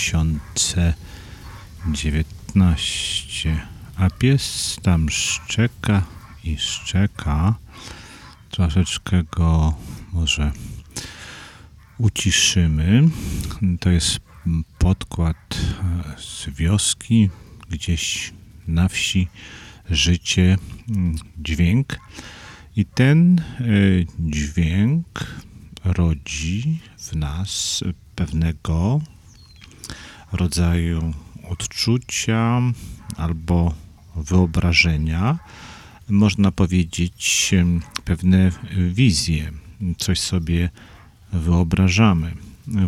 2019. A pies tam szczeka i szczeka. Troszeczkę go może uciszymy. To jest podkład e, z wioski, gdzieś na wsi, życie, mm, dźwięk. I ten e, dźwięk rodzi w nas pewnego rodzaju odczucia albo wyobrażenia, można powiedzieć pewne wizje, coś sobie wyobrażamy.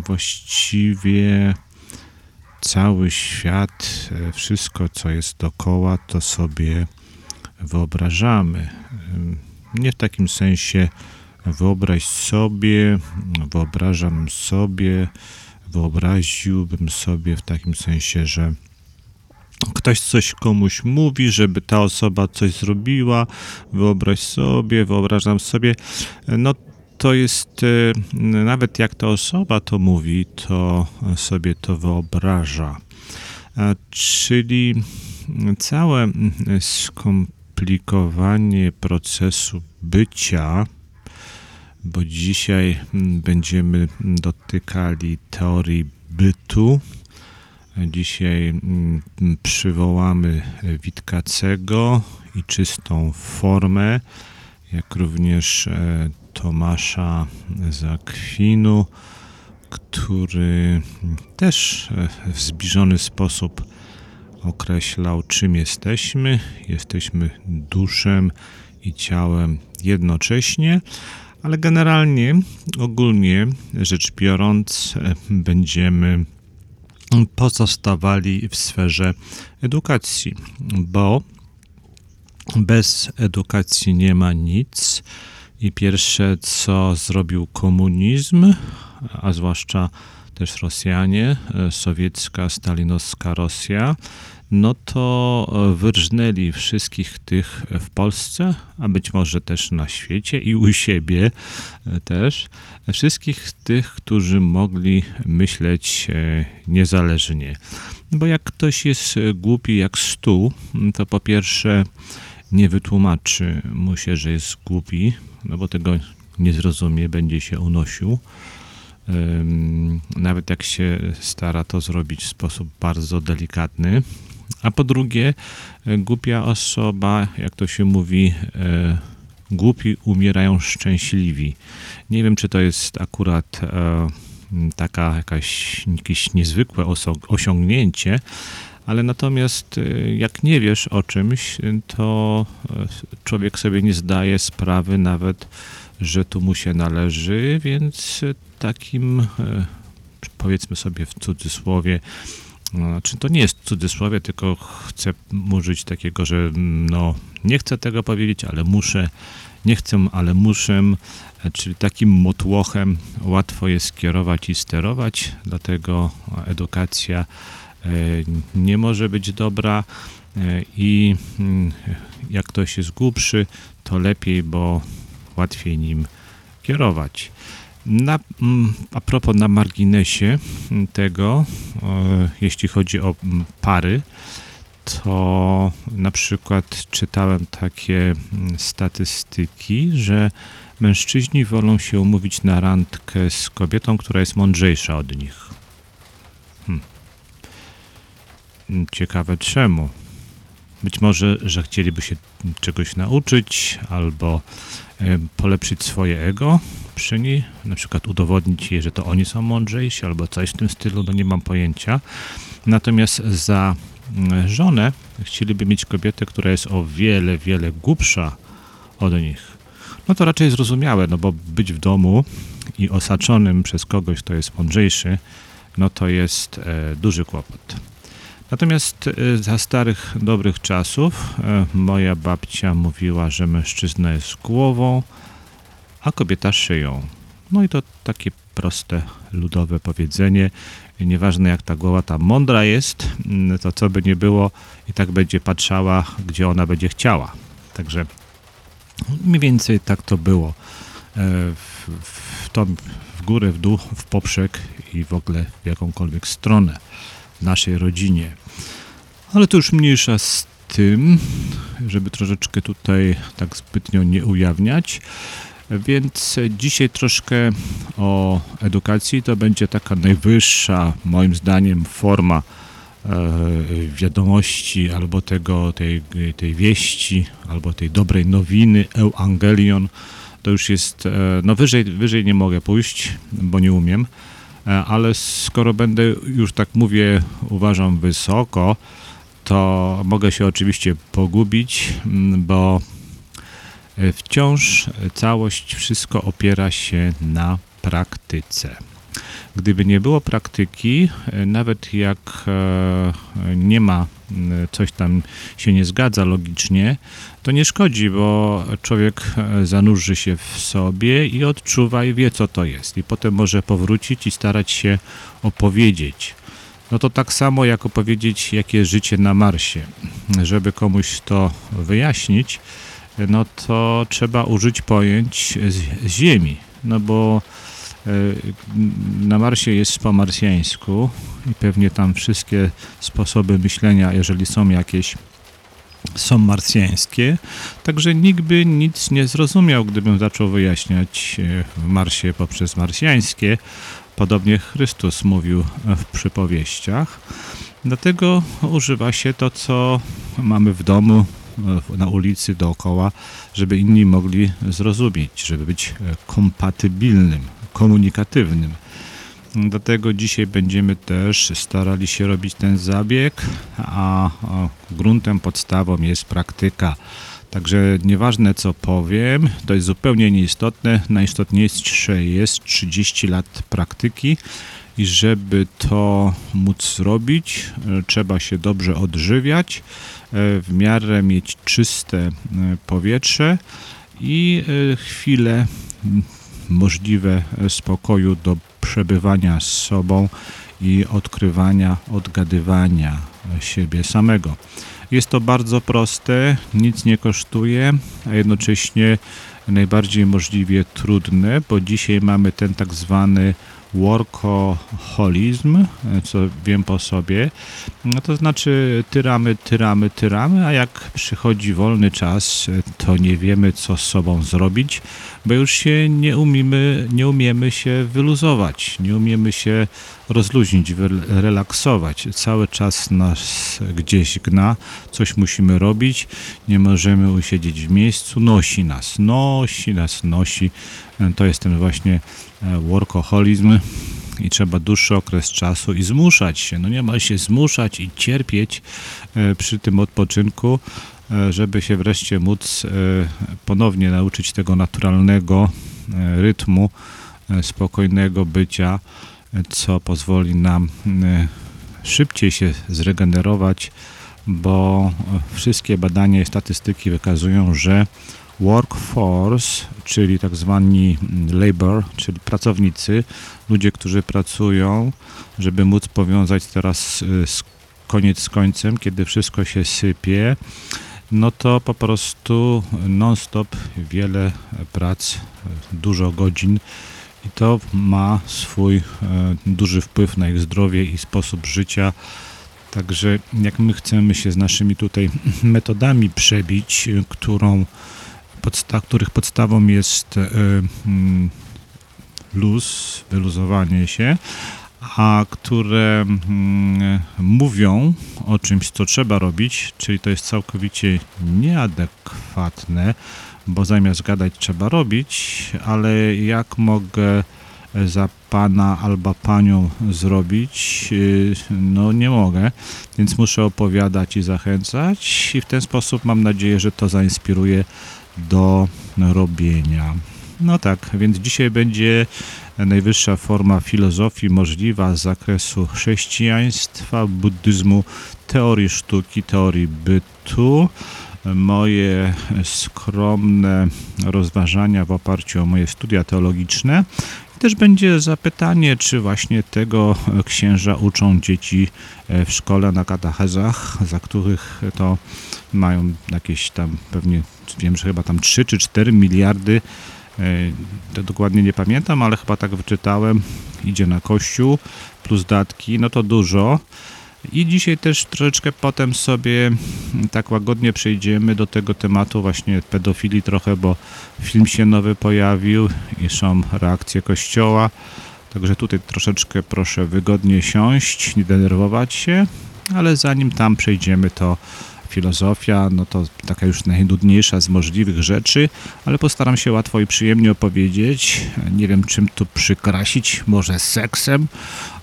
Właściwie cały świat, wszystko co jest dookoła, to sobie wyobrażamy. Nie w takim sensie wyobraź sobie, wyobrażam sobie, wyobraziłbym sobie w takim sensie, że ktoś coś komuś mówi, żeby ta osoba coś zrobiła, wyobraź sobie, wyobrażam sobie. No to jest, e, nawet jak ta osoba to mówi, to sobie to wyobraża. Czyli całe skomplikowanie procesu bycia, bo dzisiaj będziemy dotykali teorii bytu. Dzisiaj przywołamy Witkacego i czystą formę, jak również e, Tomasza z Akwinu, który też w zbliżony sposób określał, czym jesteśmy. Jesteśmy duszem i ciałem jednocześnie, ale generalnie, ogólnie rzecz biorąc, będziemy pozostawali w sferze edukacji, bo bez edukacji nie ma nic. I pierwsze, co zrobił komunizm, a zwłaszcza też Rosjanie, sowiecka, stalinowska Rosja, no to wyrżnęli wszystkich tych w Polsce, a być może też na świecie i u siebie też, wszystkich tych, którzy mogli myśleć niezależnie. Bo jak ktoś jest głupi jak stół, to po pierwsze nie wytłumaczy mu się, że jest głupi, no bo tego nie zrozumie, będzie się unosił. Nawet jak się stara to zrobić w sposób bardzo delikatny. A po drugie, głupia osoba, jak to się mówi, e, głupi umierają szczęśliwi. Nie wiem, czy to jest akurat e, taka jakaś, jakieś niezwykłe osiągnięcie, ale natomiast e, jak nie wiesz o czymś, to e, człowiek sobie nie zdaje sprawy nawet, że tu mu się należy, więc takim e, powiedzmy sobie w cudzysłowie, no, znaczy to nie jest cudzysłowie, tylko chcę użyć takiego, że no nie chcę tego powiedzieć, ale muszę, nie chcę, ale muszę, czyli takim motłochem łatwo jest kierować i sterować, dlatego edukacja E, nie może być dobra e, i mm, jak ktoś jest głupszy, to lepiej, bo łatwiej nim kierować. Na, mm, a propos na marginesie tego, jeśli chodzi o mm, pary, to na przykład czytałem takie statystyki, że mężczyźni wolą się umówić na randkę z kobietą, która jest mądrzejsza od nich. Ciekawe czemu. Być może, że chcieliby się czegoś nauczyć albo e, polepszyć swoje ego niej, na przykład udowodnić jej, że to oni są mądrzejsi albo coś w tym stylu, no nie mam pojęcia. Natomiast za mm, żonę chcieliby mieć kobietę, która jest o wiele, wiele głupsza od nich. No to raczej zrozumiałe, no bo być w domu i osaczonym przez kogoś, kto jest mądrzejszy, no to jest e, duży kłopot. Natomiast e, za starych, dobrych czasów e, moja babcia mówiła, że mężczyzna jest głową, a kobieta szyją. No i to takie proste, ludowe powiedzenie. Nieważne jak ta głowa tam mądra jest, mm, to co by nie było, i tak będzie patrzała, gdzie ona będzie chciała. Także mniej więcej tak to było. E, w, w, to, w górę, w dół, w poprzek i w ogóle w jakąkolwiek stronę w naszej rodzinie. Ale to już mniejsza z tym, żeby troszeczkę tutaj tak zbytnio nie ujawniać. Więc dzisiaj troszkę o edukacji. To będzie taka najwyższa, moim zdaniem, forma e, wiadomości albo tego, tej, tej wieści, albo tej dobrej nowiny, Ewangelion. To już jest, e, no wyżej, wyżej nie mogę pójść, bo nie umiem, e, ale skoro będę już tak mówię, uważam wysoko, to mogę się oczywiście pogubić, bo wciąż całość, wszystko opiera się na praktyce. Gdyby nie było praktyki, e, nawet jak e, nie ma, coś tam się nie zgadza logicznie, to nie szkodzi, bo człowiek zanurzy się w sobie i odczuwa i wie, co to jest. I potem może powrócić i starać się opowiedzieć. No to tak samo jak opowiedzieć, jakie życie na Marsie. Żeby komuś to wyjaśnić, no to trzeba użyć pojęć z, Ziemi, no bo e, na Marsie jest po marsjańsku i pewnie tam wszystkie sposoby myślenia, jeżeli są jakieś, są marsjańskie, także nikt by nic nie zrozumiał, gdybym zaczął wyjaśniać e, w Marsie poprzez marsjańskie. Podobnie Chrystus mówił w przypowieściach. Dlatego używa się to, co mamy w domu, na ulicy dookoła, żeby inni mogli zrozumieć, żeby być e, kompatybilnym, komunikatywnym. Dlatego dzisiaj będziemy też starali się robić ten zabieg, a gruntem podstawą jest praktyka. Także nieważne co powiem, to jest zupełnie nieistotne. Najistotniejsze jest 30 lat praktyki i żeby to móc zrobić, e, trzeba się dobrze odżywiać, e, w miarę mieć czyste e, powietrze i chwilę możliwe spokoju do przebywania z sobą i odkrywania, odgadywania siebie samego. Jest to bardzo proste, nic nie kosztuje, a jednocześnie najbardziej możliwie trudne, bo dzisiaj mamy ten tak zwany workoholizm, co wiem po sobie, no to znaczy tyramy, tyramy, tyramy, a jak przychodzi wolny czas, to nie wiemy co z sobą zrobić, bo już się nie umiemy, nie umiemy się wyluzować, nie umiemy się rozluźnić, relaksować. Cały czas nas gdzieś gna, coś musimy robić, nie możemy usiedzieć w miejscu, nosi nas, nosi nas, nosi. To jest ten właśnie workoholizm i trzeba dłuższy okres czasu i zmuszać się. No nie ma się zmuszać i cierpieć e, przy tym odpoczynku, e, żeby się wreszcie móc ponownie nauczyć tego naturalnego rytmu, spokojnego bycia, co pozwoli nam szybciej się zregenerować, bo wszystkie badania i statystyki wykazują, że workforce, czyli tak zwani labor, czyli pracownicy, ludzie, którzy pracują, żeby móc powiązać teraz y, koniec z końcem, kiedy wszystko się sypie, no to po prostu non-stop wiele prac, dużo godzin i to ma swój e, duży wpływ na ich zdrowie i sposób życia. Także jak my chcemy się z naszymi tutaj metodami przebić, którą podsta których podstawą jest e, mm, luz, wyluzowanie się, a które mm, mówią o czymś, co trzeba robić, czyli to jest całkowicie nieadekwatne, bo zamiast gadać trzeba robić, ale jak mogę za pana albo panią zrobić, y, no nie mogę, więc muszę opowiadać i zachęcać i w ten sposób mam nadzieję, że to zainspiruje do robienia. No tak, więc dzisiaj będzie najwyższa forma filozofii możliwa z zakresu chrześcijaństwa, buddyzmu, teorii sztuki, teorii bytu. Moje skromne rozważania w oparciu o moje studia teologiczne też będzie zapytanie, czy właśnie tego księża uczą dzieci w szkole na katechezach, za których to mają jakieś tam pewnie, wiem, że chyba tam 3 czy 4 miliardy to dokładnie nie pamiętam, ale chyba tak wyczytałem, idzie na kościół plus datki, no to dużo. I dzisiaj też troszeczkę potem sobie tak łagodnie przejdziemy do tego tematu właśnie pedofilii trochę, bo film się nowy pojawił i są reakcje kościoła. Także tutaj troszeczkę proszę wygodnie siąść, nie denerwować się, ale zanim tam przejdziemy, to filozofia, no to taka już najnudniejsza z możliwych rzeczy, ale postaram się łatwo i przyjemnie opowiedzieć. Nie wiem, czym tu przykrasić, może seksem,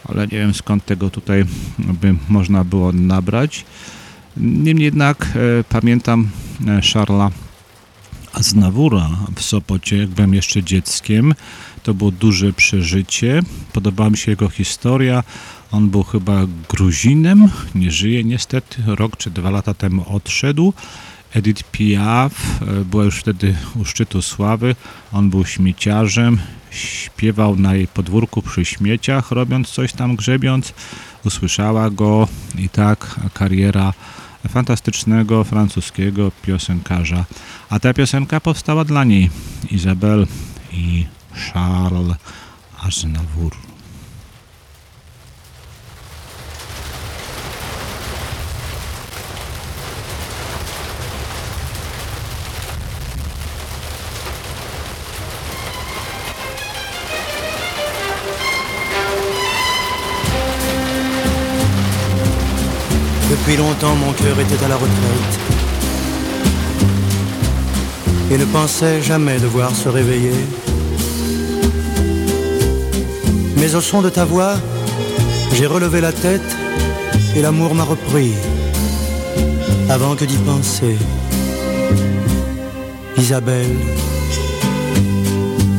ale nie wiem skąd tego tutaj by można było nabrać. Niemniej jednak e, pamiętam e, Charlesa Aznawura w Sopocie, jak byłem jeszcze dzieckiem. To było duże przeżycie. Podobała mi się jego historia. On był chyba Gruzinem, nie żyje niestety, rok czy dwa lata temu odszedł. Edith Piaf e, była już wtedy u szczytu sławy. On był śmieciarzem, śpiewał na jej podwórku przy śmieciach, robiąc coś tam, grzebiąc. Usłyszała go i tak kariera fantastycznego francuskiego piosenkarza. A ta piosenka powstała dla niej, Isabelle i Charles Aznavour. Depuis longtemps, mon cœur était à la retraite et ne pensait jamais devoir se réveiller. Mais au son de ta voix, j'ai relevé la tête et l'amour m'a repris avant que d'y penser. Isabelle,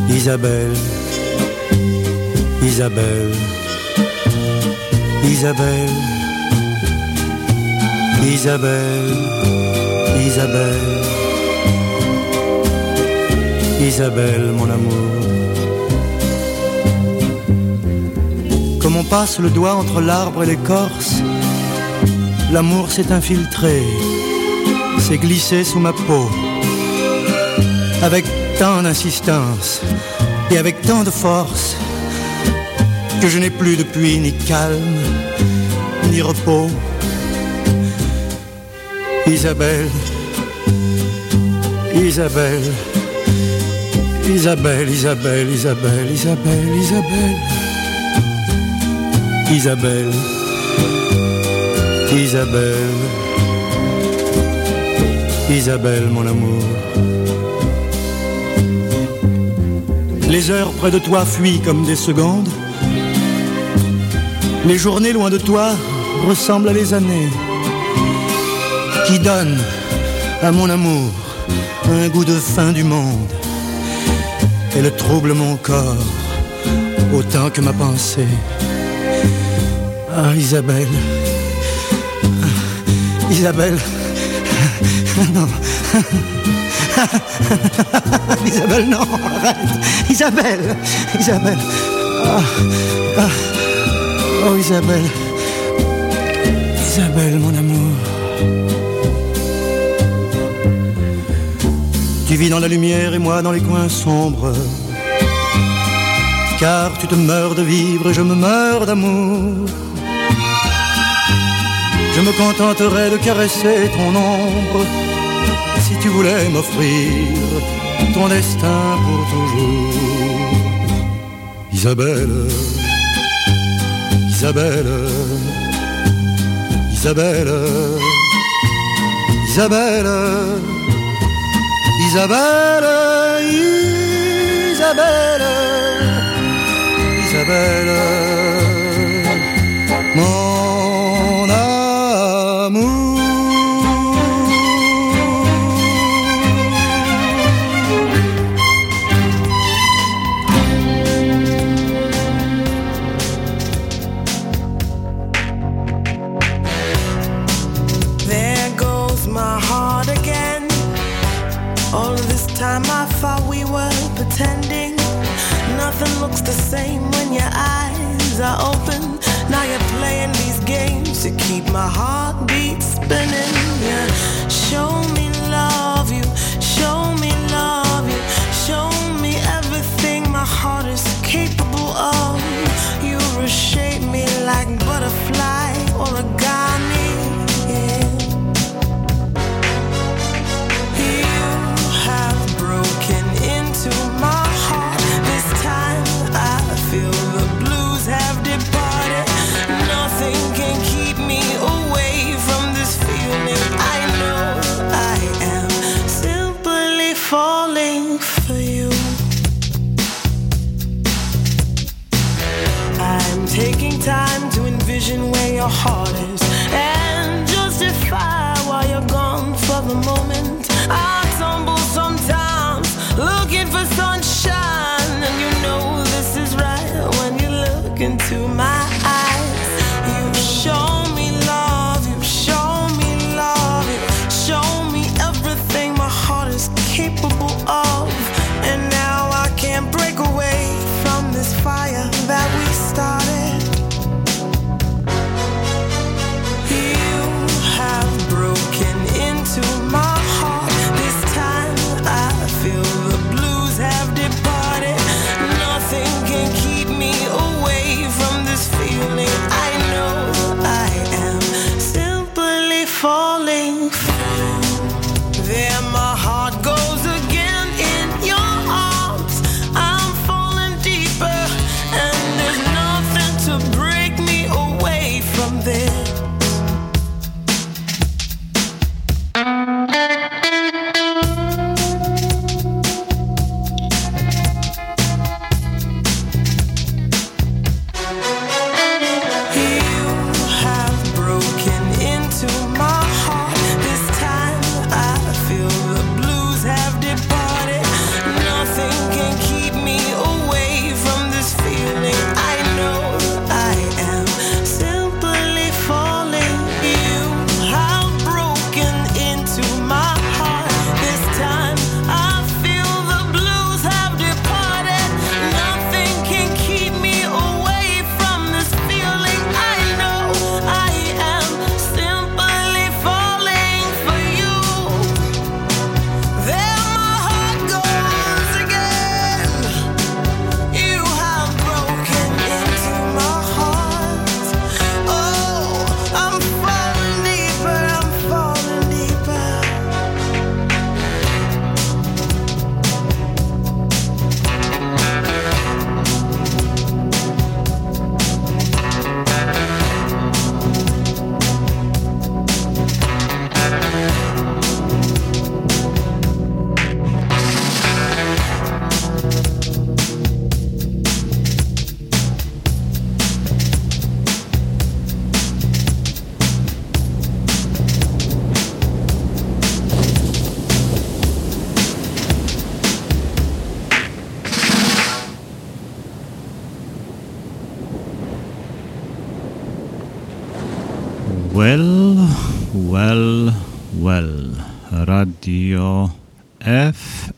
Isabelle, Isabelle, Isabelle. Isabelle, Isabelle, Isabelle, mon amour. Comme on passe le doigt entre l'arbre et l'écorce, l'amour s'est infiltré, s'est glissé sous ma peau, avec tant d'insistance et avec tant de force, que je n'ai plus depuis ni calme, ni repos Isabelle, Isabelle, Isabelle, Isabelle, Isabelle, Isabelle, Isabelle, Isabelle, Isabelle, Isabelle, mon amour. Les heures près de toi fuient comme des secondes. Les journées loin de toi ressemblent à les années qui donne à mon amour un goût de fin du monde. Et le trouble mon corps autant que ma pensée. Ah Isabelle, Isabelle, non. Isabelle, non, arrête. Isabelle, Isabelle. Ah, ah. Oh Isabelle, Isabelle, mon amour. Tu vis dans la lumière et moi dans les coins sombres. Car tu te meurs de vivre et je me meurs d'amour. Je me contenterai de caresser ton ombre si tu voulais m'offrir ton destin pour toujours. Isabelle, Isabelle, Isabelle, Isabelle. Isabella, Isabella, Isabella. games to keep my heartbeat spinning.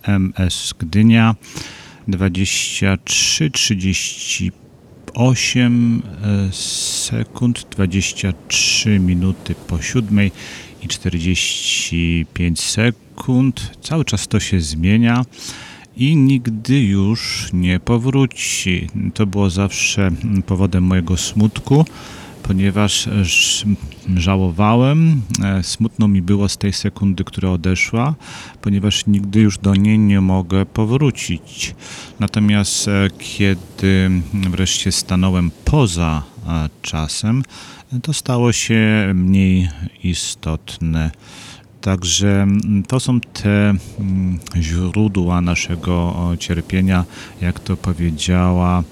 MS Gdynia 23 38 e, sekund 23 minuty po 7 i 45 sekund. Cały czas to się zmienia i nigdy już nie powróci. To było zawsze powodem mojego smutku ponieważ e, żałowałem, e, smutno mi było z tej sekundy, która odeszła, ponieważ nigdy już do niej nie mogę powrócić. Natomiast e, kiedy wreszcie stanąłem poza czasem, to stało się mniej istotne. Także to są te źródła naszego cierpienia, jak to powiedziała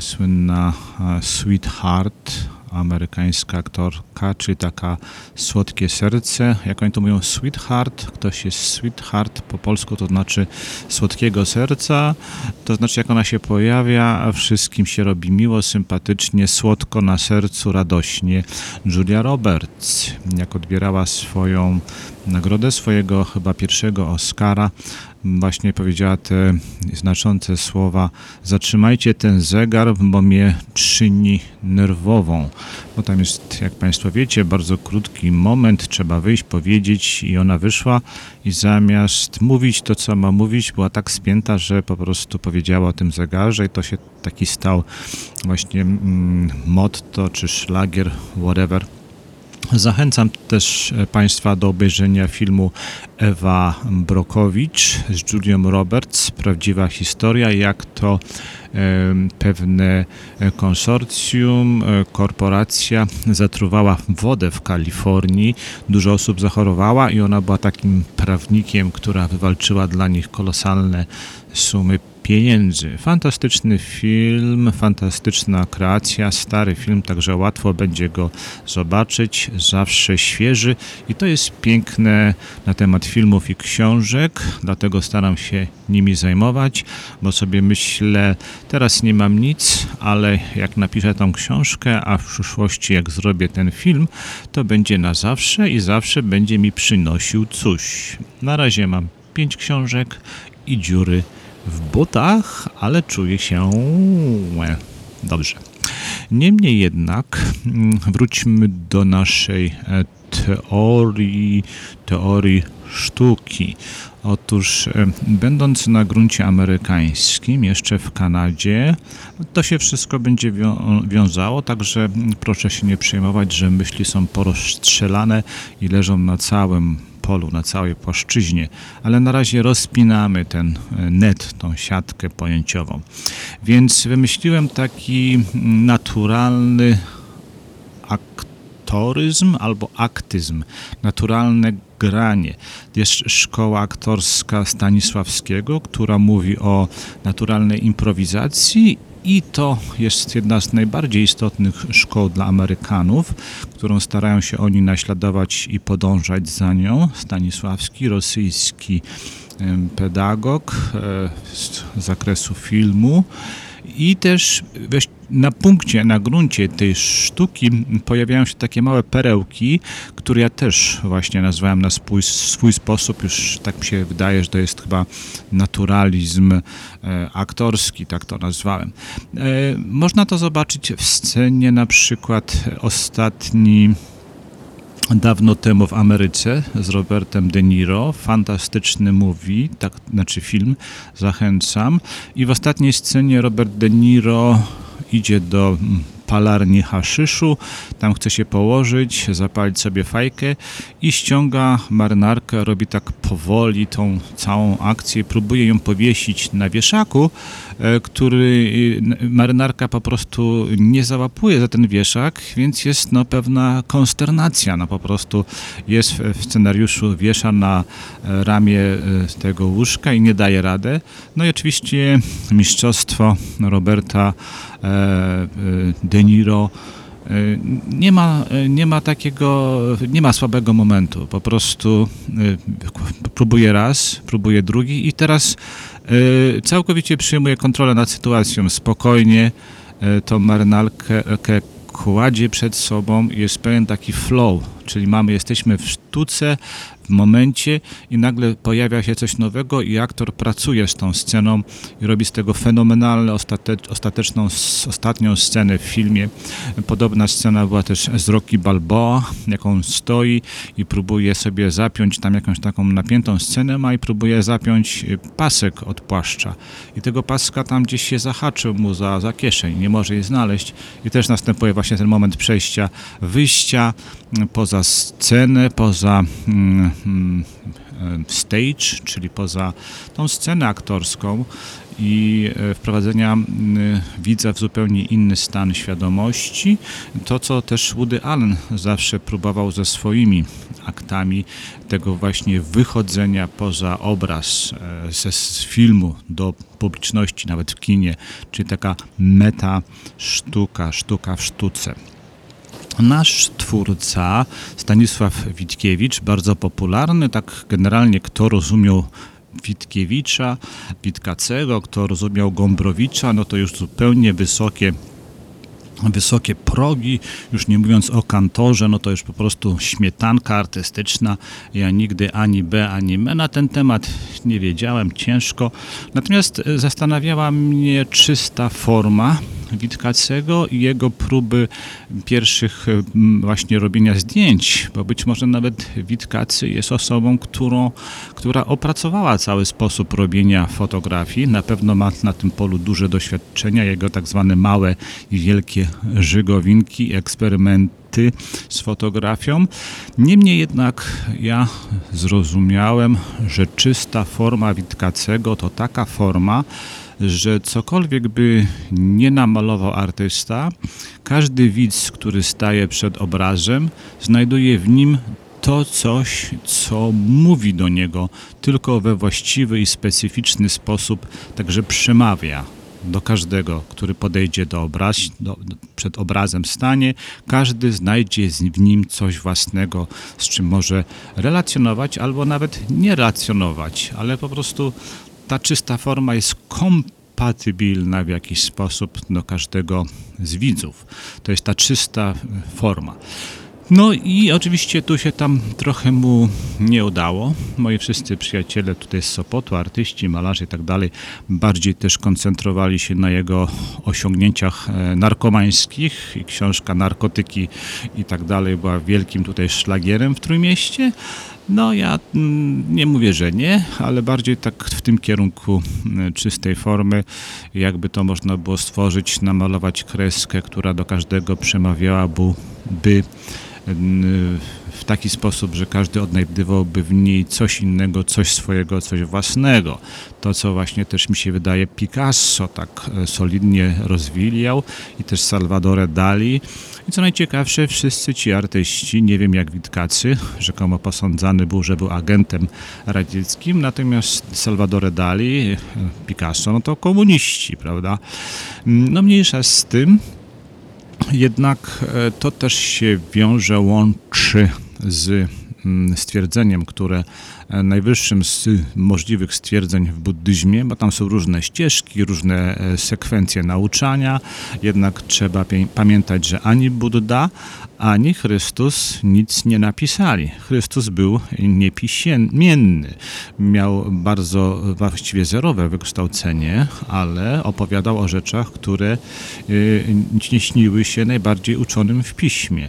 słynna Sweetheart amerykańska aktorka, czyli taka słodkie serce. Jak oni to mówią, sweetheart, ktoś jest sweetheart, po polsku to znaczy słodkiego serca. To znaczy, jak ona się pojawia, wszystkim się robi miło, sympatycznie, słodko na sercu, radośnie. Julia Roberts, jak odbierała swoją nagrodę swojego chyba pierwszego Oscara. Właśnie powiedziała te znaczące słowa: Zatrzymajcie ten zegar, bo mnie czyni nerwową. Bo tam jest, jak Państwo wiecie, bardzo krótki moment, trzeba wyjść, powiedzieć, i ona wyszła. I zamiast mówić to, co ma mówić, była tak spięta, że po prostu powiedziała o tym zegarze, i to się taki stał właśnie mm, motto czy szlagier, whatever Zachęcam też e, Państwa do obejrzenia filmu Ewa Brokowicz z Julią Roberts, prawdziwa historia, jak to e, pewne konsorcjum, e, korporacja zatruwała wodę w Kalifornii. Dużo osób zachorowała i ona była takim prawnikiem, która wywalczyła dla nich kolosalne sumy pieniędzy. Fantastyczny film, fantastyczna kreacja, stary film, także łatwo będzie go zobaczyć, zawsze świeży i to jest piękne na temat filmów i książek, dlatego staram się nimi zajmować, bo sobie myślę, teraz nie mam nic, ale jak napiszę tą książkę, a w przyszłości jak zrobię ten film, to będzie na zawsze i zawsze będzie mi przynosił coś. Na razie mam pięć książek i dziury w butach, ale czuję się dobrze. Niemniej jednak mm, wróćmy do naszej e, teorii, teorii sztuki. Otóż, e, będąc na gruncie amerykańskim, jeszcze w Kanadzie, to się wszystko będzie wiązało, także proszę się nie przejmować, że myśli są porozstrzelane i leżą na całym polu, na całej płaszczyźnie, ale na razie rozpinamy ten e, net, tą siatkę pojęciową. Więc wymyśliłem taki naturalny aktoryzm albo aktyzm, naturalne granie. Jest szkoła aktorska Stanisławskiego, która mówi o naturalnej improwizacji i to jest jedna z najbardziej istotnych szkoł dla Amerykanów, którą starają się oni naśladować i podążać za nią. Stanisławski, rosyjski pedagog e, z zakresu filmu i też na punkcie, na gruncie tej sztuki pojawiają się takie małe perełki, które ja też właśnie nazwałem na swój, swój sposób. Już tak mi się wydaje, że to jest chyba naturalizm e, aktorski, tak to nazwałem. E, można to zobaczyć w scenie na przykład ostatni dawno temu w Ameryce z Robertem De Niro. Fantastyczny movie, tak, znaczy film, zachęcam. I w ostatniej scenie Robert De Niro idzie do mm, palarni haszyszu, tam chce się położyć, zapalić sobie fajkę i ściąga marynarkę, robi tak powoli tą całą akcję, próbuje ją powiesić na wieszaku, e, który e, marynarka po prostu nie załapuje za ten wieszak, więc jest no, pewna konsternacja, no po prostu jest w scenariuszu wiesza na e, ramię tego łóżka i nie daje radę. No i oczywiście mistrzostwo Roberta De Niro nie ma, nie ma takiego, nie ma słabego momentu. Po prostu próbuje raz, próbuje drugi i teraz całkowicie przyjmuje kontrolę nad sytuacją. Spokojnie tą marynarkę kładzie przed sobą, jest pełen taki flow, czyli mamy, jesteśmy w sztuce, w momencie i nagle pojawia się coś nowego i aktor pracuje z tą sceną i robi z tego fenomenalną, ostateczną, ostatnią scenę w filmie. Podobna scena była też z Rocky Balboa, jaką stoi i próbuje sobie zapiąć tam jakąś taką napiętą scenę ma i próbuje zapiąć pasek od płaszcza. I tego paska tam gdzieś się zahaczył mu za, za kieszeń, nie może jej znaleźć i też następuje właśnie ten moment przejścia, wyjścia poza scenę, poza mm, mm, stage, czyli poza tą scenę aktorską i e, wprowadzenia widza w zupełnie inny stan świadomości. To, co też Woody Allen zawsze próbował ze swoimi aktami, tego właśnie wychodzenia poza obraz e, z filmu do publiczności, nawet w kinie, czyli taka meta sztuka, sztuka w sztuce. Nasz twórca Stanisław Witkiewicz, bardzo popularny, tak generalnie kto rozumiał Witkiewicza, Witkacego, kto rozumiał Gombrowicza, no to już zupełnie wysokie wysokie progi, już nie mówiąc o kantorze, no to już po prostu śmietanka artystyczna. Ja nigdy ani B, ani M na ten temat nie wiedziałem, ciężko. Natomiast e, zastanawiała mnie czysta forma Witkacego i jego próby pierwszych e, właśnie robienia zdjęć, bo być może nawet Witkacy jest osobą, którą, która opracowała cały sposób robienia fotografii. Na pewno ma na tym polu duże doświadczenia, jego tak zwane małe i wielkie żygowinki, eksperymenty z fotografią. Niemniej jednak ja zrozumiałem, że czysta forma Witkacego to taka forma, że cokolwiek by nie namalował artysta, każdy widz, który staje przed obrazem, znajduje w nim to coś, co mówi do niego, tylko we właściwy i specyficzny sposób, także przemawia do każdego, który podejdzie do obraz, do, do, przed obrazem stanie, każdy znajdzie w nim coś własnego, z czym może relacjonować albo nawet nie relacjonować, ale po prostu ta czysta forma jest kompatybilna w jakiś sposób do każdego z widzów. To jest ta czysta e, forma. No i oczywiście tu się tam trochę mu nie udało. Moi wszyscy przyjaciele tutaj z Sopotu, artyści, malarze i tak dalej, bardziej też koncentrowali się na jego osiągnięciach e, narkomańskich i książka Narkotyki i tak dalej była wielkim tutaj szlagierem w Trójmieście. No ja mm, nie mówię, że nie, ale bardziej tak w tym kierunku mm, czystej formy, jakby to można było stworzyć, namalować kreskę, która do każdego przemawiałaby by n- w taki sposób, że każdy odnajdywałby w niej coś innego, coś swojego, coś własnego. To, co właśnie też mi się wydaje Picasso tak e, solidnie rozwijał i też Salvadore Dali. I co najciekawsze, wszyscy ci artyści, nie wiem jak Witkacy, rzekomo posądzany był, że był agentem radzieckim, natomiast Salvadore Dali, Picasso, no to komuniści, prawda? No mniejsza z tym, jednak e, to też się wiąże, łączy z mm, stwierdzeniem, które najwyższym z możliwych stwierdzeń w buddyzmie, bo tam są różne ścieżki, różne e, sekwencje nauczania, jednak trzeba pamiętać, że ani Buddha, ani Chrystus nic nie napisali. Chrystus był niepisienny. Miał bardzo właściwie zerowe wykształcenie, ale opowiadał o rzeczach, które y, nie śniły się najbardziej uczonym w piśmie.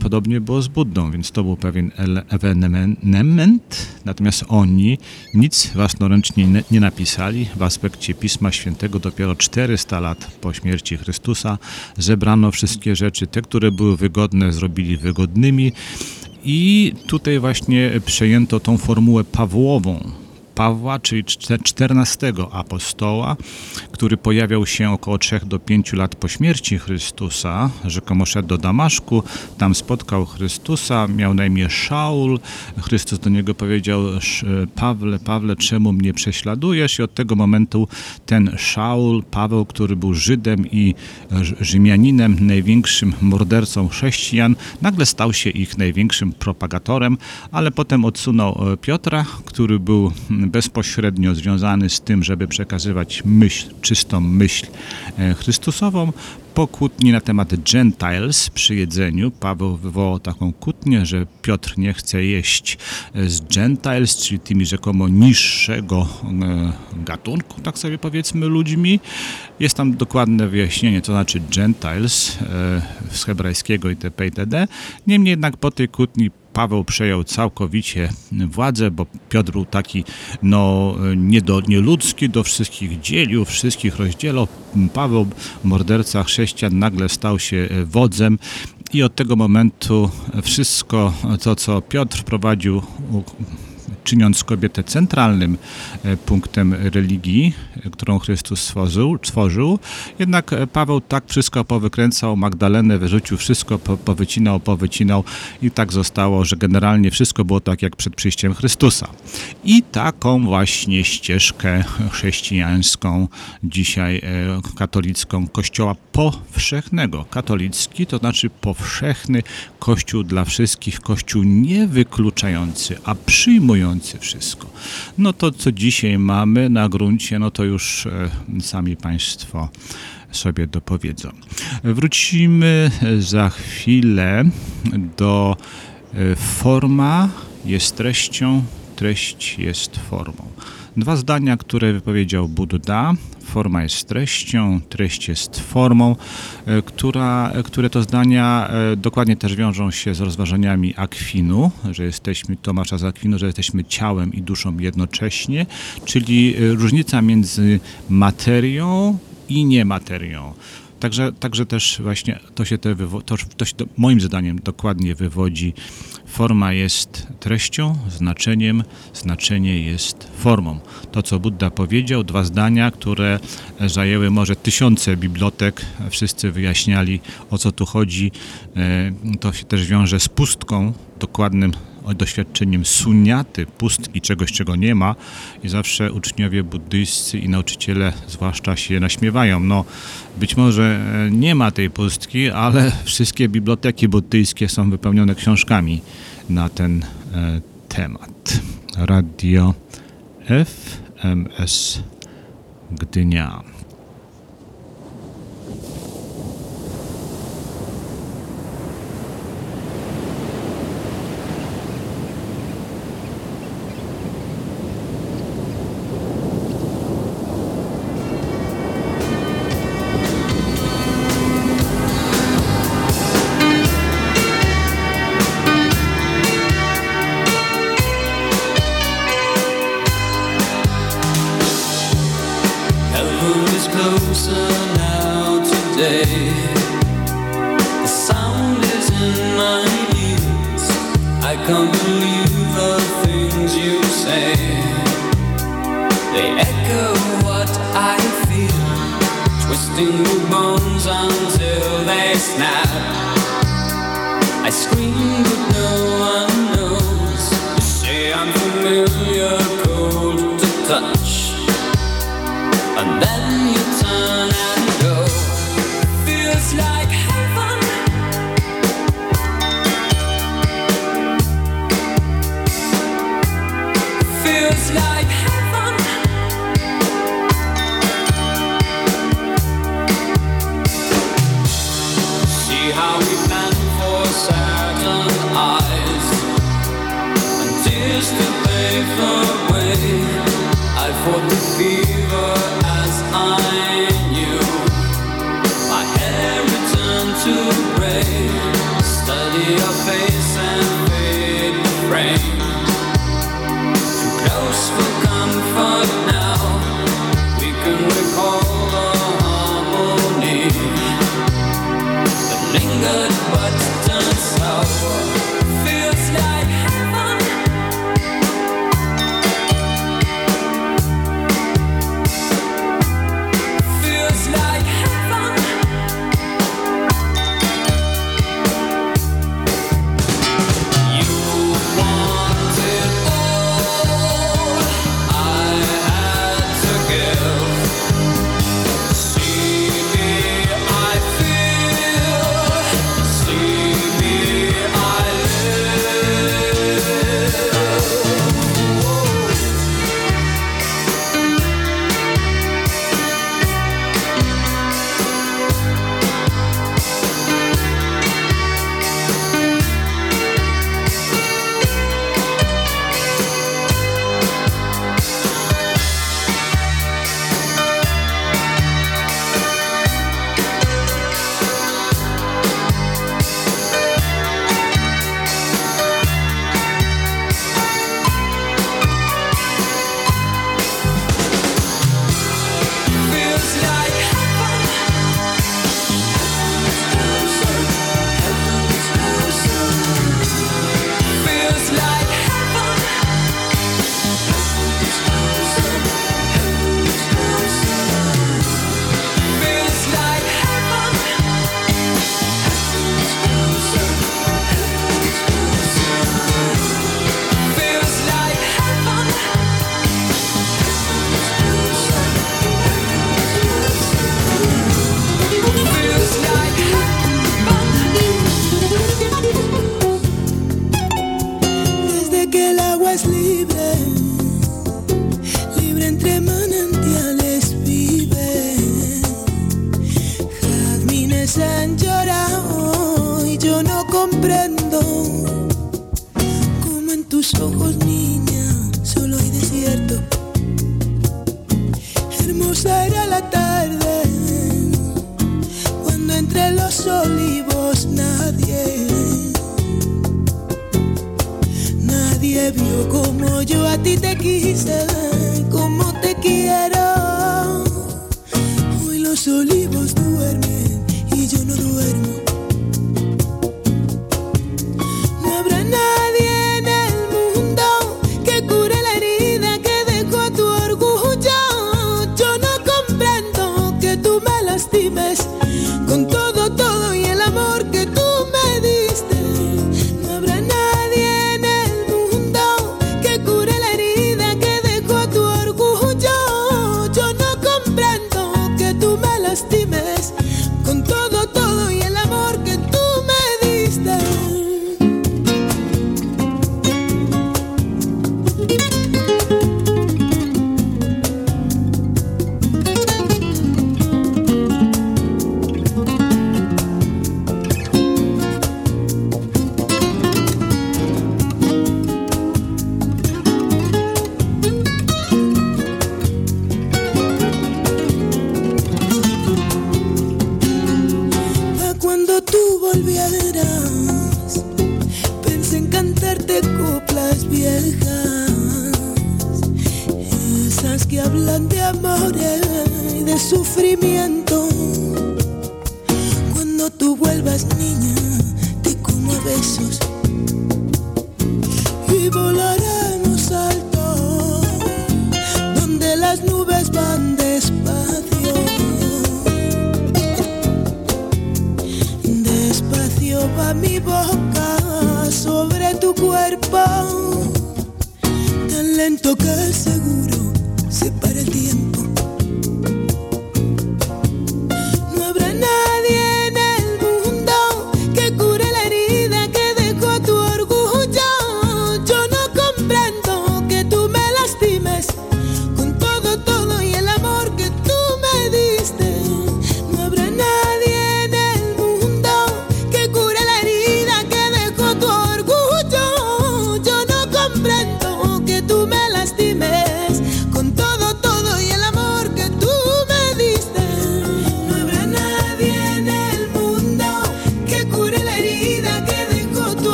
Podobnie było z Buddą, więc to był pewien ewenement, natomiast oni nic własnoręcznie nie- napisali. W aspekcie Pisma Świętego dopiero 400 lat po śmierci Chrystusa zebrano wszystkie rzeczy, te, które były wygodne, zrobili wygodnymi i tutaj właśnie przejęto tą formułę Pawłową. Pawła, czyli czternastego apostoła, który pojawiał się około 3 do 5 lat po śmierci Chrystusa, rzekomo szedł do Damaszku, tam spotkał Chrystusa, miał na imię Szaul. Chrystus do niego powiedział, "Sz- Pawle, Pawle, czemu mnie prześladujesz? I od tego momentu ten Szaul, Paweł, który był Żydem i Rz- Rzymianinem, największym mordercą chrześcijan, nagle stał się ich największym propagatorem, ale potem odsunął e, Piotra, który był mm, bezpośrednio związany z tym, żeby przekazywać myśl, czystą myśl e, Chrystusową. Po kłótni na temat Gentiles przy jedzeniu Paweł wywołał taką kłótnię, że Piotr nie chce jeść e, z Gentiles, czyli tymi rzekomo niższego e, gatunku, tak sobie powiedzmy, ludźmi. Jest tam dokładne wyjaśnienie, co znaczy Gentiles e, z hebrajskiego itp. itd. Niemniej jednak po tej kłótni Paweł przejął całkowicie władzę, bo Piotr był taki no, nie do, nieludzki, do wszystkich dzielił, wszystkich rozdzielał. Paweł, morderca chrześcijan, nagle stał się e, wodzem. I od tego momentu wszystko to, co Piotr prowadził czyniąc kobietę centralnym e, punktem religii, e, którą Chrystus stworzył, tworzył. Jednak e, Paweł tak wszystko powykręcał, Magdalenę wyrzucił, wszystko po, powycinał, powycinał i tak zostało, że generalnie wszystko było tak jak przed przyjściem Chrystusa. I taką właśnie ścieżkę chrześcijańską, dzisiaj katolicką, kościoła powszechnego. Katolicki to znaczy powszechny kościół dla wszystkich, kościół nie wykluczający, a przyjmujący wszystko. No to, co dzisiaj mamy na gruncie, no to już e, sami Państwo sobie dopowiedzą. Wrócimy za chwilę do e, forma jest treścią, treść jest formą. Dwa zdania, które wypowiedział Buddha. Forma jest treścią, treść jest formą, e, która, które to zdania e, dokładnie też wiążą się z rozważaniami Akwinu, że jesteśmy, Tomasza z Akwinu, że jesteśmy ciałem i duszą jednocześnie, czyli e, różnica między materią i niematerią. Także, także też właśnie to się, te to, to się to, moim zdaniem dokładnie wywodzi. Forma jest treścią, znaczeniem, znaczenie jest formą. To, co Buddha powiedział, dwa zdania, które zajęły może tysiące bibliotek, wszyscy wyjaśniali, o co tu chodzi. E, To się też wiąże z pustką, dokładnym doświadczeniem suniaty, pustki, czegoś, czego nie ma i zawsze uczniowie buddyjscy i nauczyciele zwłaszcza się naśmiewają. No, być może e, nie ma tej pustki, ale wszystkie biblioteki buddyjskie są wypełnione książkami na ten e, temat. Radio FMS Gdynia.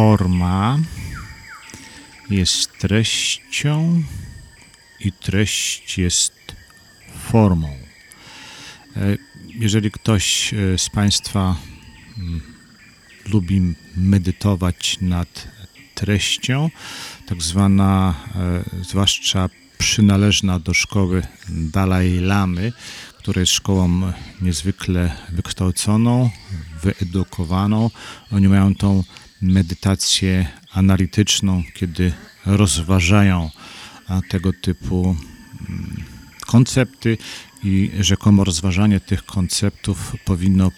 forma jest treścią i treść jest formą. E, jeżeli ktoś e, z Państwa mm, lubi medytować nad treścią, tak zwana, e, zwłaszcza przynależna do szkoły Dalaj Lamy, która jest szkołą niezwykle wykształconą, wyedukowaną. Oni mają tą medytację analityczną, kiedy rozważają tego typu mm, koncepty i rzekomo rozważanie tych konceptów powinno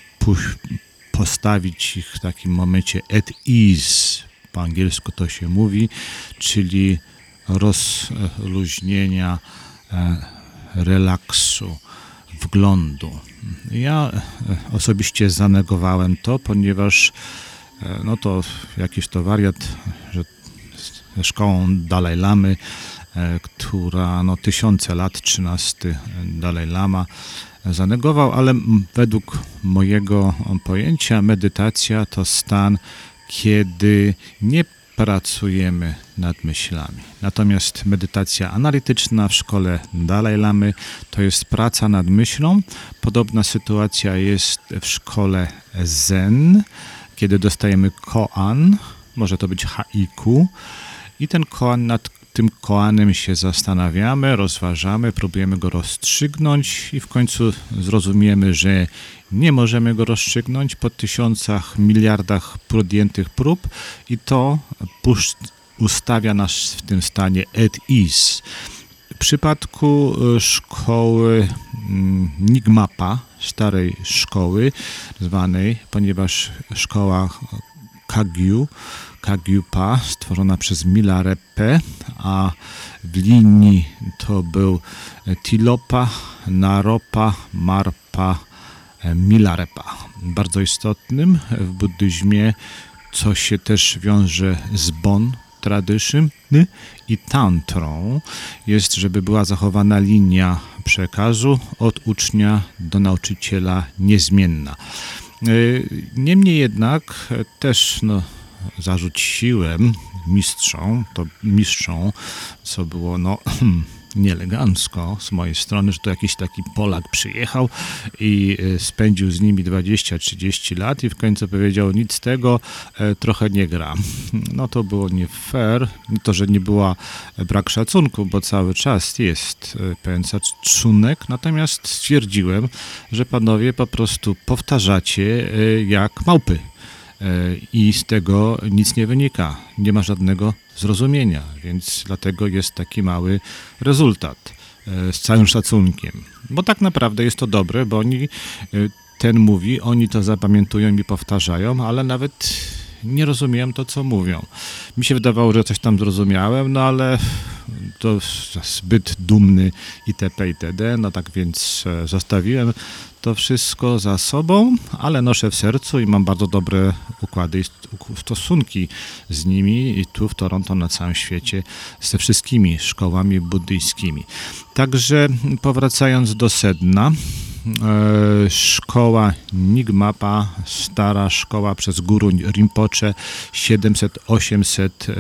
postawić ich w takim momencie at ease, po angielsku to się mówi, czyli rozluźnienia, e, relaksu, wglądu. Ja osobiście zanegowałem to, ponieważ E, no to jakiś to wariat, że ze szkołą Dalaj Lamy, e, która no tysiące lat, trzynasty e, Dalaj Lama zanegował, ale według mojego pojęcia medytacja to stan, kiedy nie pracujemy nad myślami. Natomiast medytacja analityczna w szkole Dalaj Lamy to jest praca nad myślą. Podobna sytuacja jest w szkole Zen kiedy dostajemy koan, może to być haiku, i ten koan nad tym koanem się zastanawiamy, rozważamy, próbujemy go rozstrzygnąć i w końcu zrozumiemy, że nie możemy go rozstrzygnąć po tysiącach, miliardach podjętych prób i to ustawia nas w tym stanie at ease. W przypadku e, szkoły mm, Nigmapa, starej szkoły zwanej, ponieważ szkoła Kagyu, Kagyupa, stworzona przez Milarepe, a w linii to był Tilopa, Naropa, Marpa, Milarepa. Bardzo istotnym w buddyzmie, co się też wiąże z Bon Tradition i Tantrą, jest, żeby była zachowana linia przekazu od ucznia do nauczyciela niezmienna. Y, Niemniej jednak e, też no, zarzuciłem mistrzom, to mistrzom, co było no nieelegancko z mojej strony, że to jakiś taki Polak przyjechał i e, spędził z nimi 20-30 lat i w końcu powiedział nic z tego, e, trochę nie gra. No to było nie fair, to, że nie była brak szacunku, bo cały czas jest e, pewien szacunek, natomiast stwierdziłem, że panowie po prostu powtarzacie e, jak małpy. E, i z tego nic nie wynika. Nie ma żadnego zrozumienia, więc dlatego jest taki mały rezultat e, z całym szacunkiem. Bo tak naprawdę jest to dobre, bo oni, e, ten mówi, oni to zapamiętują i powtarzają, ale nawet nie rozumiem to, co mówią. Mi się wydawało, że coś tam zrozumiałem, no ale to zbyt dumny itp. itd. No tak więc e, zostawiłem to wszystko za sobą, ale noszę w sercu i mam bardzo dobre układy i st- stosunki z nimi i tu w Toronto, na całym świecie, ze wszystkimi szkołami buddyjskimi. Także powracając do sedna, szkoła Nigmapa, stara szkoła przez guru Rinpoche, 700-800 e,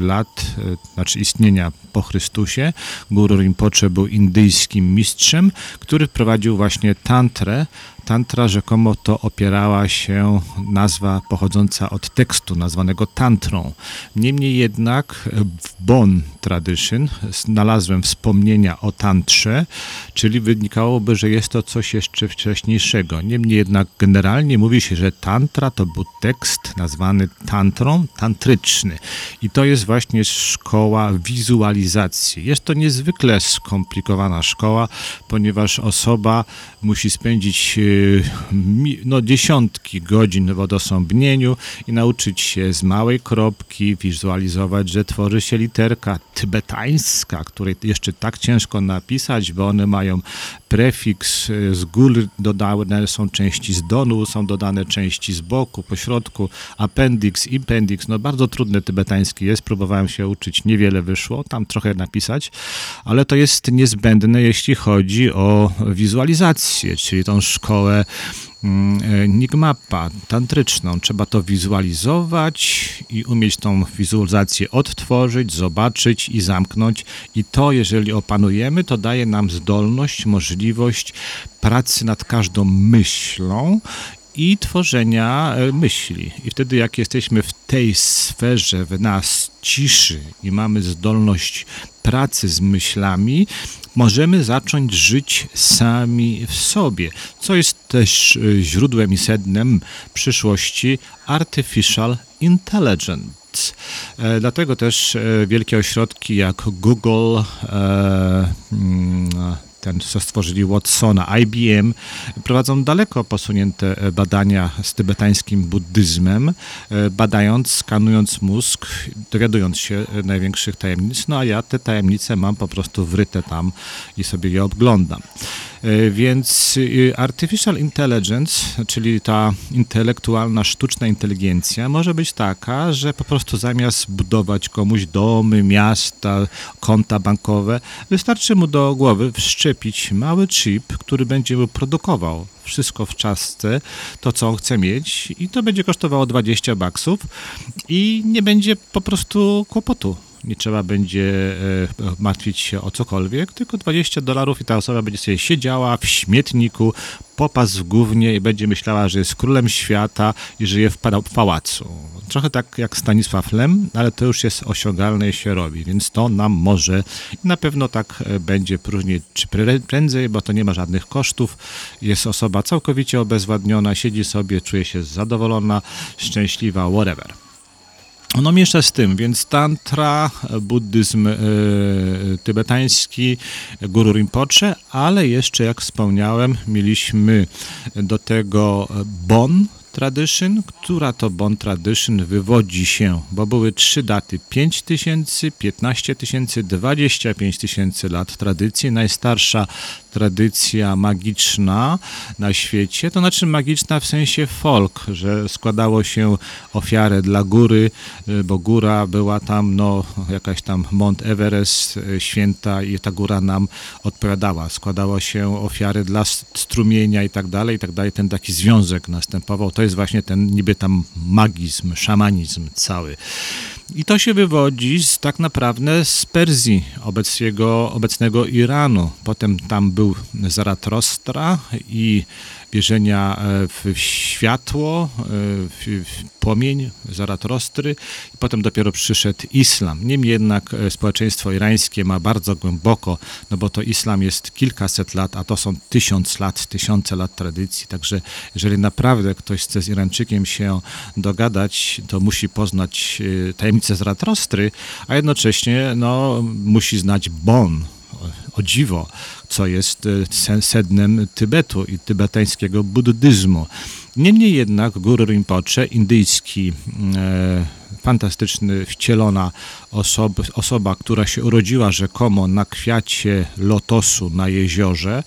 lat, e, znaczy istnienia po Chrystusie. Guru Rinpoche był indyjskim mistrzem, który wprowadził właśnie tantrę. Tantra rzekomo to opierała się nazwa pochodząca od tekstu nazwanego tantrą. Niemniej jednak w Bon Tradition znalazłem wspomnienia o tantrze, czyli wynikałoby, że jest to coś jeszcze wcześniejszego. Niemniej jednak generalnie mówi się, że tantra to był tekst nazwany tantrą, tantryczny. I to jest właśnie szkoła wizualizacji. Jest to niezwykle skomplikowana szkoła, ponieważ osoba musi spędzić e, no, dziesiątki godzin w odosobnieniu i nauczyć się z małej kropki wizualizować, że tworzy się literka tybetańska, której jeszcze tak ciężko napisać, bo one mają prefiks e, z góry dodane są części z donu, są dodane części z boku, po środku, appendix, appendix, no bardzo trudny tybetański jest, próbowałem się uczyć, niewiele wyszło, tam trochę napisać, ale to jest niezbędne, jeśli chodzi o wizualizację, czyli tą szkołę Nigmapa tantryczną. Trzeba to wizualizować i umieć tą wizualizację odtworzyć, zobaczyć i zamknąć. I to, jeżeli opanujemy, to daje nam zdolność, możliwość pracy nad każdą myślą i tworzenia e, myśli. I wtedy, jak jesteśmy w tej sferze w nas ciszy i mamy zdolność pracy z myślami, możemy zacząć żyć sami w sobie, co jest też e, źródłem i sednem przyszłości Artificial Intelligence. E, Dlatego też e, wielkie ośrodki jak Google, e, mm, ten, co stworzyli Watsona, IBM, prowadzą daleko posunięte e, badania z tybetańskim buddyzmem, e, badając, skanując mózg, dowiadując się e, największych tajemnic, no a ja te tajemnice mam po prostu wryte tam i sobie je oglądam. E, Więc y, artificial intelligence, czyli ta intelektualna, sztuczna inteligencja, może być taka, że po prostu zamiast budować komuś domy, miasta, konta bankowe, wystarczy mu do głowy wszczepić mały chip, który będzie mu produkował wszystko w czasce, to co on chce mieć i to będzie kosztowało 20 baksów i nie będzie po prostu kłopotu nie trzeba będzie e, martwić się o cokolwiek, tylko 20 dolarów i ta osoba będzie sobie siedziała w śmietniku, popas w gównie i będzie myślała, że jest królem świata i żyje w pa- pałacu. Trochę tak jak Stanisław Lem, ale to już jest osiągalne i się robi, więc to nam może i na pewno tak e, będzie później czy prędzej, bo to nie ma żadnych kosztów. Jest osoba całkowicie obezwładniona, siedzi sobie, czuje się zadowolona, szczęśliwa, whatever. No miesza z tym, więc tantra, buddyzm e, tybetański, guru Rinpoche, ale jeszcze jak wspomniałem, mieliśmy do tego Bon Tradition, która to Bon Tradition wywodzi się, bo były trzy daty, 5 tysięcy, 15 tysięcy, 25 tysięcy lat tradycji. Najstarsza tradycja magiczna na świecie, to znaczy magiczna w sensie folk, że składało się ofiarę dla góry, y, bo góra była tam, no jakaś tam Mount Everest y, święta i ta góra nam odpowiadała. Składało się ofiary dla strumienia i tak dalej, i tak dalej. Ten taki związek następował. To jest właśnie ten niby tam magizm, szamanizm cały. I to się wywodzi z, tak naprawdę z Persji, obecnego, obecnego Iranu. Potem tam był Zaratrostra i wierzenia e, w światło, e, w, płomień Zaratrostry i potem dopiero przyszedł islam. Niemniej jednak e, społeczeństwo irańskie ma bardzo głęboko, no bo to islam jest kilkaset lat, a to są tysiąc lat, tysiące lat tradycji, także jeżeli naprawdę ktoś chce z Irańczykiem się dogadać, to musi poznać tajemnicę Zaratrostry, a jednocześnie no, musi znać Bon, o dziwo, co jest e, se- sednem Tybetu i tybetańskiego buddyzmu. Niemniej jednak Guru Rinpoche, indyjski, e, fantastyczny, wcielona osoba, osoba, która się urodziła rzekomo na kwiacie lotosu na jeziorze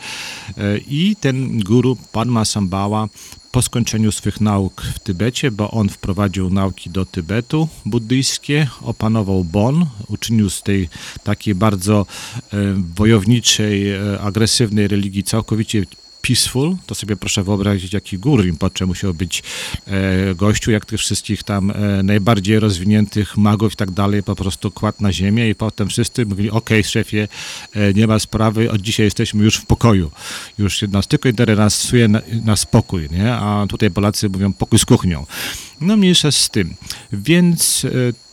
e, i ten guru Padma Sambhava po skończeniu swych nauk w Tybecie, bo on wprowadził nauki do Tybetu buddyjskie, opanował Bon, uczynił z tej takiej bardzo e, wojowniczej, e, agresywnej religii całkowicie peaceful, to sobie proszę wyobrazić, jaki gór Rinpoche musiał być e, gościu, jak tych wszystkich tam e, najbardziej rozwiniętych magów i tak dalej, po prostu kładł na ziemię i potem wszyscy mówili, okej szefie, e, nie ma sprawy, od dzisiaj jesteśmy już w pokoju. Już nas tylko interesuje na, na spokój, nie? A tutaj Polacy mówią pokój z kuchnią. No mniejsza z tym. Więc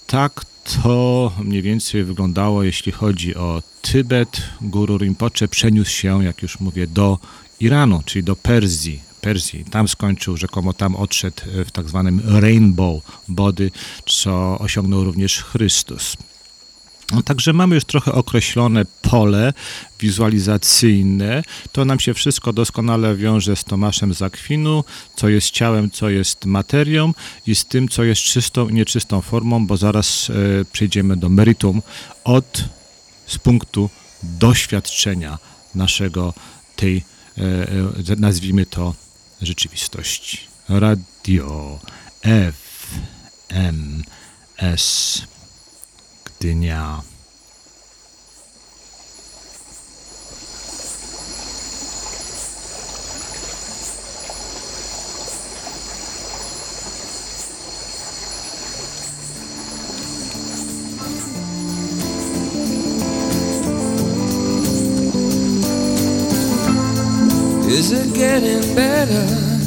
tak to mniej więcej wyglądało, jeśli chodzi o Tybet. Guru Rinpoche przeniósł się, jak już mówię, do Iranu, czyli do Persji. Persji. Tam skończył, rzekomo tam odszedł e, w tak zwanym Rainbow Body, co osiągnął również Chrystus. No, także mamy już trochę określone pole wizualizacyjne. To nam się wszystko doskonale wiąże z Tomaszem z Akwinu, co jest ciałem, co jest materią i z tym, co jest czystą i nieczystą formą, bo zaraz e, przejdziemy do meritum od z punktu doświadczenia naszego tej, nazwijmy to, rzeczywistości. Radio FMS Gdynia. Getting better?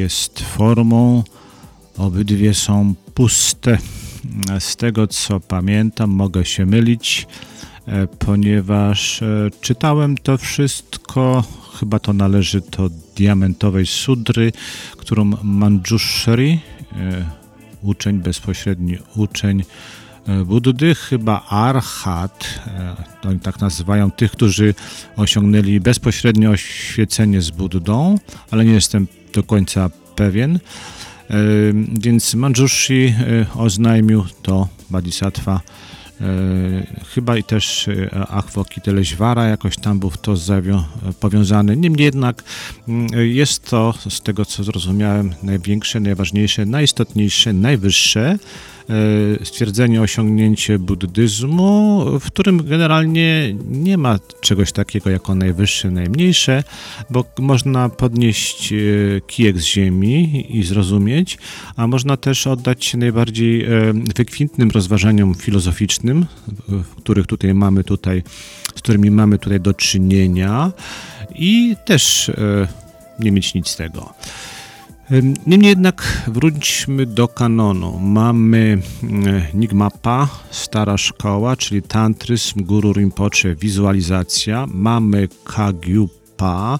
Jest formą, obydwie są puste. Z tego co pamiętam, mogę się mylić, e, ponieważ e, czytałem to wszystko, chyba to należy do diamentowej sudry, którą Manjushri, e, uczeń, bezpośredni uczeń Buddy, chyba Arhat, oni tak nazywają tych, którzy osiągnęli bezpośrednie oświecenie z Buddą, ale nie jestem do końca pewien. E, Więc Manjushri e, oznajmił to Bodhisattva e, chyba i też Akwokiteleśwara jakoś tam był w to powiązany. Niemniej jednak mm, jest to, z tego co zrozumiałem, największe, najważniejsze, najistotniejsze, najwyższe stwierdzenie, osiągnięcie buddyzmu, w którym generalnie nie ma czegoś takiego jako najwyższe, najmniejsze, bo można podnieść e, kijek z ziemi i zrozumieć, a można też oddać się najbardziej e, wykwintnym rozważaniom filozoficznym, których tutaj mamy tutaj, z którymi mamy tutaj do czynienia i też e, nie mieć nic z tego. Niemniej jednak wróćmy do kanonu. Mamy mm, Nigmapa, stara szkoła, czyli tantryzm, guru Rinpoche, wizualizacja. Mamy Kagyupa,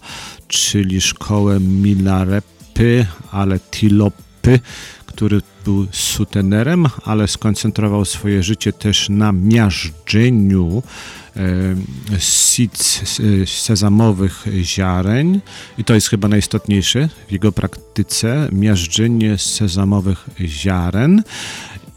czyli szkołę Milarepy, ale Tilopy, który był sutenerem, ale skoncentrował swoje życie też na miażdżeniu sit e, sezamowych ziaren i to jest chyba najistotniejsze w jego praktyce, miażdżenie sezamowych ziaren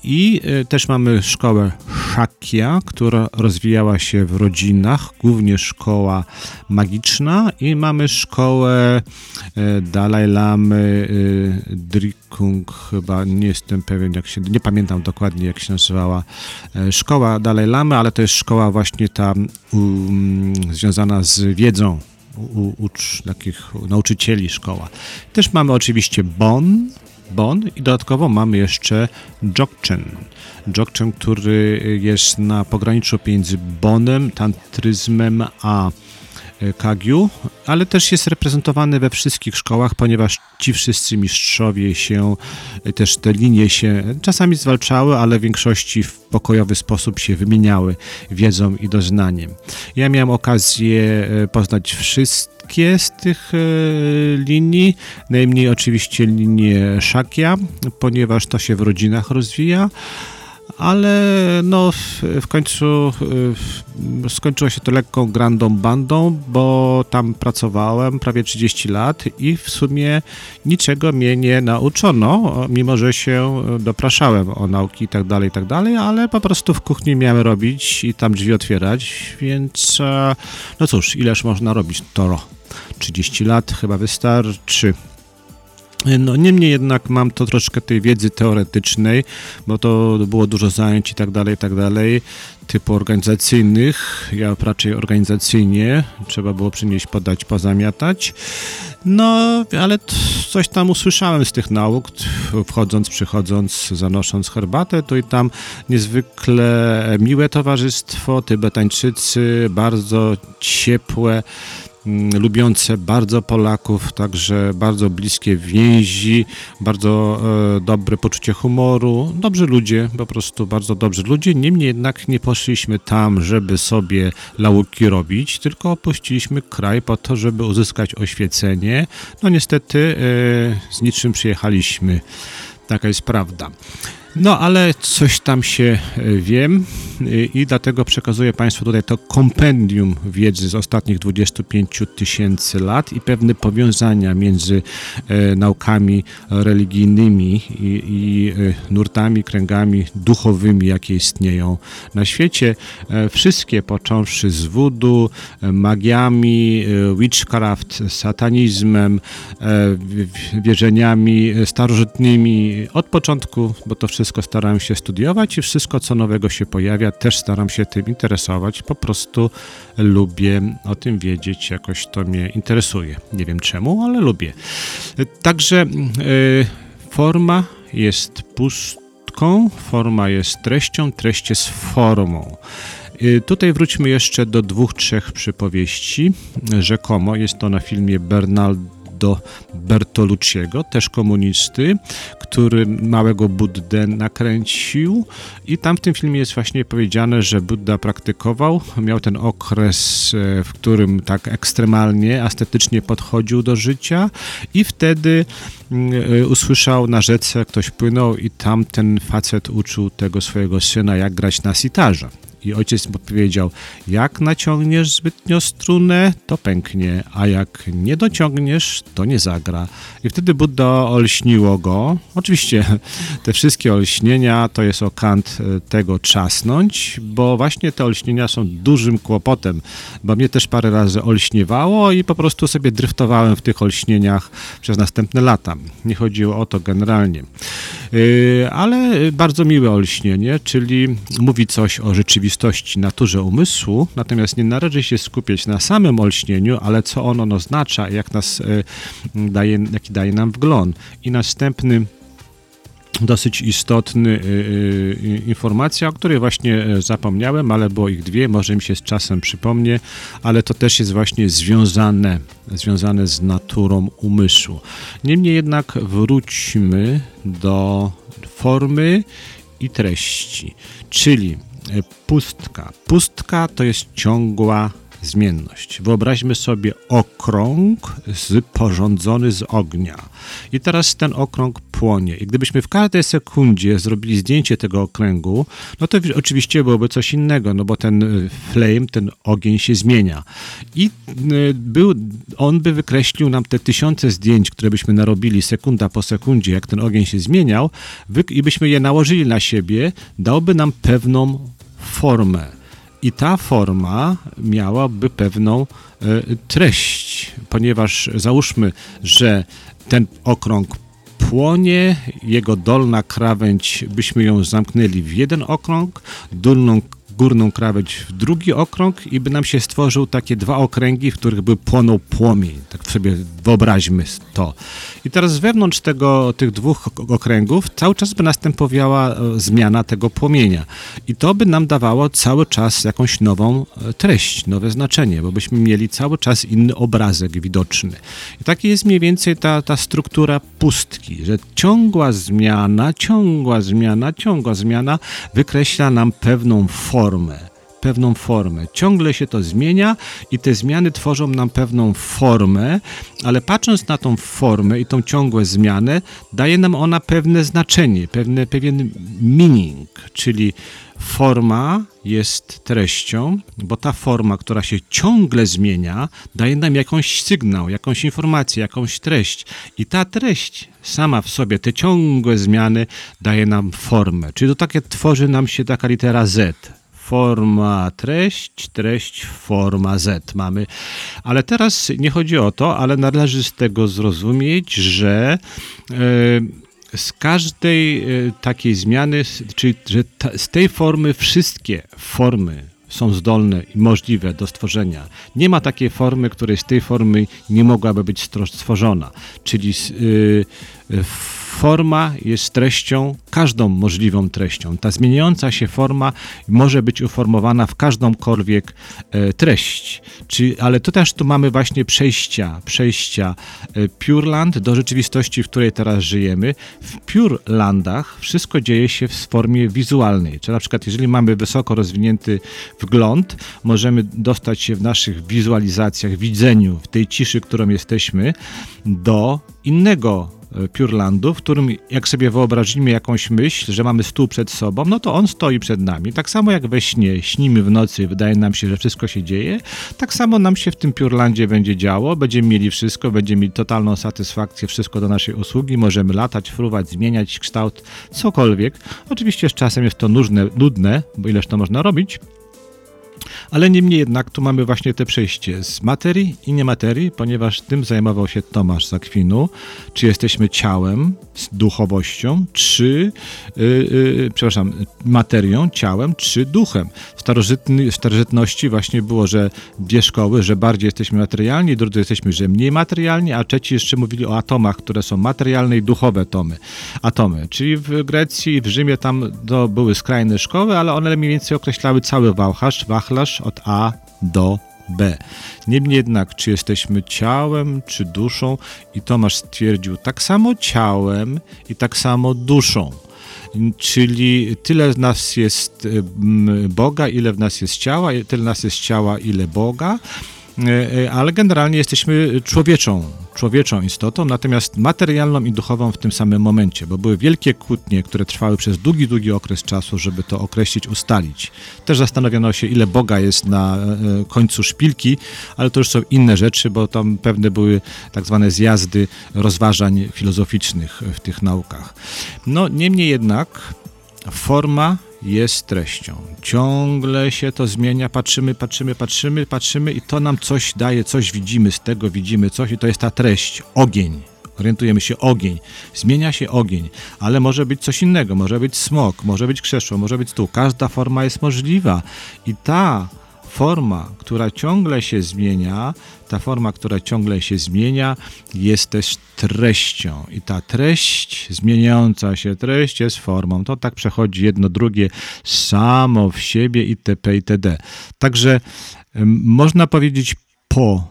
I e, też mamy szkołę Shakya, która rozwijała się w rodzinach, głównie szkoła magiczna i mamy szkołę e, Dalai Lamy e, Drikung, chyba nie jestem pewien jak się, nie pamiętam dokładnie jak się nazywała szkoła Dalai Lamy, ale to jest szkoła właśnie ta um, związana z wiedzą u, u, ucz, takich nauczycieli szkoła. Też mamy oczywiście Bon, Bon i dodatkowo mamy jeszcze Dzogchen. Dzogchen, który jest na pograniczu między Bonem, tantryzmem a e, Kagyu, ale też jest reprezentowany we wszystkich szkołach, ponieważ ci wszyscy mistrzowie się, e, też te linie się czasami zwalczały, ale w większości w pokojowy sposób się wymieniały wiedzą i doznaniem. Ja miałem okazję e, poznać wszystkie z tych linii, najmniej oczywiście linię Shakya, ponieważ to się w rodzinach rozwija, ale no w, końcu skończyło się to lekką grandą bandą, bo tam pracowałem prawie 30 lat i w sumie niczego mnie nie nauczono, mimo że się dopraszałem o nauki i tak dalej, i tak dalej, ale po prostu w kuchni miałem robić i tam drzwi otwierać, więc e, no cóż, ileż można robić toro? 30 lat chyba wystarczy. No, niemniej jednak mam to troszkę tej wiedzy teoretycznej, bo to było dużo zajęć i tak dalej, i tak dalej, typu organizacyjnych. Ja raczej organizacyjnie, trzeba było przynieść, podać, pozamiatać. No, ale coś tam usłyszałem z tych nauk, wchodząc, przychodząc, zanosząc herbatę, tu i tam niezwykle miłe towarzystwo, Tybetańczycy, bardzo ciepłe, lubiące bardzo Polaków, także bardzo bliskie więzi, bardzo e, dobre poczucie humoru, dobrzy ludzie, po prostu bardzo dobrzy ludzie. Niemniej jednak nie poszliśmy tam, żeby sobie lauki robić, tylko opuściliśmy kraj po to, żeby uzyskać oświecenie. No niestety e, z niczym przyjechaliśmy. Taka jest prawda. No, ale coś tam się e, wiem y, i dlatego przekazuję Państwu tutaj to kompendium wiedzy z ostatnich 25 tysięcy lat i pewne powiązania między e, naukami religijnymi i, i e, nurtami, kręgami duchowymi, jakie istnieją na świecie. E, wszystkie, począwszy z e, magiami, e, witchcraft, satanizmem, e, wierzeniami e, starożytnymi od początku, bo to wszystko staram się studiować i wszystko, co nowego się pojawia, też staram się tym interesować. Po prostu lubię o tym wiedzieć, jakoś to mnie interesuje. Nie wiem czemu, ale lubię. Także e, forma jest pustką, forma jest treścią, treść jest formą. Y, Tutaj wróćmy jeszcze do dwóch, trzech przypowieści. Rzekomo jest to na filmie Bernardo Bertolucciego, też komunisty, który małego Buddę nakręcił. I tam w tym filmie jest właśnie powiedziane, że Buddha praktykował, miał ten okres, e, w którym tak ekstremalnie, estetycznie podchodził do życia. I wtedy mm, e, usłyszał na rzece, ktoś płynął i tam ten facet uczył tego swojego syna, jak grać na sitarze. I ojciec mu powiedział, jak naciągniesz zbytnio strunę, to pęknie, a jak nie dociągniesz, to nie zagra. I wtedy Buddha olśniło go. Oczywiście te wszystkie olśnienia to jest o kant e, tego trzasnąć, bo właśnie te olśnienia są dużym kłopotem, bo mnie też parę razy olśniewało i po prostu sobie dryftowałem w tych olśnieniach przez następne lata. Nie chodziło o to generalnie. Yy, ale bardzo miłe olśnienie, czyli mówi coś o rzeczywistości, naturze umysłu, natomiast nie należy się skupiać na samym olśnieniu, ale co ono oznacza, jak nas yy, daje, jaki daje nam wgląd. I następny dosyć istotny y, y, informacja, o której właśnie e, zapomniałem, ale było ich dwie, może mi się z czasem przypomnie, ale to też jest właśnie związane, związane z naturą umysłu. Niemniej jednak wróćmy do formy i treści, czyli e, pustka. Pustka to jest ciągła zmienność. Wyobraźmy sobie okrąg porządzony z ognia. I teraz ten okrąg płonie. I gdybyśmy w każdej sekundzie zrobili zdjęcie tego okręgu, no to wi- oczywiście byłoby coś innego, no bo ten y, flame, ten ogień się zmienia. I y, był, on by wykreślił nam te tysiące zdjęć, które byśmy narobili sekunda po sekundzie, jak ten ogień się zmieniał, i byśmy je nałożyli na siebie, dałby nam pewną formę. I ta forma miałaby pewną e, treść, ponieważ załóżmy, że ten okrąg płonie, jego dolna krawędź, byśmy ją zamknęli w jeden okrąg, dolną górną krawędź w drugi okrąg i by nam się stworzył takie dwa okręgi, w których by płonął płomień. Tak sobie wyobraźmy to. I teraz wewnątrz tego, tych dwóch ok- okręgów cały czas by następowała e, zmiana tego płomienia. I to by nam dawało cały czas jakąś nową e, treść, nowe znaczenie, bo byśmy mieli cały czas inny obrazek widoczny. I taki jest mniej więcej ta, ta struktura pustki, że ciągła zmiana, ciągła zmiana, ciągła zmiana wykreśla nam pewną formę pewną formę. Ciągle się to zmienia i te zmiany tworzą nam pewną formę, ale patrząc na tą formę i tą ciągłe zmianę, daje nam ona pewne znaczenie, pewne, pewien meaning, czyli forma jest treścią, bo ta forma, która się ciągle zmienia, daje nam jakąś sygnał, jakąś informację, jakąś treść. I ta treść sama w sobie, te ciągłe zmiany daje nam formę. Czyli to takie tworzy nam się taka litera Z forma treść, treść forma Z mamy. Ale teraz nie chodzi o to, ale należy z tego zrozumieć, że e, z każdej e, takiej zmiany, czyli że z tej formy wszystkie formy są zdolne i możliwe do stworzenia. Nie ma takiej formy, której z tej formy nie mogłaby być stworzona. Czyli s- y, y, forma jest treścią, każdą możliwą treścią. Ta zmieniająca się forma może być uformowana w każdąkolwiek e, treść. Czyli, ale to też tu mamy właśnie przejścia, przejścia e, Pure Land do rzeczywistości, w której teraz żyjemy. W Pure Landach wszystko dzieje się w formie wizualnej. Czyli na przykład jeżeli mamy wysoko rozwinięty wgląd, możemy dostać się w naszych wizualizacjach, widzeniu, w tej ciszy, którą jesteśmy, do innego Pure w którym jak sobie wyobrazimy jakąś myśl, że mamy stół przed sobą, no to on stoi przed nami. Tak samo jak we śnie, śnimy w nocy, wydaje nam się, że wszystko się dzieje, tak samo nam się w tym Pure Landzie będzie działo, będziemy mieli wszystko, będziemy mieli totalną satysfakcję, wszystko do naszej usługi, możemy latać, fruwać, zmieniać kształt, cokolwiek. Oczywiście z czasem jest to nużne, nudne, bo ileż to można robić, ale niemniej jednak tu mamy właśnie te przejście z materii i niematerii, ponieważ tym zajmował się Tomasz z Akwinu. Czy jesteśmy ciałem, z duchowością, czy, yy, yy, przepraszam, materią, ciałem, czy duchem. W, w starożytności właśnie było, że dwie szkoły, że bardziej jesteśmy materialni, drudzy jesteśmy, że mniej materialni, a trzeci jeszcze mówili o atomach, które są materialne i duchowe tomy, atomy. Czyli w Grecji i w Rzymie tam to były skrajne szkoły, ale one mniej więcej określały cały wachlarz, wachlarz od A do B. Niemniej jednak, czy jesteśmy ciałem, czy duszą, i Tomasz stwierdził tak samo ciałem i tak samo duszą. Czyli tyle w nas jest mm, Boga, ile w nas jest ciała, tyle w nas jest ciała, ile Boga. E, e, Ale generalnie jesteśmy człowieczą, człowieczą istotą, natomiast materialną i duchową w tym samym momencie, bo były wielkie kłótnie, które trwały przez długi, długi okres czasu, żeby to określić, ustalić. Też zastanowiono się, ile Boga jest na e, końcu szpilki, ale to już są inne rzeczy, bo tam pewne były tak zwane zjazdy rozważań filozoficznych w tych naukach. No, niemniej jednak forma jest treścią. Ciągle się to zmienia, patrzymy, patrzymy, patrzymy, patrzymy i to nam coś daje, coś widzimy, z tego widzimy coś i to jest ta treść, ogień. Orientujemy się, ogień. Zmienia się ogień, ale może być coś innego, może być smok, może być krzesło, może być stół. Każda forma jest możliwa i ta forma, która ciągle się zmienia, ta forma, która ciągle się zmienia, jest też treścią. I ta treść, zmieniająca się treść jest formą. To tak przechodzi jedno drugie samo w siebie itp. itd. Także można powiedzieć po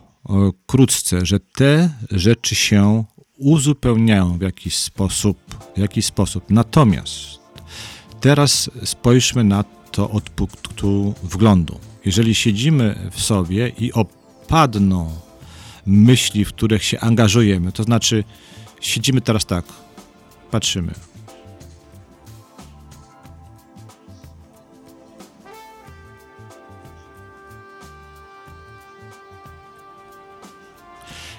krótce, że te rzeczy się uzupełniają w jakiś sposób. W jakiś sposób. Natomiast teraz spojrzmy na to od punktu wglądu. Jeżeli siedzimy w sobie i opadną myśli, w których się angażujemy, to znaczy siedzimy teraz tak, patrzymy.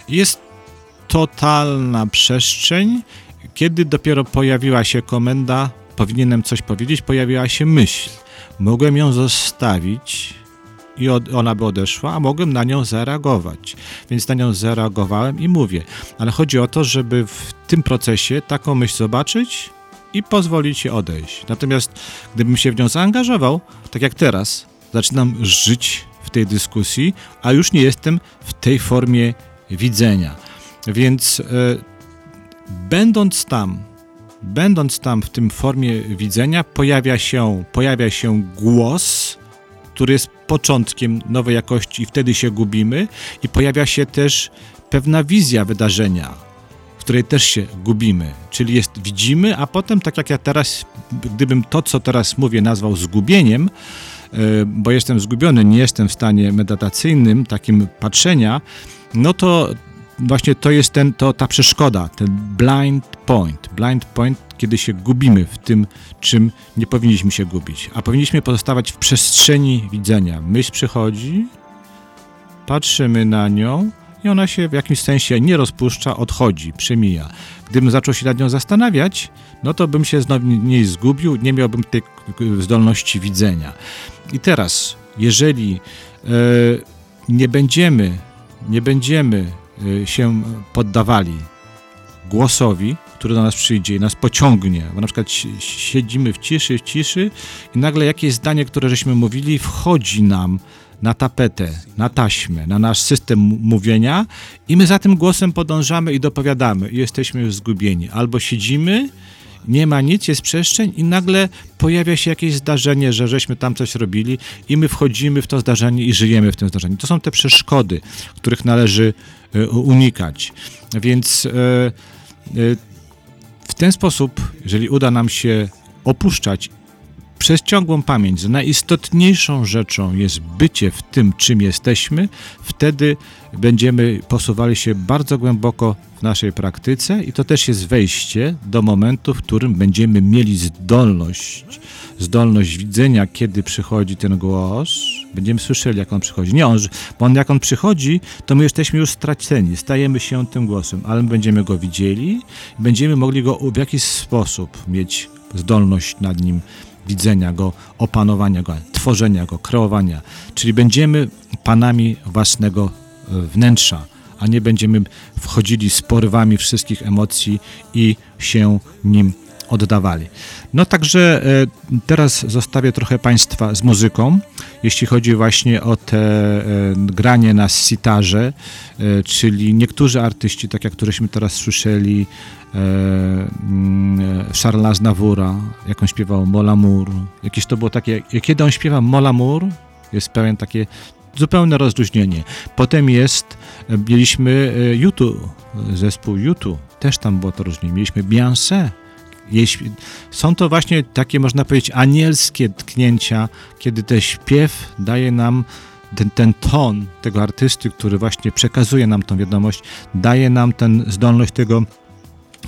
Jest totalna przestrzeń, kiedy dopiero pojawiła się komenda, powinienem coś powiedzieć, pojawiła się myśl. Mogłem ją zostawić i od, ona by odeszła, a mogłem na nią zareagować. Więc na nią zareagowałem i mówię. Ale chodzi o to, żeby w tym procesie taką myśl zobaczyć i pozwolić jej odejść. Natomiast gdybym się w nią zaangażował, tak jak teraz, zaczynam żyć w tej dyskusji, a już nie jestem w tej formie widzenia. Więc e, będąc tam, będąc tam w tym formie widzenia, pojawia się, pojawia się głos, który jest początkiem nowej jakości i wtedy się gubimy i pojawia się też pewna wizja wydarzenia, w której też się gubimy. Czyli jest widzimy, a potem tak jak ja teraz, gdybym to, co teraz mówię, nazwał zgubieniem, e, bo jestem zgubiony, nie jestem w stanie medytacyjnym, takim patrzenia, no to właśnie to jest ten, to, ta przeszkoda, ten blind point. Blind point, kiedy się gubimy w tym, czym nie powinniśmy się gubić, a powinniśmy pozostawać w przestrzeni widzenia. Myśl przychodzi, patrzymy na nią i ona się w jakimś sensie nie rozpuszcza, odchodzi, przemija. Gdybym zaczął się nad nią zastanawiać, no to bym się znowu nie zgubił, nie miałbym tej zdolności widzenia. I teraz, jeżeli e, nie będziemy, nie będziemy się poddawali głosowi, który do nas przyjdzie i nas pociągnie, bo na przykład si- siedzimy w ciszy, w ciszy i nagle jakieś zdanie, które żeśmy mówili, wchodzi nam na tapetę, na taśmę, na nasz system mówienia i my za tym głosem podążamy i dopowiadamy i jesteśmy już zgubieni. Albo siedzimy, nie ma nic, jest przestrzeń i nagle pojawia się jakieś zdarzenie, że żeśmy tam coś robili i my wchodzimy w to zdarzenie i żyjemy w tym zdarzeniu. To są te przeszkody, których należy unikać. Więc e, e, w ten sposób, jeżeli uda nam się opuszczać przez ciągłą pamięć, że najistotniejszą rzeczą jest bycie w tym, czym jesteśmy, wtedy będziemy posuwali się bardzo głęboko w naszej praktyce i to też jest wejście do momentu, w którym będziemy mieli zdolność, zdolność widzenia, kiedy przychodzi ten głos. Będziemy słyszeli, jak on przychodzi. Nie on, bo on, jak on przychodzi, to my jesteśmy już straceni, stajemy się tym głosem, ale my będziemy go widzieli, będziemy mogli go w jakiś sposób mieć zdolność nad nim widzenia go, opanowania go, tworzenia go, kreowania. Czyli będziemy panami własnego wnętrza, a nie będziemy wchodzili z porywami wszystkich emocji i się nim oddawali. No także e, teraz zostawię trochę Państwa z muzyką, jeśli chodzi właśnie o te e, granie na sitarze, e, czyli niektórzy artyści, tak jak któreśmy teraz słyszeli, e, mm, Aznavoura, jak on śpiewał Molamour, jakieś to było takie, kiedy on śpiewa Molamour, jest pełen takie zupełne rozluźnienie. Potem jest, e, mieliśmy e, YouTube, zespół YouTube, też tam było to różnie. Mieliśmy Beyoncé. Są to właśnie takie, można powiedzieć, anielskie tknięcia, kiedy ten śpiew daje nam ten, ten ton tego artysty, który właśnie przekazuje nam tą wiadomość, daje nam tę zdolność tego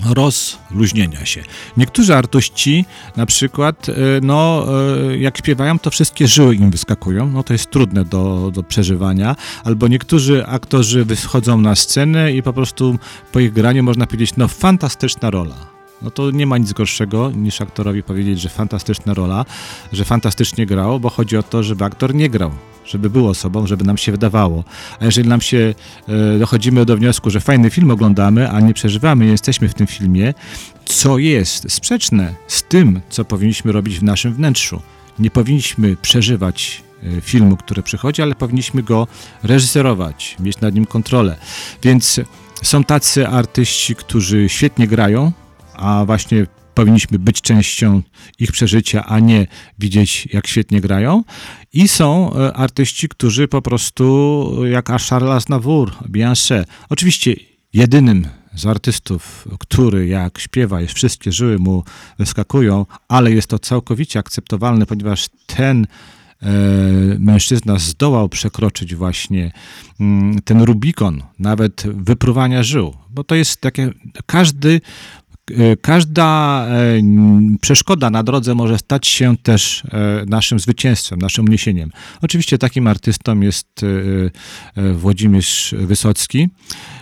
rozluźnienia się. Niektórzy artyści na przykład, e, no, e, jak śpiewają, to wszystkie żyły im wyskakują, no to jest trudne do, do przeżywania, albo niektórzy aktorzy wychodzą na scenę i po prostu po ich graniu można powiedzieć, no fantastyczna rola. No to nie ma nic gorszego niż aktorowi powiedzieć, że fantastyczna rola, że fantastycznie grał, bo chodzi o to, żeby aktor nie grał, żeby był osobą, żeby nam się wydawało. A jeżeli nam się e, dochodzimy do wniosku, że fajny film oglądamy, a nie przeżywamy, nie jesteśmy w tym filmie, co jest sprzeczne z tym, co powinniśmy robić w naszym wnętrzu. Nie powinniśmy przeżywać e, filmu, który przychodzi, ale powinniśmy go reżyserować, mieć nad nim kontrolę. Więc są tacy artyści, którzy świetnie grają, a właśnie powinniśmy być częścią ich przeżycia, a nie widzieć, jak świetnie grają. I są e, artyści, którzy po prostu, jak Charles Aznavour, Beyoncé, oczywiście jedynym z artystów, który jak śpiewa, jest wszystkie żyły mu wyskakują, ale jest to całkowicie akceptowalne, ponieważ ten mężczyzna zdołał przekroczyć właśnie mm, ten Rubikon, nawet wypruwania żył, bo to jest takie, każdy E, Każda e, przeszkoda na drodze może stać się też e, naszym zwycięstwem, naszym uniesieniem. Oczywiście takim artystą jest e, e, Włodzimierz Wysocki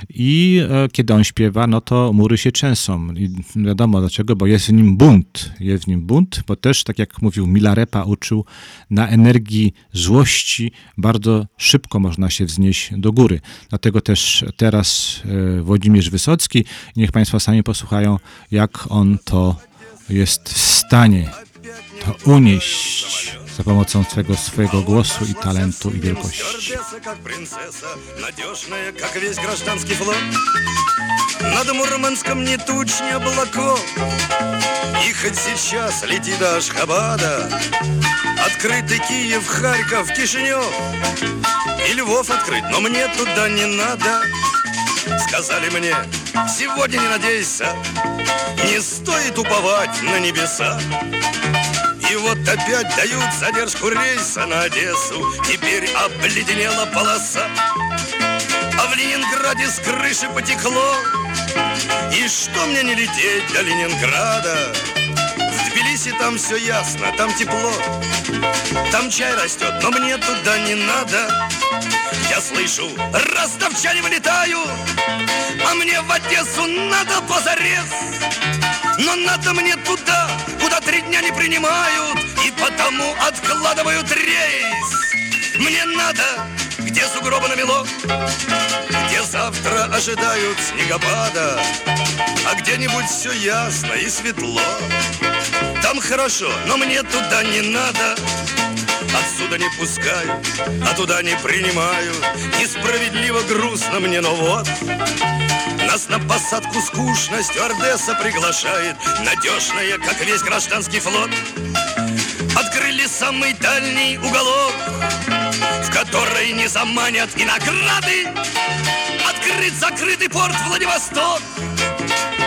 i e, kiedy on śpiewa, no to mury się trzęsą. I wiadomo dlaczego, bo jest w nim bunt. Jest w nim bunt, bo też, tak jak mówił Milarepa, uczył na energii złości bardzo szybko można się wznieść do góry. Dlatego też teraz e, Włodzimierz Wysocki, niech Państwo sami posłuchają, jak on to jest w stanie to unieść za pomocą swego, swojego głosu i talentu i wielkości. Над Мурманском ни туч, ни облаков. И хоть сейчас лети до Ашхабада, Открытый Киев, Харьков, Кишинев. И Львов открыть, но мне туда не надо. Сказали мне, сегодня не надейся, Не стоит уповать на небеса. И вот опять дают задержку рейса на Одессу. Теперь обледенела полоса. А в Ленинграде с крыши потекло. И что мне не лететь до Ленинграда В Тбилиси там все ясно, там тепло Там чай растет, но мне туда не надо. Я слышу, ростовчане вылетают А мне в Одессу надо позарез. Но надо мне туда, куда три дня не принимают И потому откладывают рейс. Мне надо, где сугробы намело Где завтра ожидают снегопада? А где-нибудь все ясно и светло. Там хорошо, но мне туда не надо. Отсюда не пускают, а туда не принимают. Несправедливо грустно мне, но вот. Нас на посадку скучно стюардесса приглашает Надежная, как весь гражданский флот Открыли самый дальний уголок В который не заманят и награды. Открыт закрытый порт Владивосток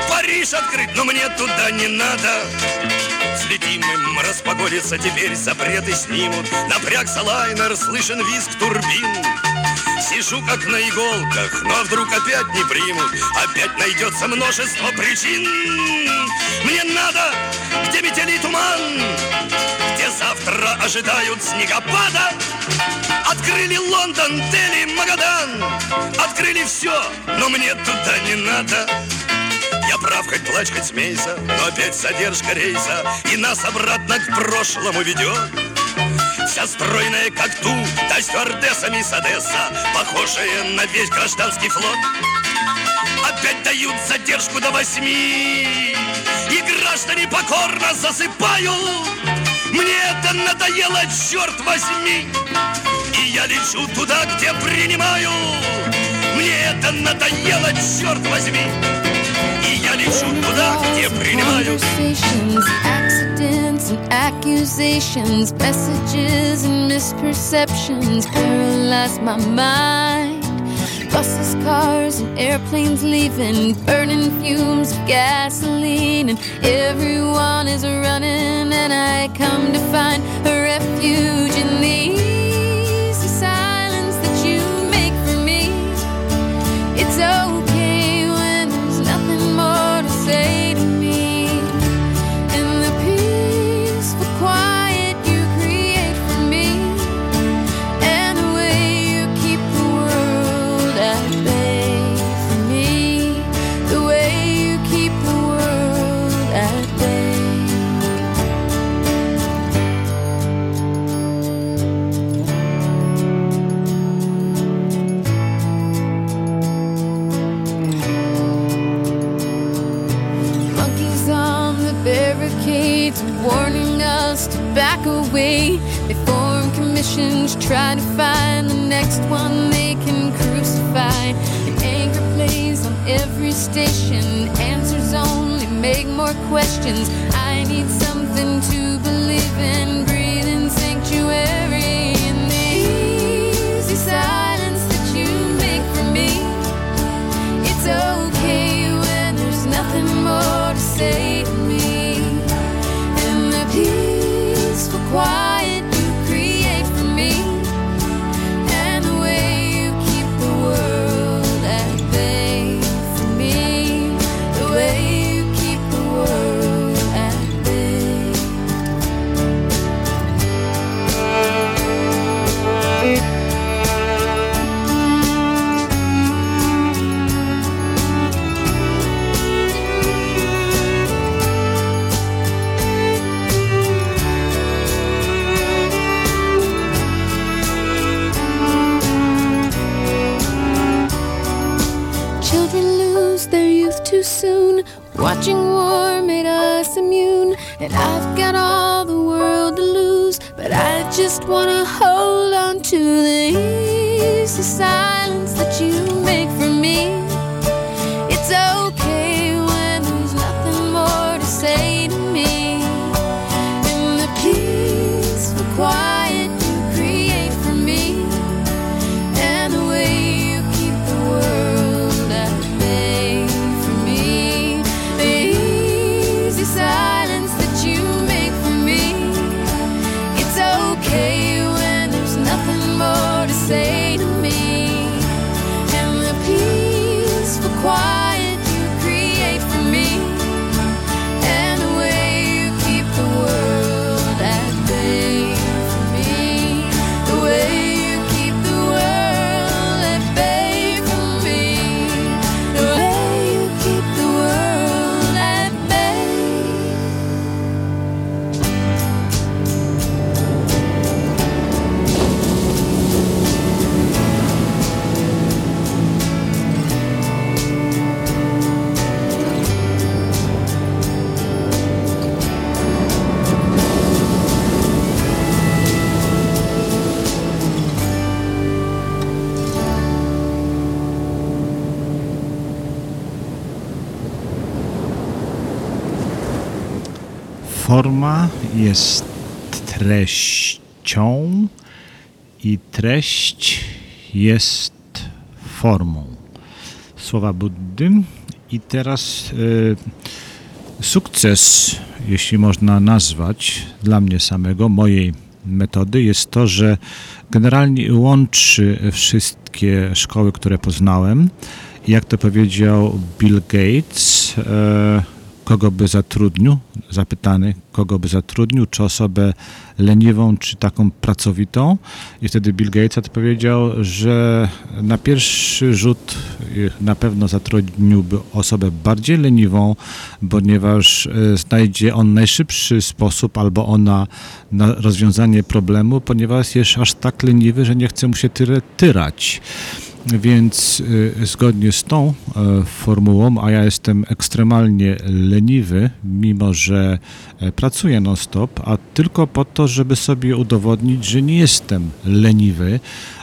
Париж открыт, но мне туда не надо. Следим им, распогодится теперь, запреты снимут. Напрягся лайнер, слышен визг турбин. Сижу как на иголках, но вдруг опять не примут Опять найдется множество причин. Мне надо, где метели туман завтра ожидают снегопада. Открыли Лондон, Дели, Магадан. Открыли все, но мне туда не надо прав, хоть плачь, хоть смейся Но опять задержка рейса И нас обратно к прошлому ведет Вся стройная, как ту, да стюардесса мисс Одесса Похожая на весь гражданский флот. Опять дают задержку до восьми И граждане покорно засыпают. Мне это надоело, черт возьми! И я лечу туда, где принимаю. Мне это надоело, черт возьми И я лечу туда, где принимаю Conversations, accidents and accusations, messages and misperceptions paralyze my mind. Buses, cars, and airplanes leaving, burning fumes of gasoline, and everyone is running. And I come to find a refuge in the easy back away. They form commissions, try to find the next one they can crucify. An anchor plays on every station. Answers only make more questions. I need something to believe in. Breathe in sanctuary in the easy silence that you make for me. It's okay when there's nothing more to say quiet Watching war made us immune, and I've got all the world to lose. But I just wanna hold on to the easy silence that you make for me. Forma jest treścią i treść jest formą. Słowa Buddy. I teraz e, sukces, jeśli można nazwać dla mnie samego, mojej metody, jest to, że generalnie łączy wszystkie szkoły, które poznałem. Jak to powiedział Bill Gates, e, kogo by zatrudnił, zapytany, kogo by zatrudnił, czy osobę leniwą, czy taką pracowitą. I wtedy Bill Gates odpowiedział, że na pierwszy rzut y, na pewno zatrudniłby osobę bardziej leniwą, ponieważ y, znajdzie on najszybszy sposób albo ona na rozwiązanie problemu, ponieważ jest aż tak leniwy, że nie chce mu się tyle tyrać. Więc y, zgodnie z tą y, formułą, a ja jestem ekstremalnie leniwy, mimo że e, pracuję non-stop, a tylko po to, żeby sobie udowodnić, że nie jestem leniwy,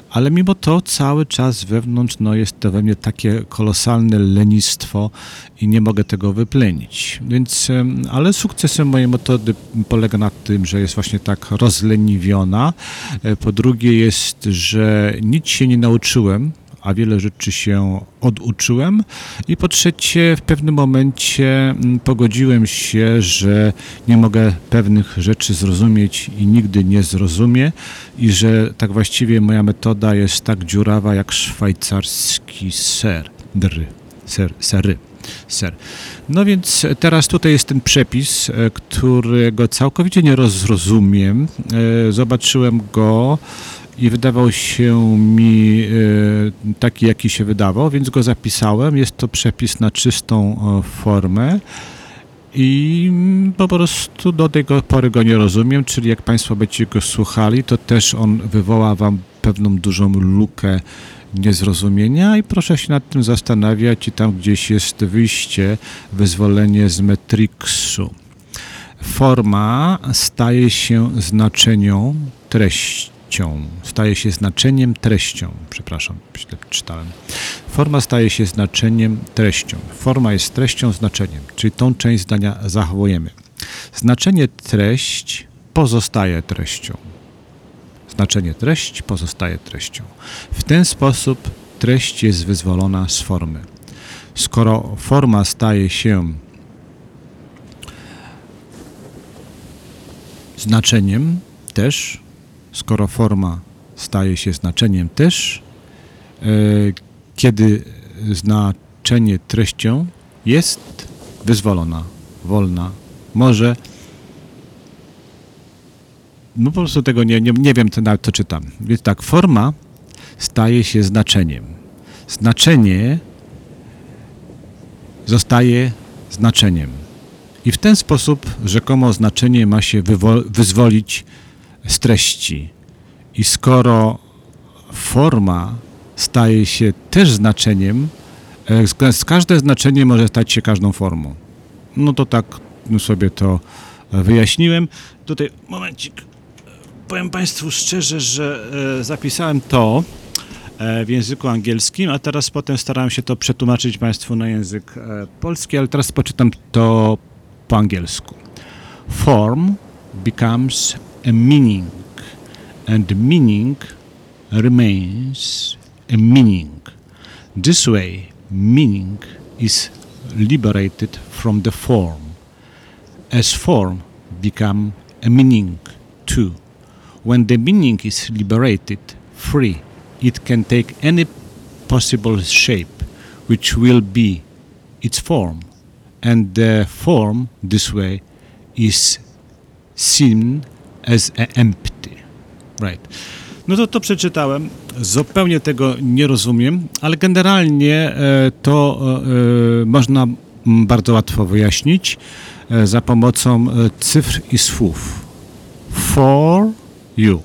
ale mimo to cały czas wewnątrz no, jest to we mnie takie kolosalne lenistwo i nie mogę tego wyplenić. Więc, ale sukcesem mojej metody polega na tym, że jest właśnie tak rozleniwiona. E, Po drugie jest, że nic się nie nauczyłem, a wiele rzeczy się oduczyłem. I po trzecie, w pewnym momencie mm, pogodziłem się, że nie mogę pewnych rzeczy zrozumieć i nigdy nie zrozumie, i że tak właściwie moja metoda jest tak dziurawa jak szwajcarski ser. Dry. Ser, sery. Ser. No więc teraz tutaj jest ten przepis, e, którego całkowicie nie rozumiem. E, Zobaczyłem go i wydawał się mi e, taki, jaki się wydawał, więc go zapisałem. Jest to przepis na czystą e, formę. I po prostu do tej pory go nie rozumiem, czyli jak Państwo będziecie go słuchali, to też on wywoła Wam pewną dużą lukę niezrozumienia i proszę się nad tym zastanawiać i tam gdzieś jest wyjście, wyzwolenie z Matrixu. Forma staje się znaczenią treścią. Staje się znaczeniem treścią. Przepraszam, źle czytałem. Forma staje się znaczeniem treścią. Forma jest treścią, znaczeniem, czyli tą część zdania zachowujemy. Znaczenie treść pozostaje treścią. Znaczenie treść pozostaje treścią. W ten sposób treść jest wyzwolona z formy. Skoro forma staje się znaczeniem też, skoro forma staje się znaczeniem też, e, kiedy znaczenie treścią jest wyzwolona, wolna, może no po prostu tego nie, nie, nie wiem, co, nawet co czytam. Więc tak, forma staje się znaczeniem. Znaczenie zostaje znaczeniem. I w ten sposób rzekomo znaczenie ma się wyzwolić z treści. I skoro forma staje się też znaczeniem, e, każde znaczenie może stać się każdą formą. No to tak sobie to e, wyjaśniłem. Tutaj, momencik. Powiem Państwu szczerze, że e, zapisałem to w języku angielskim, a teraz potem starałem się to przetłumaczyć Państwu na język polski, ale teraz poczytam to po angielsku. Form becomes a meaning, and meaning remains a meaning. This way, meaning is liberated from the form, as form become a meaning too. When the meaning is liberated, free, it can take any possible shape, which will be its form, and the form this way is seen as empty. Right. No to to przeczytałem. Zupełnie tego nie rozumiem, ale generalnie e, to e, e, można bardzo łatwo wyjaśnić za pomocą cyfr i słów. For you.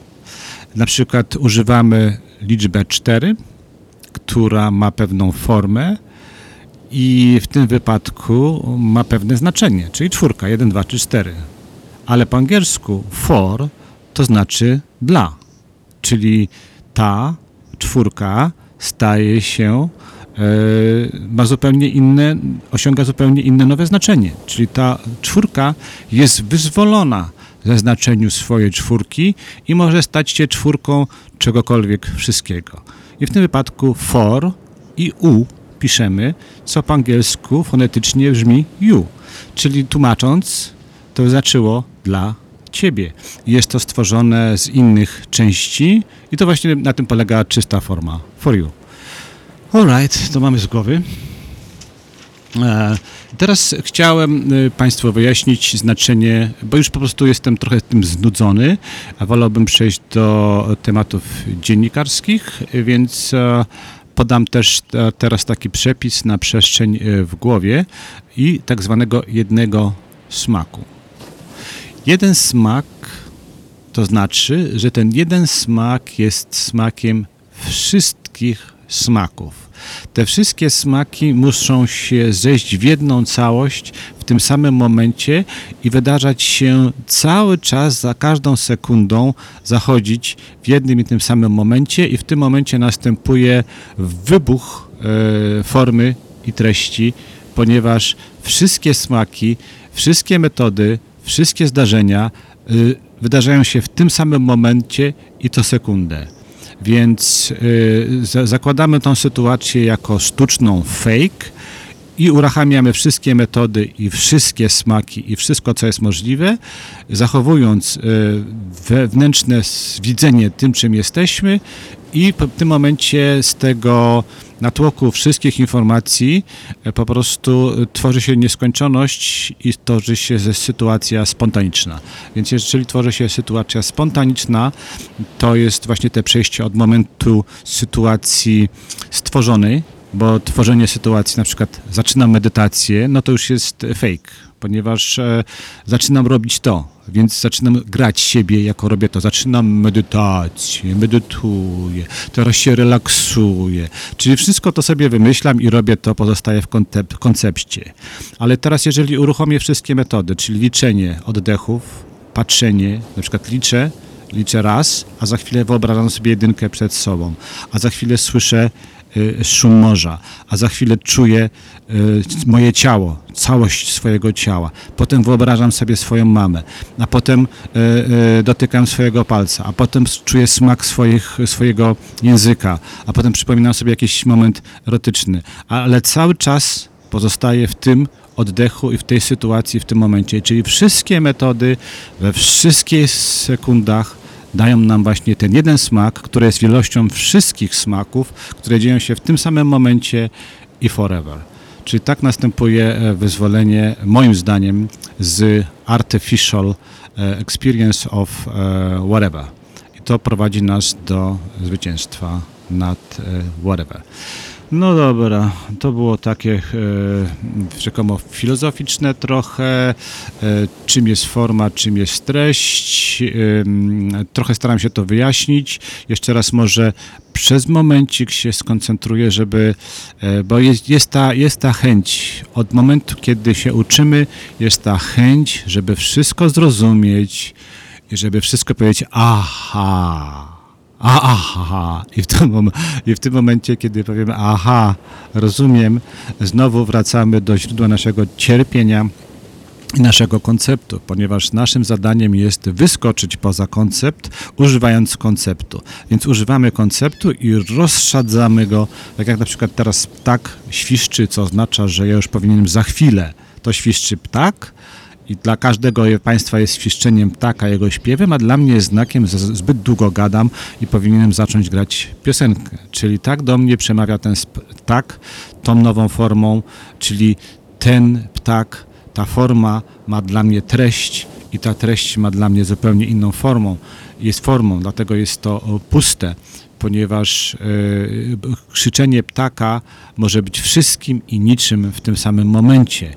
Na przykład używamy liczbę 4, która ma pewną formę i w tym wypadku ma pewne znaczenie, czyli czwórka, 1, 2 czy 4. Ale po angielsku for to znaczy dla, czyli ta czwórka staje się, e, ma zupełnie inne, osiąga zupełnie inne nowe znaczenie. Czyli ta czwórka jest wyzwolona ze znaczeniu swojej czwórki i może stać się czwórką czegokolwiek wszystkiego. I w tym wypadku for i u piszemy, co po angielsku fonetycznie brzmi you. Czyli tłumacząc, to znaczyło dla ciebie. Jest to stworzone z innych części i to właśnie na tym polega czysta forma for you. Alright, to mamy z głowy. E, Teraz chciałem y, Państwu wyjaśnić znaczenie, bo już po prostu jestem trochę tym znudzony, a wolałbym przejść do tematów dziennikarskich, więc e, podam też te- teraz taki przepis na przestrzeń e, w głowie i tak zwanego jednego smaku. Jeden smak to znaczy, że ten jeden smak jest smakiem wszystkich smaków. Te wszystkie smaki muszą się zejść w jedną całość w tym samym momencie i wydarzać się cały czas, za każdą sekundą, zachodzić w jednym i tym samym momencie, i w tym momencie następuje wybuch e, formy i treści, ponieważ wszystkie smaki, wszystkie metody, wszystkie zdarzenia y, wydarzają się w tym samym momencie i to sekundę. Więc y, za, zakładamy tą sytuację jako sztuczną fake i uruchamiamy wszystkie metody i wszystkie smaki i wszystko, co jest możliwe, zachowując y, wewnętrzne widzenie tym, czym jesteśmy i w tym momencie z tego natłoku wszystkich informacji e, po prostu e, tworzy się nieskończoność i tworzy się sytuacja spontaniczna. Więc jeżeli tworzy się sytuacja spontaniczna, to jest właśnie te przejście od momentu sytuacji stworzonej, bo tworzenie sytuacji, na przykład zaczynam medytację, no to już jest fake, ponieważ e, zaczynam robić to, więc zaczynam grać siebie, jako robię to. Zaczynam medytację, medytuję, teraz się relaksuję. Czyli wszystko to sobie wymyślam i robię to, pozostaje w koncepcie. Ale teraz, jeżeli uruchomię wszystkie metody, czyli liczenie oddechów, patrzenie, na przykład liczę, liczę raz, a za chwilę wyobrażam sobie jedynkę przed sobą, a za chwilę słyszę szum morza, a za chwilę czuję y, moje ciało, całość swojego ciała. Potem wyobrażam sobie swoją mamę, a potem y, y, dotykam swojego palca, a potem czuję smak swoich, swojego języka, a potem przypominam sobie jakiś moment erotyczny. Ale cały czas pozostaje w tym oddechu i w tej sytuacji, w tym momencie. Czyli wszystkie metody we wszystkich sekundach dają nam właśnie ten jeden smak, który jest wielością wszystkich smaków, które dzieją się w tym samym momencie i forever. Czyli tak następuje e, wyzwolenie, moim zdaniem, z artificial e, experience of e, whatever. I to prowadzi nas do zwycięstwa nad whatever. No dobra, to było takie e, rzekomo filozoficzne trochę, e, czym jest forma, czym jest treść. E, trochę staram się to wyjaśnić. Jeszcze raz może przez momencik się skoncentruję, żeby, e, bo jest, jest, ta, jest ta chęć, od momentu kiedy się uczymy, jest ta chęć, żeby wszystko zrozumieć i żeby wszystko powiedzieć aha. A, aha. I w, tym, I w tym momencie, kiedy powiemy aha, rozumiem, znowu wracamy do źródła naszego cierpienia i naszego konceptu, ponieważ naszym zadaniem jest wyskoczyć poza koncept, używając konceptu. Więc używamy konceptu i rozszadzamy go, tak jak na przykład teraz ptak świszczy, co oznacza, że ja już powinienem za chwilę to świszczy ptak, i dla każdego Państwa jest świszczeniem ptaka jego śpiewem, a dla mnie jest znakiem, że zbyt długo gadam i powinienem zacząć grać piosenkę. Czyli tak do mnie przemawia ten ptak tą nową formą, czyli ten ptak, ta forma ma dla mnie treść i ta treść ma dla mnie zupełnie inną formą. Jest formą, dlatego jest to puste, ponieważ e, krzyczenie ptaka może być wszystkim i niczym w tym samym momencie.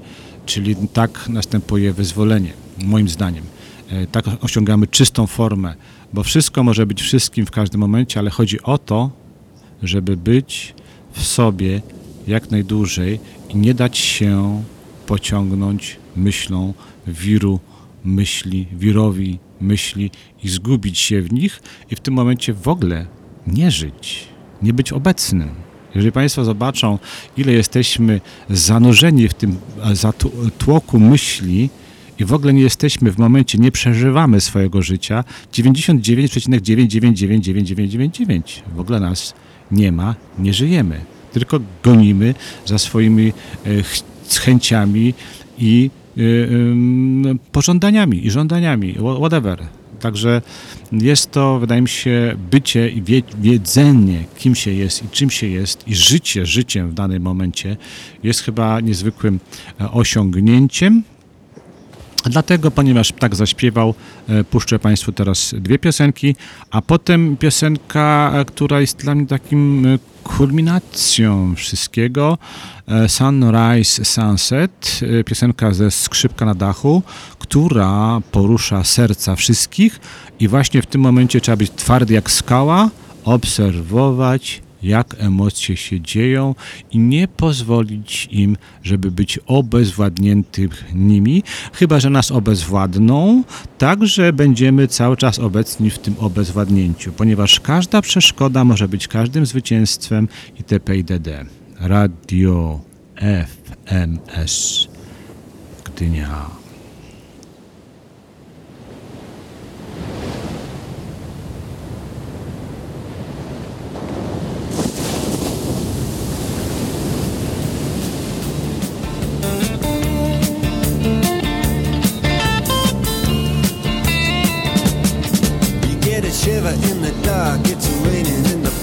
Czyli tak następuje wyzwolenie, moim zdaniem. E, Tak osiągamy czystą formę, bo wszystko może być wszystkim w każdym momencie, ale chodzi o to, żeby być w sobie jak najdłużej i nie dać się pociągnąć myślą wiru myśli, wirowi myśli i zgubić się w nich i w tym momencie w ogóle nie żyć, nie być obecnym. Jeżeli Państwo zobaczą, ile jesteśmy zanurzeni w tym e, tłoku myśli i w ogóle nie jesteśmy w momencie, nie przeżywamy swojego życia, 99,9999999 w ogóle nas nie ma, nie żyjemy. Tylko gonimy za swoimi e, ch- chęciami i y, pożądaniami i żądaniami, wha- whatever. Także jest to, wydaje mi się, bycie i wie, wiedzenie, kim się jest i czym się jest, i życie życiem w danym momencie jest chyba niezwykłym e, osiągnięciem. Dlatego, ponieważ ptak zaśpiewał, e, puszczę Państwu teraz dwie piosenki, a potem piosenka, e, która jest dla mnie takim e, kulminacją wszystkiego. Sunrise Sunset, piosenka ze skrzypka na dachu, która porusza serca wszystkich i właśnie w tym momencie trzeba być twardy jak skała, obserwować jak emocje się dzieją i nie pozwolić im, żeby być obezwładniętym nimi, chyba że nas obezwładną, także będziemy cały czas obecni w tym obezwładnięciu, ponieważ każda przeszkoda może być każdym zwycięstwem itp. itd. Radio FMS Gdynia.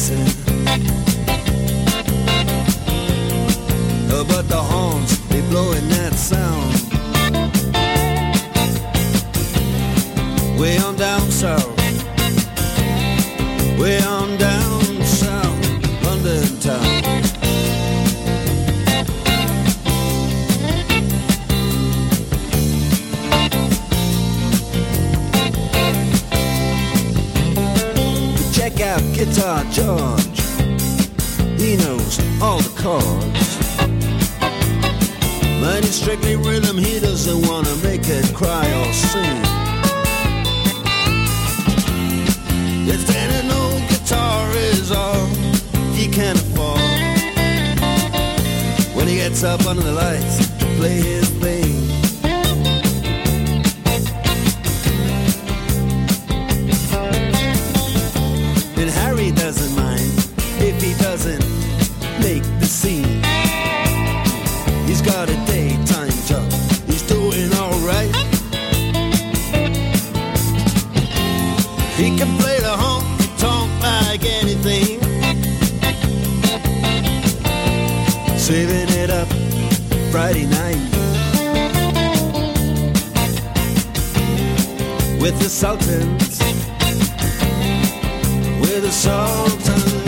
places. Uh, But the horns, they blowing that sound. Way on down south. Way on down Guitar George. He knows all the chords. But it's strictly rhythm, he doesn't wanna make it cry or sing. If then an old guitar is all he can afford, when he gets up under the lights to play his Friday night. With the Sultans, with the Sultans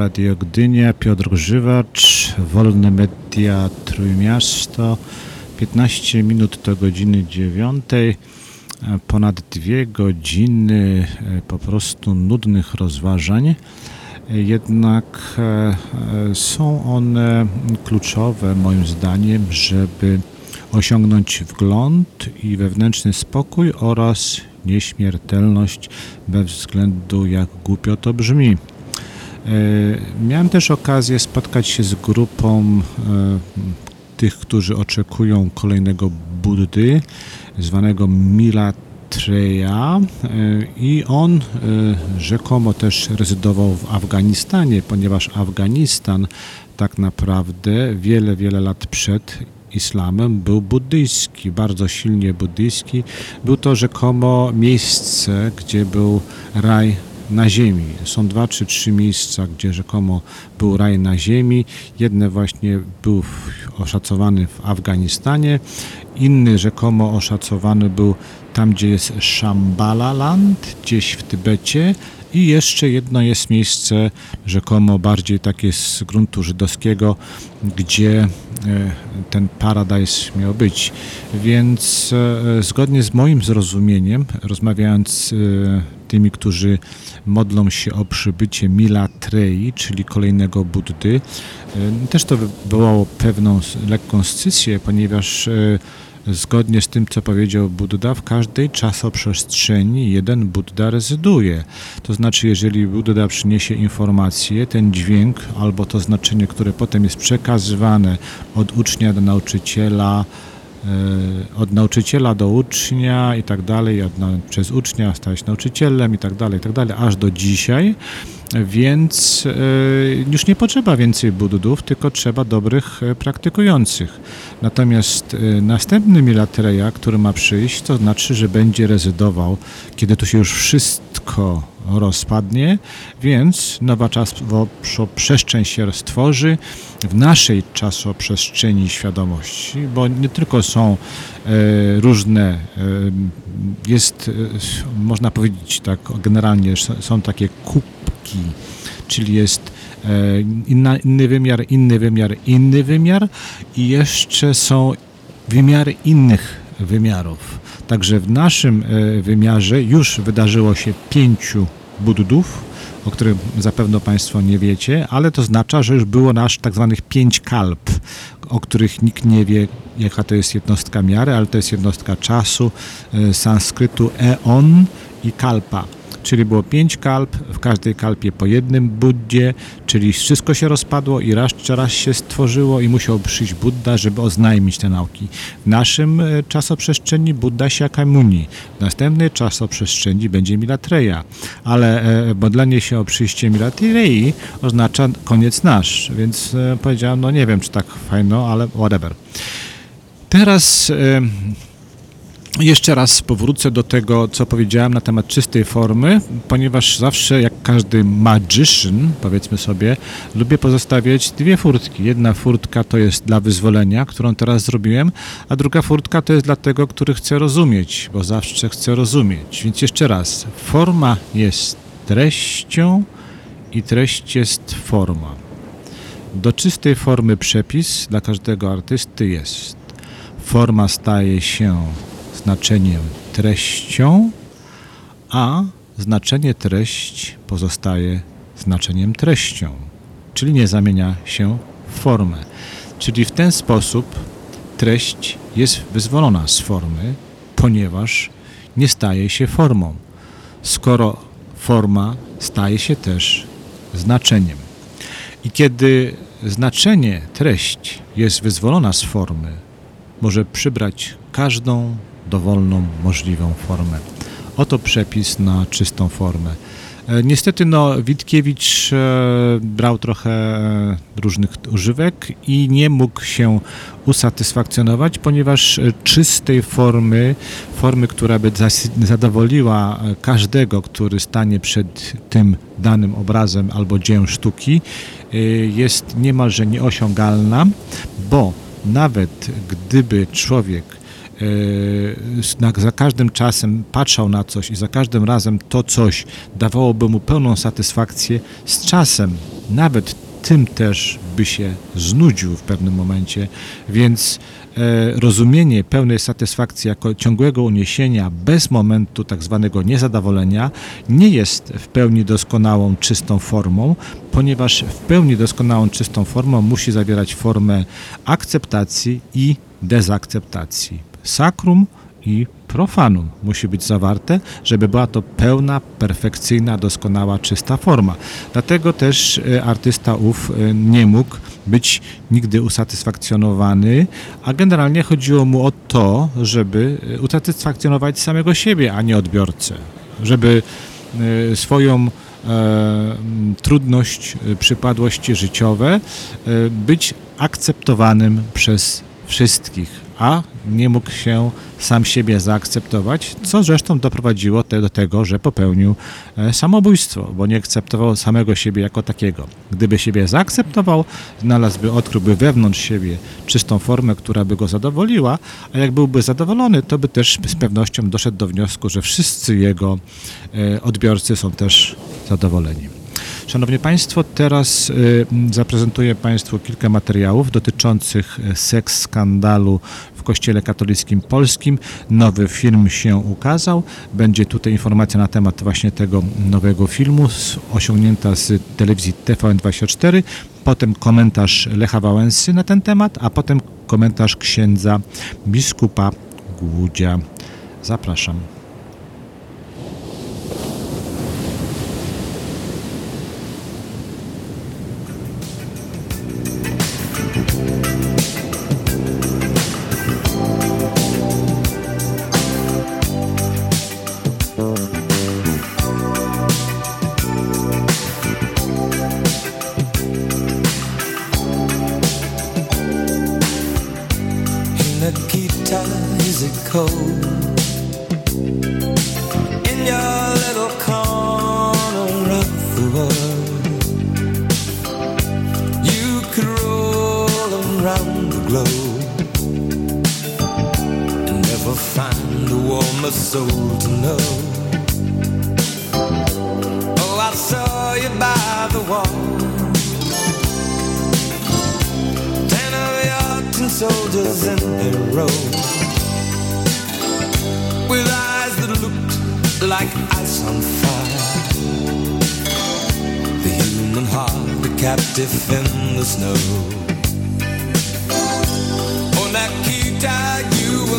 Radio Gdynia, Piotr Grzywacz, Wolne Media Trójmiasto. 15 minut do godziny 9. Ponad dwie godziny e, po prostu nudnych rozważań. Jednak e, e, są one kluczowe moim zdaniem, żeby osiągnąć wgląd i wewnętrzny spokój oraz nieśmiertelność bez względu jak głupio to brzmi. E, Miałem też okazję spotkać się z grupą e, tych, którzy oczekują kolejnego Buddy, zwanego Milatreya e, i on rzekomo też rezydował w Afganistanie, ponieważ Afganistan tak naprawdę wiele, wiele lat przed islamem był buddyjski, bardzo silnie buddyjski. Był to rzekomo miejsce, gdzie był raj na ziemi. Są dwa czy trzy miejsca, gdzie rzekomo był raj na ziemi. Jedne właśnie był oszacowany w Afganistanie, inny rzekomo oszacowany był tam, gdzie jest Shambhala-land, gdzieś w Tybecie i jeszcze jedno jest miejsce rzekomo bardziej takie z gruntu żydowskiego, gdzie e, ten paradajs miał być. Więc e, zgodnie z moim zrozumieniem, rozmawiając e, tymi, którzy modlą się o przybycie Milatrei, czyli kolejnego Buddy, też to wywołało pewną lekką scysję, ponieważ Zgodnie z tym, co powiedział Buddha, w każdej czasoprzestrzeni jeden Buddha rezyduje. To znaczy, jeżeli Buddha przyniesie informację, ten dźwięk albo to znaczenie, które potem jest przekazywane od ucznia do nauczyciela, od nauczyciela do ucznia i tak dalej, od, przez ucznia stać nauczycielem i tak dalej, i tak dalej, aż do dzisiaj. Więc już nie potrzeba więcej buddów, tylko trzeba dobrych praktykujących. Natomiast następny Milatreya, który ma przyjść, to znaczy, że będzie rezydował, kiedy to się już wszystko rozpadnie, więc nowa czasoprzestrzeń się stworzy w naszej czasoprzestrzeni świadomości, bo nie tylko są e, różne, e, jest, e, można powiedzieć tak generalnie, są takie kubki, czyli jest inna, inny wymiar, inny wymiar, inny wymiar i jeszcze są wymiary innych wymiarów. Także w naszym e, wymiarze już wydarzyło się pięciu buddów, o którym zapewne Państwo nie wiecie, ale to oznacza, że już było nasz tak zwanych pięć kalp, o których nikt nie wie, jaka to jest jednostka miary, ale to jest jednostka czasu, e, sanskrytu eon i kalpa. Czyli było pięć kalp, w każdej kalpie po jednym Buddzie, czyli wszystko się rozpadło i raz raz się stworzyło i musiał przyjść Buddha, żeby oznajmić te nauki. W naszym e, czasoprzestrzeni Buddha Shakyamuni, w następnej czasoprzestrzeni będzie Milatreya, ale e, modlenie się o przyjście Milatrei oznacza koniec nasz, więc e, powiedziałem, no nie wiem, czy tak fajno, ale whatever. Teraz e, jeszcze raz powrócę do tego, co powiedziałem na temat czystej formy, ponieważ zawsze, jak każdy magician, powiedzmy sobie, lubię pozostawiać dwie furtki. Jedna furtka to jest dla wyzwolenia, którą teraz zrobiłem, a druga furtka to jest dla tego, który chce rozumieć, bo zawsze chce rozumieć. Więc jeszcze raz, forma jest treścią i treść jest forma. Do czystej formy przepis dla każdego artysty jest. Forma staje się znaczeniem treścią, a znaczenie treść pozostaje znaczeniem treścią, czyli nie zamienia się w formę. Czyli w ten sposób treść jest wyzwolona z formy, ponieważ nie staje się formą. Skoro forma staje się też znaczeniem. I kiedy znaczenie, treść jest wyzwolona z formy, może przybrać każdą dowolną, możliwą formę. Oto przepis na czystą formę. E, Niestety, no, Witkiewicz e, brał trochę e, różnych używek i nie mógł się usatysfakcjonować, ponieważ czystej formy, formy, która by zadowoliła każdego, który stanie przed tym danym obrazem albo dziełem sztuki, jest niemalże nieosiągalna, bo nawet gdyby człowiek na, za każdym czasem patrzał na coś i za każdym razem to coś dawałoby mu pełną satysfakcję, z czasem nawet tym też by się znudził w pewnym momencie, więc e, rozumienie pełnej satysfakcji jako ciągłego uniesienia bez momentu tak zwanego niezadowolenia nie jest w pełni doskonałą, czystą formą, ponieważ w pełni doskonałą, czystą formą musi zawierać formę akceptacji i dezakceptacji. Sakrum i profanum musi być zawarte, żeby była to pełna, perfekcyjna, doskonała, czysta forma. Dlatego też e, artysta ów e, nie mógł być nigdy usatysfakcjonowany, a generalnie chodziło mu o to, żeby e, usatysfakcjonować samego siebie, a nie odbiorcę. Żeby swoją trudność, przypadłości życiowe być akceptowanym przez wszystkich, a nie mógł się sam siebie zaakceptować, co zresztą doprowadziło te, do tego, że popełnił e, samobójstwo, bo nie akceptował samego siebie jako takiego. Gdyby siebie zaakceptował, znalazłby, odkryłby wewnątrz siebie czystą formę, która by go zadowoliła, a jak byłby zadowolony, to by też z pewnością doszedł do wniosku, że wszyscy jego e, odbiorcy są też zadowoleni. Szanowni Państwo, teraz y, zaprezentuję Państwu kilka materiałów dotyczących y, seks skandalu w Kościele Katolickim Polskim. Nowy film się ukazał. Będzie tutaj informacja na temat właśnie tego nowego filmu, osiągnięta z telewizji TVN24. Potem komentarz Lecha Wałęsy na ten temat, a potem komentarz księdza biskupa Głudzia. Zapraszam.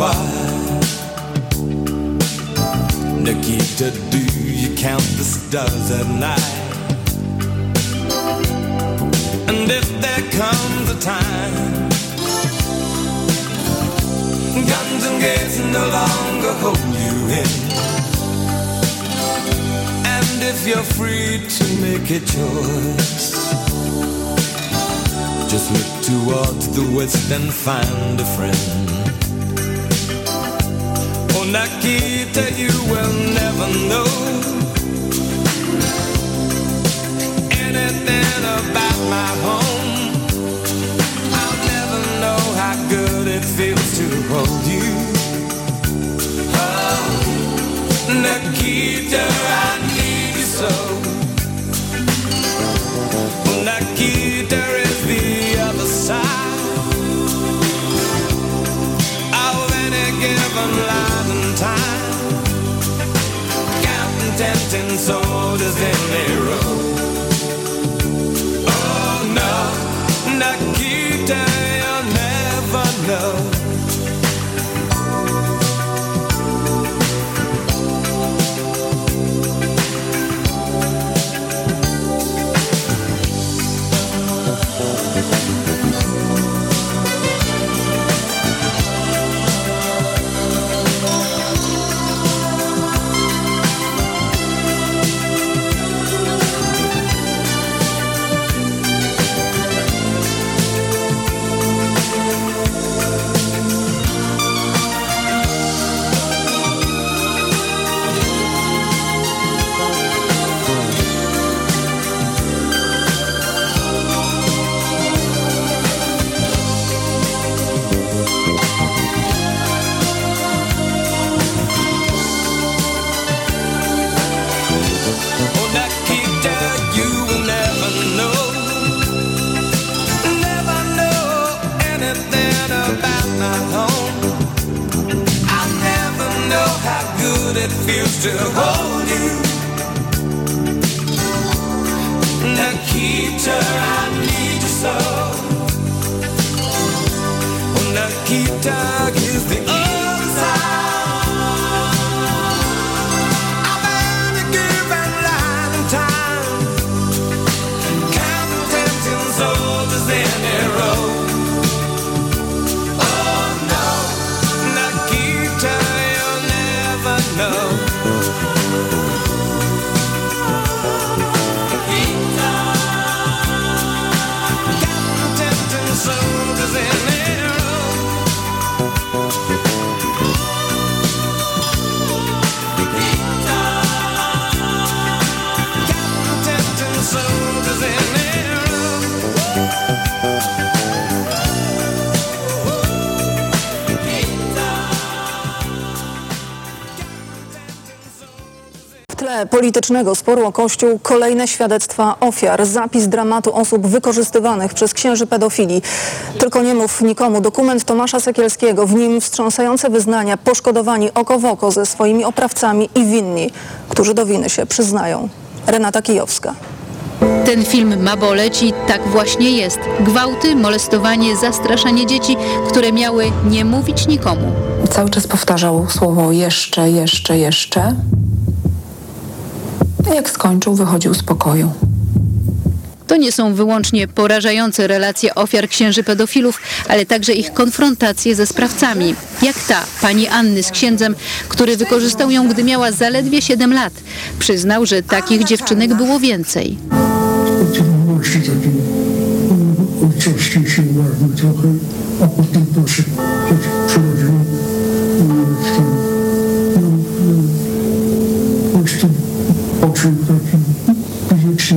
wire, Nikita, do you count the stars at night? And if there comes a time, guns and gates no longer hold you in. And if you're free to make a choice, just look towards the west and find a friend. Oh, Nikita, you will never know anything about my home. I'll never know how good it feels to hold you. Oh, Nikita, I need you so. Nikita is the other side given line Washington soldiers in their row. Politycznego sporu o Kościół kolejne świadectwa ofiar, zapis dramatu osób wykorzystywanych przez księży pedofili. Tylko nie mów nikomu. Dokument Tomasza Sekielskiego, w nim wstrząsające wyznania, poszkodowani oko w oko ze swoimi oprawcami i winni, którzy do winy się przyznają. Renata Kijowska. Ten film ma boleć i tak właśnie jest. Gwałty, molestowanie, zastraszanie dzieci, które miały nie mówić nikomu. Cały czas powtarzał słowo jeszcze, jeszcze, jeszcze. A jak skończył, wychodził z pokoju. To nie są wyłącznie porażające relacje ofiar księży pedofilów, ale także ich konfrontacje ze sprawcami. Jak ta, pani Anny z księdzem, który wykorzystał ją, gdy miała zaledwie 7 lat. Przyznał, że takich dziewczynek było więcej. takiej się trochę, a potem poszedł, jakiś.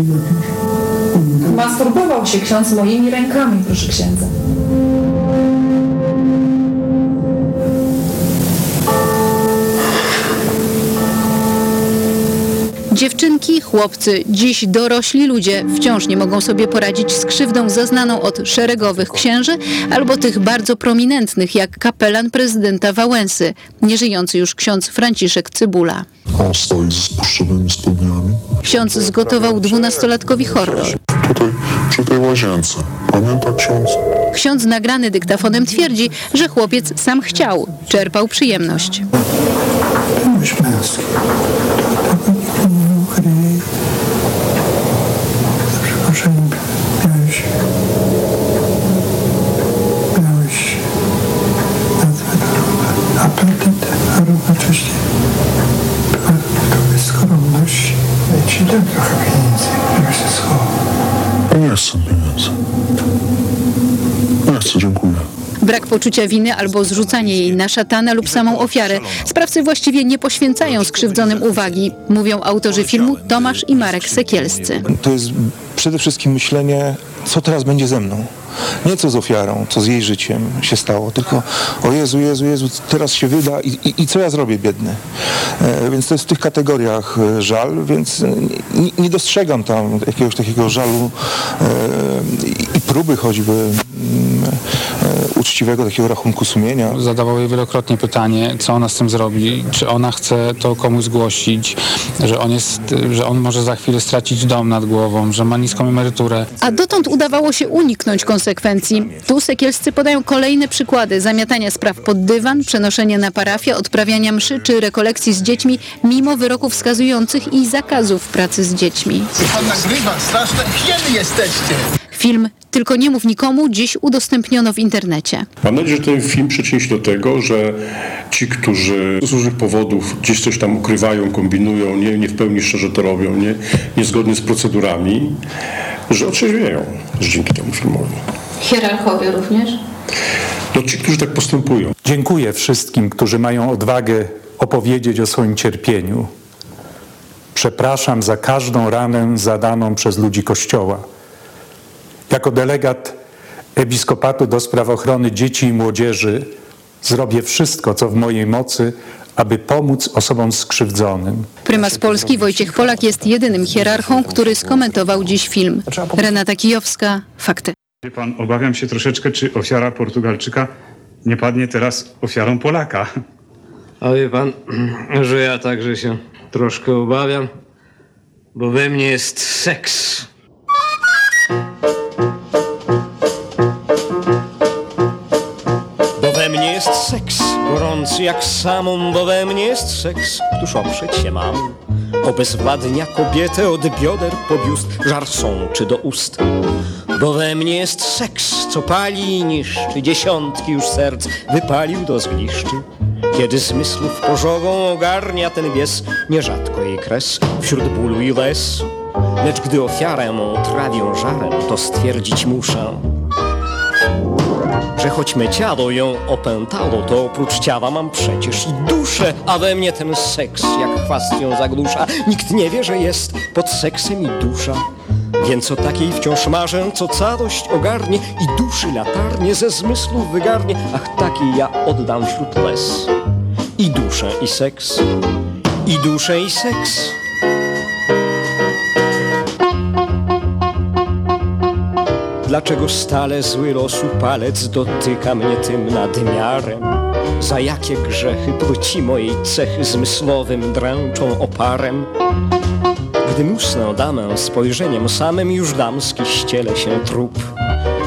Masturbował się ksiądz moimi rękami, proszę księdza. Dziewczynki, chłopcy, dziś dorośli ludzie wciąż nie mogą sobie poradzić z krzywdą zaznaną od szeregowych księży albo tych bardzo prominentnych jak kapelan prezydenta Wałęsy, nieżyjący już ksiądz Franciszek Cybula. On stoi ze spuszczonymi spodniami. Ksiądz zgotował dwunastolatkowi horror. Tutaj, przy tej łazience. Pamięta ksiądz? Ksiądz nagrany dyktafonem twierdzi, że chłopiec sam chciał, czerpał przyjemność. Męski. Ukryj. Za przeproszeniem miałeś... Miałeś... apetyt, a równocześnie była trochę skromność. Ja ci dam trochę pieniędzy, schował. Nie chcę pieniędzy. Nie chcę, dziękuję. Brak poczucia winy albo zrzucanie jej na szatanę lub samą ofiarę. Sprawcy właściwie nie poświęcają skrzywdzonym uwagi, mówią autorzy filmu Tomasz i Marek Sekielscy. To jest przede wszystkim myślenie, co teraz będzie ze mną. Nie co z ofiarą, co z jej życiem się stało, tylko o Jezu, Jezu, Jezu, teraz się wyda i, i, i co ja zrobię, biedny. E, więc to jest w tych kategoriach e, żal, więc e, nie, nie dostrzegam tam jakiegoś takiego żalu e, i, próby choćby mm, e, uczciwego takiego rachunku sumienia. Zadawał jej wielokrotnie pytanie, co ona z tym zrobi, czy ona chce to komuś zgłosić, że on, jest, że on może za chwilę stracić dom nad głową, że ma niską emeryturę. A dotąd udawało się uniknąć konsekwencji. Tu Sekielscy podają kolejne przykłady zamiatania spraw pod dywan, przenoszenia na parafię, odprawiania mszy czy rekolekcji z dziećmi, mimo wyroków wskazujących i zakazów pracy z dziećmi. Pan nagrywa, straszne hieny jesteście. Film Tylko nie mów nikomu dziś udostępniono w internecie. Mam nadzieję, że ten film przyczyni się do tego, że ci, którzy z różnych powodów gdzieś coś tam ukrywają, kombinują, nie, nie w pełni szczerze to robią, nie, niezgodnie z procedurami, że otrzeźwieją dzięki temu filmowi. Hierarchowie również? No ci, którzy tak postępują. Dziękuję wszystkim, którzy mają odwagę opowiedzieć o swoim cierpieniu. Przepraszam za każdą ranę zadaną przez ludzi Kościoła. Jako delegat Episkopatu do spraw ochrony dzieci i młodzieży zrobię wszystko, co w mojej mocy, aby pomóc osobom skrzywdzonym. Prymas Polski Wojciech Polak jest jedynym hierarchą, który skomentował dziś film. Renata Kijowska, Fakty. Wie pan, obawiam się troszeczkę, czy ofiara Portugalczyka nie padnie teraz ofiarą Polaka. A wie pan, że ja także się troszkę obawiam, bo we mnie jest seks. Jest seks, gorący jak samą, bo we mnie jest seks, któż oprzeć się mam. Obezwładnia kobietę od bioder po biust, żar sączy do ust. Bo we mnie jest seks, co pali i niszczy, dziesiątki już serc wypalił do zgliszczy. Kiedy zmysłów pożogą ogarnia ten bies, nierzadko jej kres wśród bólu i łez. Lecz gdy ofiarę mą trawią żarem, to stwierdzić muszę, że choć me ciało ją opętało, to oprócz ciała mam przecież i duszę, a we mnie ten seks jak chwast ją zagłusza. Nikt nie wie, że jest pod seksem i dusza. Więc o takiej wciąż marzę, co całość ogarnie i duszy latarnie ze zmysłów wygarnie. Ach, takiej ja oddam wśród łez. I duszę, i seks, i duszę, i seks. Dlaczego stale zły losu palec dotyka mnie tym nadmiarem? Za jakie grzechy płci mojej cechy zmysłowym dręczą oparem? Gdy usnę damę spojrzeniem samym już damski ściele się trup.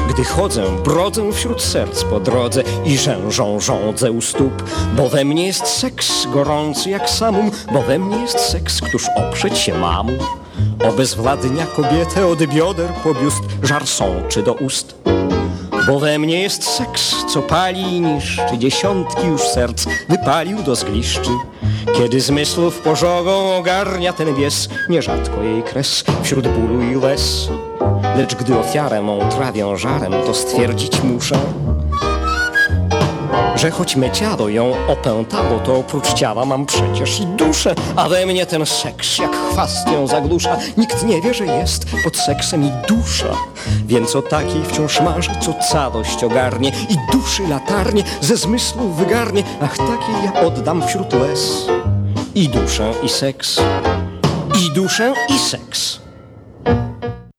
Gdy chodzę, brodzę wśród serc po drodze i rzężą żądzę u stóp, bo we mnie jest seks gorący jak samum, bo we mnie jest seks, któż oprzeć się mam. Obezwładnia kobietę od bioder po biust, żar sączy do ust. Bo we mnie jest seks, co pali i niszczy Dziesiątki już serc wypalił do zgliszczy Kiedy zmysłów pożogą ogarnia ten bies Nierzadko jej kres wśród bólu i łez Lecz gdy ofiarę mą trawią żarem To stwierdzić muszę że choć me ciało ją opętało, to oprócz ciała mam przecież i duszę, a we mnie ten seks jak chwast ją zaglusza. Nikt nie wie, że jest pod seksem i dusza, więc o takiej wciąż marzę, co całość ogarnie i duszy latarnie ze zmysłów wygarnie. Ach, takiej ja oddam wśród łez i duszę i seks, i duszę i seks.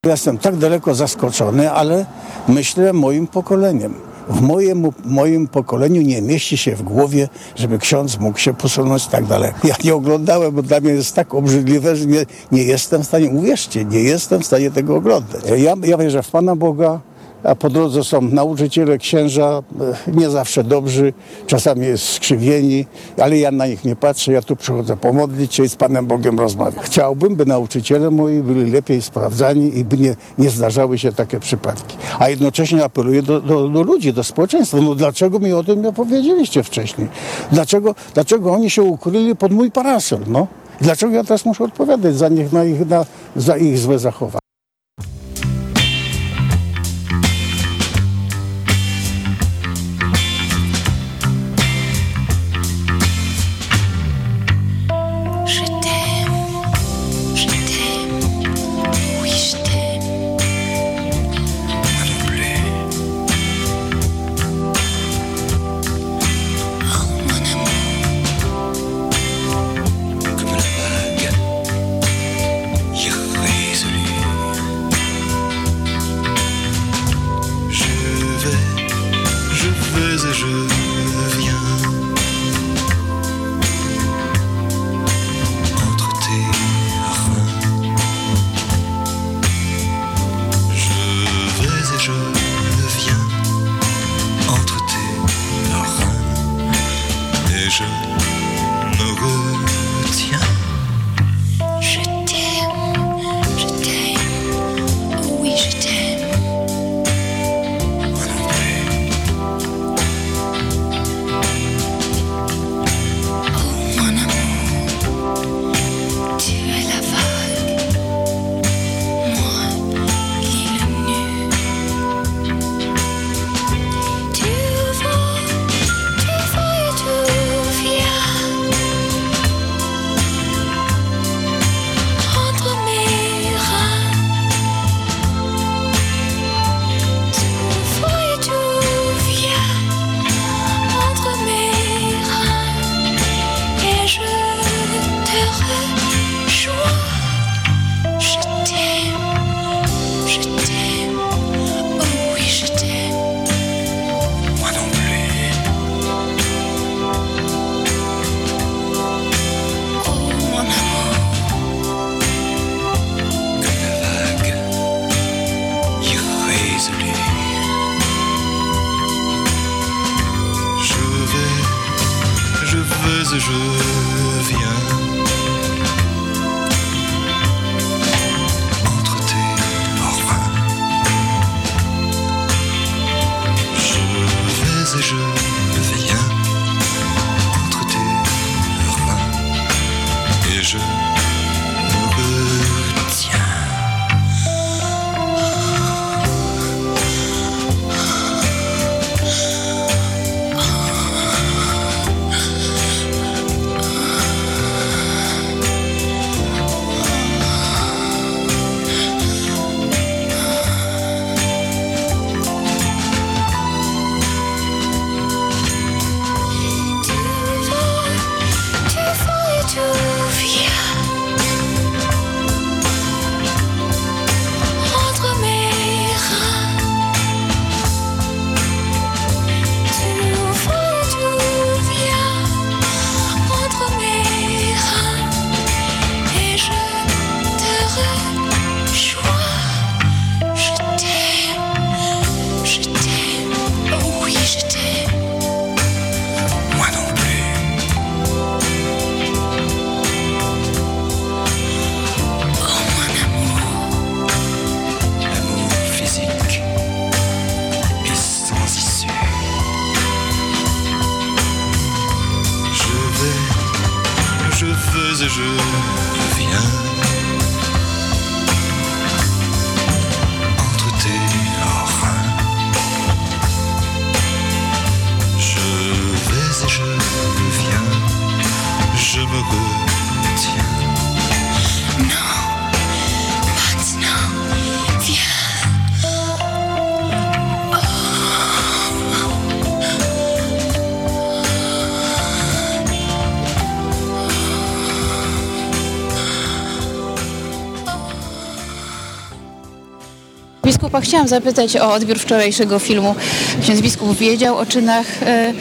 Jestem tak daleko zaskoczony, ale myślę moim pokoleniem. W moim, moim pokoleniu nie mieści się w głowie, żeby ksiądz mógł się posunąć tak daleko. Ja nie oglądałem, bo dla mnie jest tak obrzydliwe, że nie, nie jestem w stanie, uwierzcie, nie jestem w stanie tego oglądać. Ja, ja wierzę w Pana Boga, a po drodze są nauczyciele, księża, e, nie zawsze dobrzy, czasami jest skrzywieni, ale ja na nich nie patrzę, ja tu przychodzę pomodlić się i z Panem Bogiem rozmawiać. Chciałbym, by nauczyciele moi byli lepiej sprawdzani i by nie, nie zdarzały się takie przypadki. A jednocześnie apeluję do, do, do ludzi, do społeczeństwa. No dlaczego mi o tym nie powiedzieliście wcześniej? Dlaczego, dlaczego oni się ukryli pod mój parasol? No? Dlaczego ja teraz muszę odpowiadać za nich, na ich, na, za ich złe zachowanie? Chciałam zapytać o odbiór wczorajszego filmu. Ksiądz biskup wiedział o czynach e,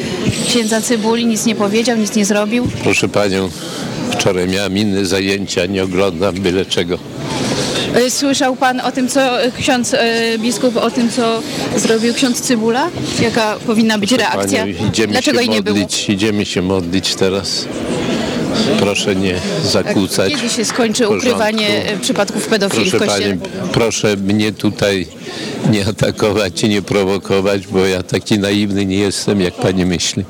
księdza Cybuli, nic nie powiedział, nic nie zrobił. Proszę panią, wczoraj miałem inne zajęcia, nie oglądam byle czego. E, Słyszał pan o tym, co ksiądz e, biskup, o tym, co zrobił ksiądz Cybula? Jaka powinna być reakcja? Panią, idziemy Dlaczego się jej nie było? modlić, idziemy się modlić teraz. Proszę nie zakłócać. Kiedy się skończy porządku. ukrywanie e, przypadków pedofilii w Proszę kościele? pani, proszę mnie tutaj nie atakować i nie prowokować, bo ja taki naiwny nie jestem, jak pani myśli.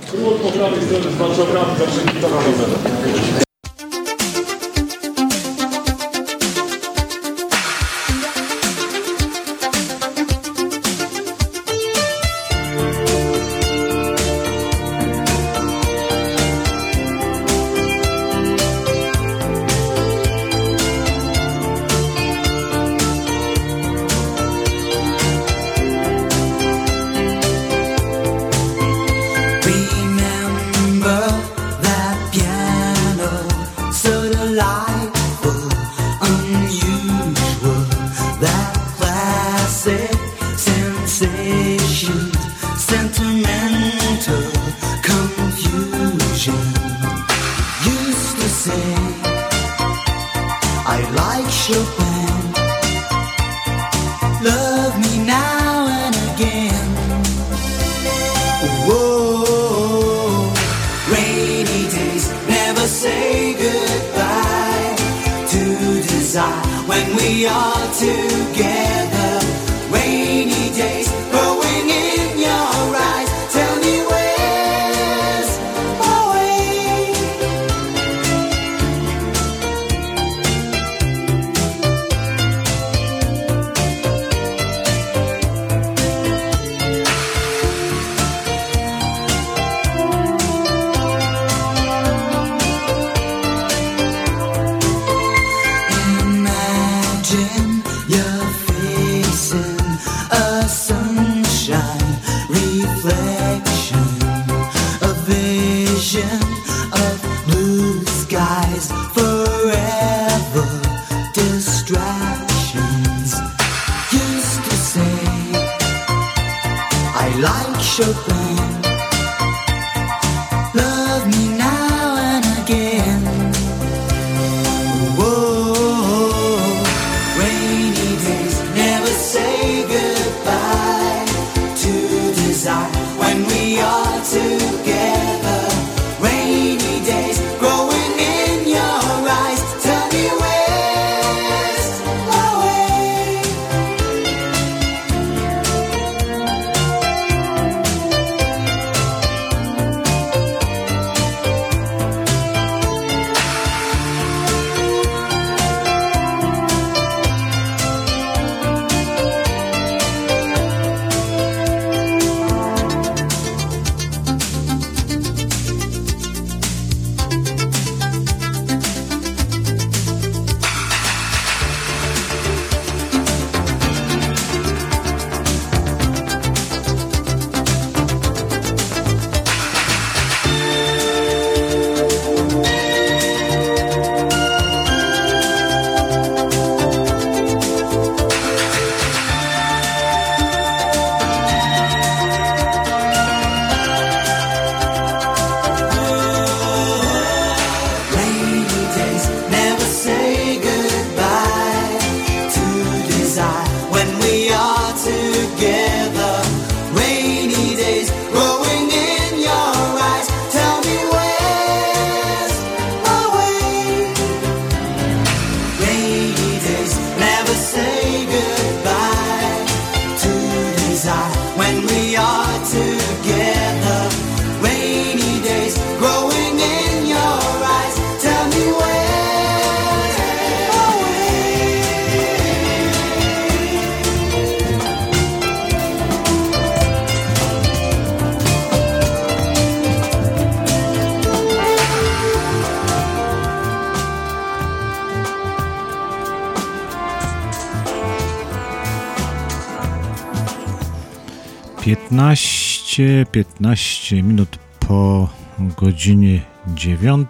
15, 15 minut po godzinie 9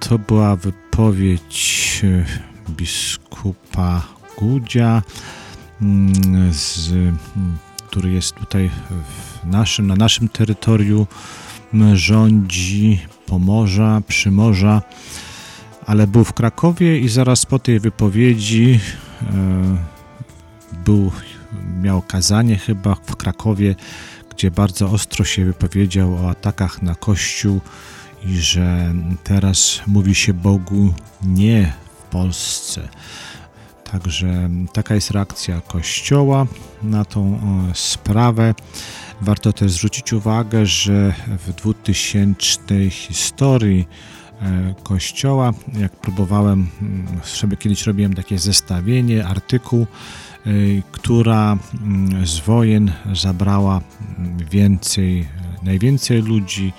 to była wypowiedź e, biskupa Gudzia, mm, z, mm, który jest tutaj naszym, na naszym terytorium, rządzi Pomorza, Przymorza, ale był w Krakowie i zaraz po tej wypowiedzi e, był, miał kazanie chyba w Krakowie, gdzie bardzo ostro się wypowiedział o atakach na Kościół i że teraz mówi się Bogu nie w Polsce. Także taka jest reakcja Kościoła na tą e, sprawę. Warto też zwrócić uwagę, że w 2000 historii e, Kościoła, jak próbowałem, mm, sobie kiedyś robiłem takie zestawienie, artykuł, która mm, z wojen zabrała mm, więcej, najwięcej ludzi,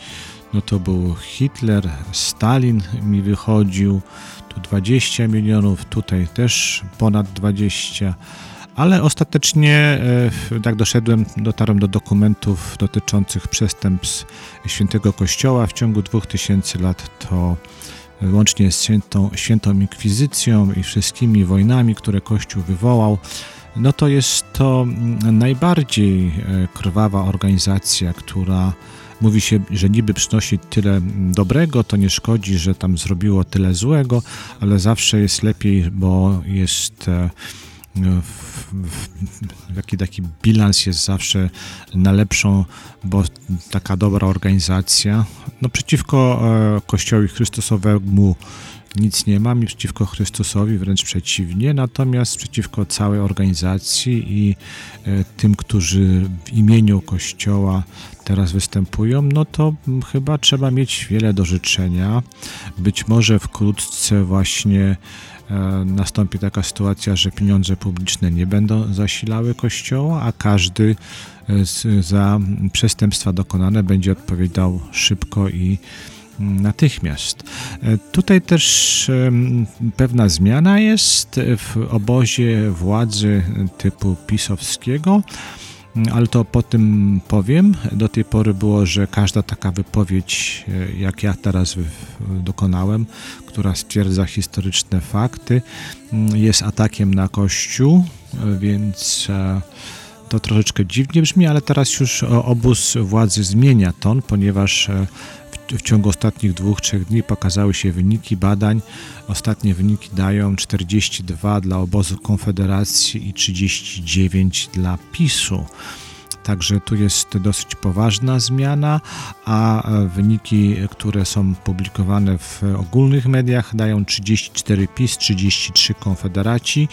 no to był Hitler, Stalin mi wychodził, tu 20 milionów, tutaj też ponad 20, ale ostatecznie, jak doszedłem, dotarłem do dokumentów dotyczących przestępstw Świętego Kościoła w ciągu 2000 lat, to łącznie z świętą, świętą inkwizycją i wszystkimi wojnami, które Kościół wywołał, no to jest to mm, najbardziej e, krwawa organizacja, która mówi się, że niby przynosi tyle dobrego, to nie szkodzi, że tam zrobiło tyle złego, ale zawsze jest lepiej, bo jest e, w, w, taki, taki bilans jest zawsze na lepszą, bo taka dobra organizacja. No przeciwko e, Kościołowi Chrystusowemu nic nie mam i przeciwko Chrystusowi, wręcz przeciwnie, natomiast przeciwko całej organizacji i e, tym, którzy w imieniu Kościoła teraz występują, no to chyba trzeba mieć wiele do życzenia. Być może wkrótce właśnie nastąpi taka sytuacja, że pieniądze publiczne nie będą zasilały Kościoła, a każdy e, za przestępstwa dokonane będzie odpowiadał szybko i natychmiast. E, Tutaj też pewna zmiana jest w obozie władzy typu pisowskiego, ale to po tym powiem. Do tej pory było, że każda taka wypowiedź, e, jak ja teraz dokonałem, która stwierdza historyczne fakty, m, jest atakiem na Kościół, e, więc e, to troszeczkę dziwnie brzmi, ale teraz już obóz władzy zmienia ton, ponieważ w, ciągu ostatnich dwóch, trzech dni pokazały się wyniki badań. Ostatnie wyniki dają 42 dla obozu Konfederacji i 39 dla PiSu. Także tu jest dosyć poważna zmiana, a e, wyniki, które są publikowane w ogólnych mediach, dają 34 PiS, 33 Konfederaci.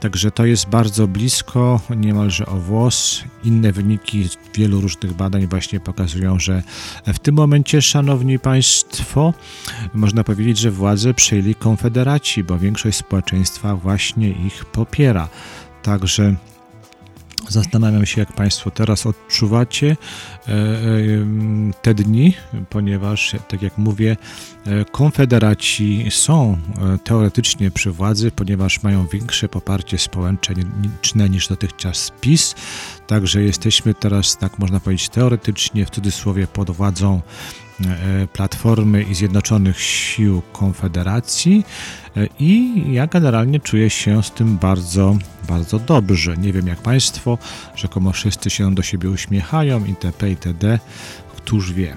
Także to jest bardzo blisko, niemalże o włos. Inne wyniki wielu różnych badań właśnie pokazują, że w tym momencie, szanowni państwo, można powiedzieć, że władzę przejęli konfederaci, bo większość społeczeństwa właśnie ich popiera. Także Zastanawiam się, jak Państwo teraz odczuwacie e, e, te dni, ponieważ, tak jak mówię, e, konfederaci są teoretycznie przy władzy, ponieważ mają większe poparcie społeczne niż dotychczas PiS. Także jesteśmy teraz, tak można powiedzieć, teoretycznie w cudzysłowie pod władzą Platformy i Zjednoczonych Sił Konfederacji E, i ja generalnie czuję się z tym bardzo, bardzo dobrze. Nie wiem jak Państwo, rzekomo wszyscy się do siebie uśmiechają itp. itd. Któż wie.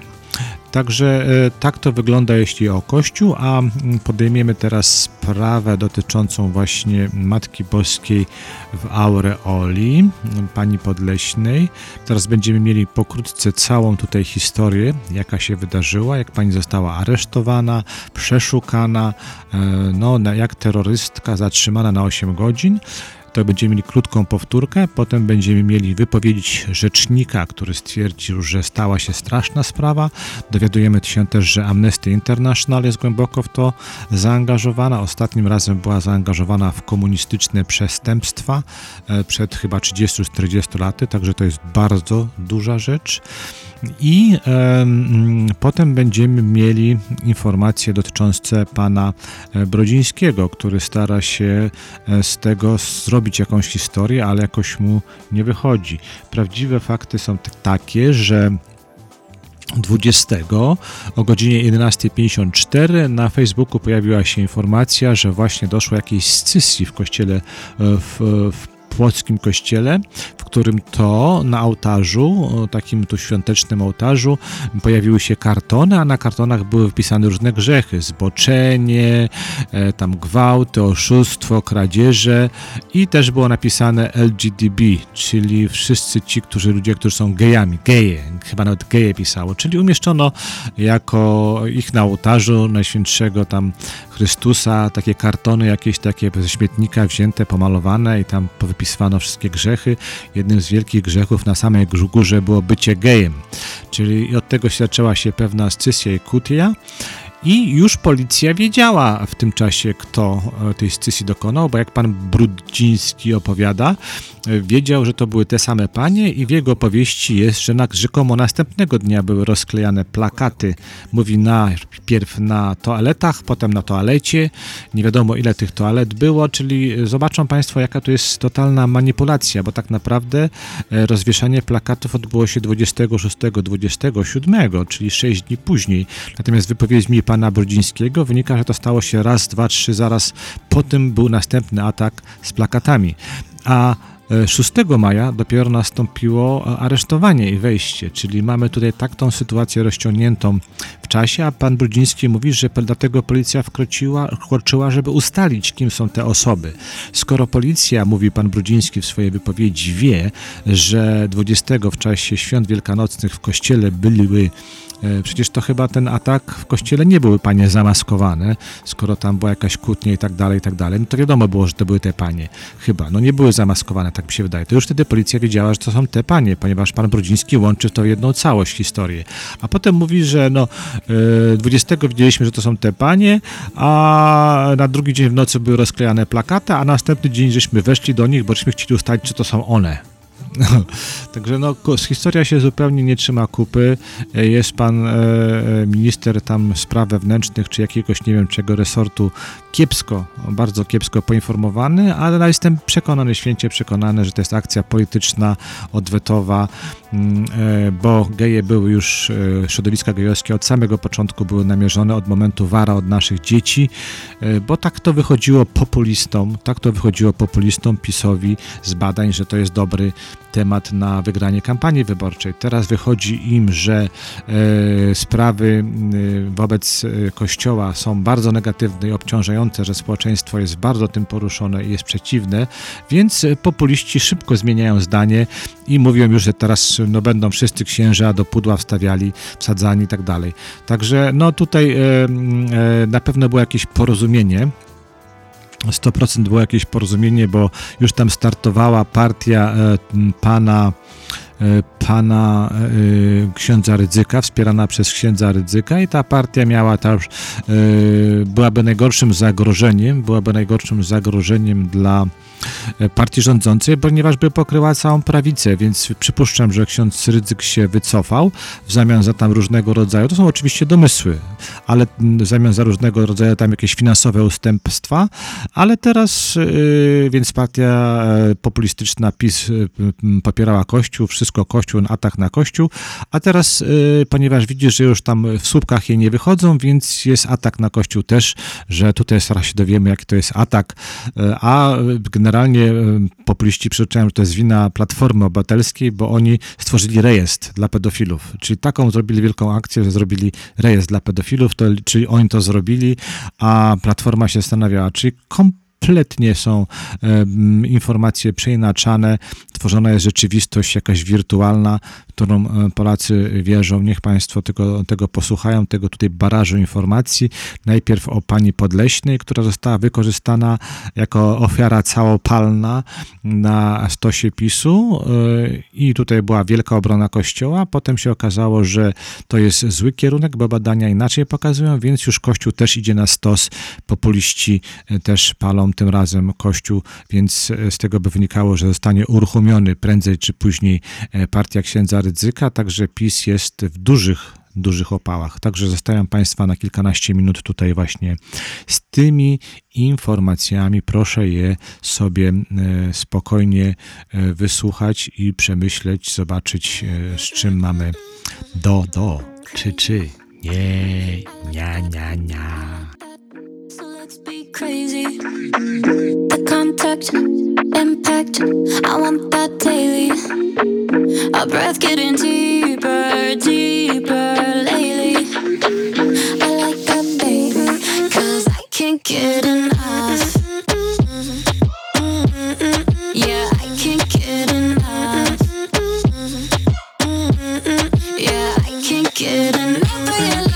Także e, tak to wygląda jeśli o Kościół, a podejmiemy teraz sprawę dotyczącą właśnie Matki Boskiej w aureoli, pani Podleśnej. Teraz będziemy mieli pokrótce całą tutaj historię, jaka się wydarzyła, jak pani została aresztowana, przeszukana, e, no jak terrorystka zatrzymana na 8 godzin to będziemy mieli krótką powtórkę, potem będziemy mieli wypowiedzieć rzecznika, który stwierdził, że stała się straszna sprawa. Dowiadujemy się też, że Amnesty International jest głęboko w to zaangażowana. Ostatnim razem była zaangażowana w komunistyczne przestępstwa e, przed chyba 30-40 laty, także to jest bardzo duża rzecz. I em, potem będziemy mieli informacje dotyczące pana e, Brodzińskiego, który stara się e, z tego zrobić jakąś historię, ale jakoś mu nie wychodzi. Prawdziwe fakty są takie, że 20 o godzinie 11.54 na Facebooku pojawiła się informacja, że właśnie doszło jakiejś scysji w kościele e, w, w płockim kościele, w którym to na ołtarzu, takim tu świątecznym ołtarzu, pojawiły się kartony, a na kartonach były wpisane różne grzechy, zboczenie, e, tam gwałty, oszustwo, kradzieże i też było napisane LGDB, czyli wszyscy ci, którzy ludzie, którzy są gejami, geje, chyba nawet geje pisało, czyli umieszczono jako ich na ołtarzu Najświętszego tam Chrystusa, takie kartony jakieś takie ze śmietnika wzięte, pomalowane i tam powypisywano wszystkie grzechy. Jednym z wielkich grzechów na samej górze było bycie gejem, czyli od tego się zaczęła się pewna scysja i kutia. I już policja wiedziała w tym czasie, kto e, tej scysji dokonał, bo jak pan Brudziński opowiada, e, wiedział, że to były te same panie i w jego opowieści jest, że na, rzekomo następnego dnia były rozklejane plakaty, mówi najpierw na toaletach, potem na toalecie, nie wiadomo ile tych toalet było, czyli e, zobaczą państwo, jaka to jest totalna manipulacja, bo tak naprawdę rozwieszanie plakatów odbyło się 26-27, czyli 6 dni później. Natomiast wypowiedź mi pana Brudzińskiego wynika, że to stało się raz, dwa, trzy, zaraz po tym był następny atak z plakatami. A e, 6 maja dopiero nastąpiło e, aresztowanie i wejście, czyli mamy tutaj tak tą sytuację rozciągniętą w czasie, a pan Brudziński mówi, że dlatego policja wkroczyła, wkroczyła, żeby ustalić, kim są te osoby. Skoro policja, mówi pan Brudziński w swojej wypowiedzi, wie, że 20 w czasie świąt wielkanocnych w kościele były E, Przecież to chyba ten atak w kościele nie były panie zamaskowane, skoro tam była jakaś kłótnia i tak dalej, i tak dalej. No to wiadomo było, że to były te panie. Chyba. No nie były zamaskowane, tak mi się wydaje. To już wtedy policja wiedziała, że to są te panie, ponieważ pan Brudziński łączy w to jedną całość historię. A potem mówi, że no e, 20 widzieliśmy, że to są te panie, a na drugi dzień w nocy były rozklejane plakaty, a następny dzień żeśmy weszli do nich, bo żeśmy chcieli ustalić, czy to są one. Także no, historia się zupełnie nie trzyma kupy. E, Jest pan e, e, minister tam spraw wewnętrznych, czy jakiegoś nie wiem czego resortu kiepsko, bardzo kiepsko poinformowany, ale no, jestem przekonany, święcie przekonany, że to jest akcja polityczna, odwetowa, mm, e, bo geje były już, e, środowiska gejowskie od samego początku były namierzone od momentu wara od naszych dzieci, e, bo tak to wychodziło populistom, tak to wychodziło populistom PiSowi z badań, że to jest dobry temat na wygranie kampanii wyborczej. Teraz wychodzi im, że sprawy e, wobec Kościoła są bardzo negatywne i obciążające, że społeczeństwo jest bardzo tym poruszone i jest przeciwne, więc e, populiści szybko zmieniają zdanie i mówią już, że teraz no, będą wszyscy księża do pudła wstawiali, wsadzani i tak dalej. Także no tutaj e, e, na pewno było jakieś porozumienie. 100% było jakieś porozumienie, bo już tam startowała partia e, pana e, pana e, księdza Rydzyka, wspierana przez księdza Rydzyka i ta partia miała też, e, byłaby najgorszym zagrożeniem, byłaby najgorszym zagrożeniem dla partii rządzącej, ponieważ by pokryła całą prawicę, więc przypuszczam, że ksiądz Rydzyk się wycofał w zamian za tam różnego rodzaju, to są oczywiście domysły, ale w zamian za różnego rodzaju tam jakieś finansowe ustępstwa, ale teraz y, więc partia e, populistyczna PiS popierała Kościół, wszystko Kościół, atak na Kościół, a teraz, ponieważ widzisz, że już tam w słupkach jej nie wychodzą, więc jest atak na Kościół też, że tutaj zaraz się dowiemy, jaki to jest atak, E, a generalnie e, populiści przyzwyczają, że to jest wina Platformy Obywatelskiej, bo oni stworzyli rejestr dla pedofilów, czyli taką zrobili wielką akcję, że zrobili rejestr dla pedofilów, to, czyli oni to zrobili, a Platforma się zastanawiała, czyli kompletnie są e, m, informacje przeinaczane, tworzona jest rzeczywistość jakaś wirtualna, w którą e, Polacy wierzą. Niech Państwo tego, tego posłuchają, tego tutaj barażu informacji. Najpierw o pani Podleśnej, która została wykorzystana jako ofiara całopalna na stosie PiSu e, i tutaj była wielka obrona Kościoła. Potem się okazało, że to jest zły kierunek, bo badania inaczej pokazują, więc już Kościół też idzie na stos. Populiści e, też palą tamtym razem Kościół, więc e, z tego by wynikało, że zostanie uruchomiony prędzej czy później e, partia księdza Rydzyka, także PiS jest w dużych dużych opałach. Także zostawiam Państwa na kilkanaście minut tutaj właśnie z tymi informacjami. Proszę je sobie e, spokojnie wysłuchać i przemyśleć, zobaczyć z czym mamy do, do, czy, czy, nie, nia, nia, nia. Be crazy. The contact, impact, I want that daily. Our breath getting deeper, deeper lately. I like that baby, cause I can't get enough. Yeah, I can't get enough. Yeah, I can't get enough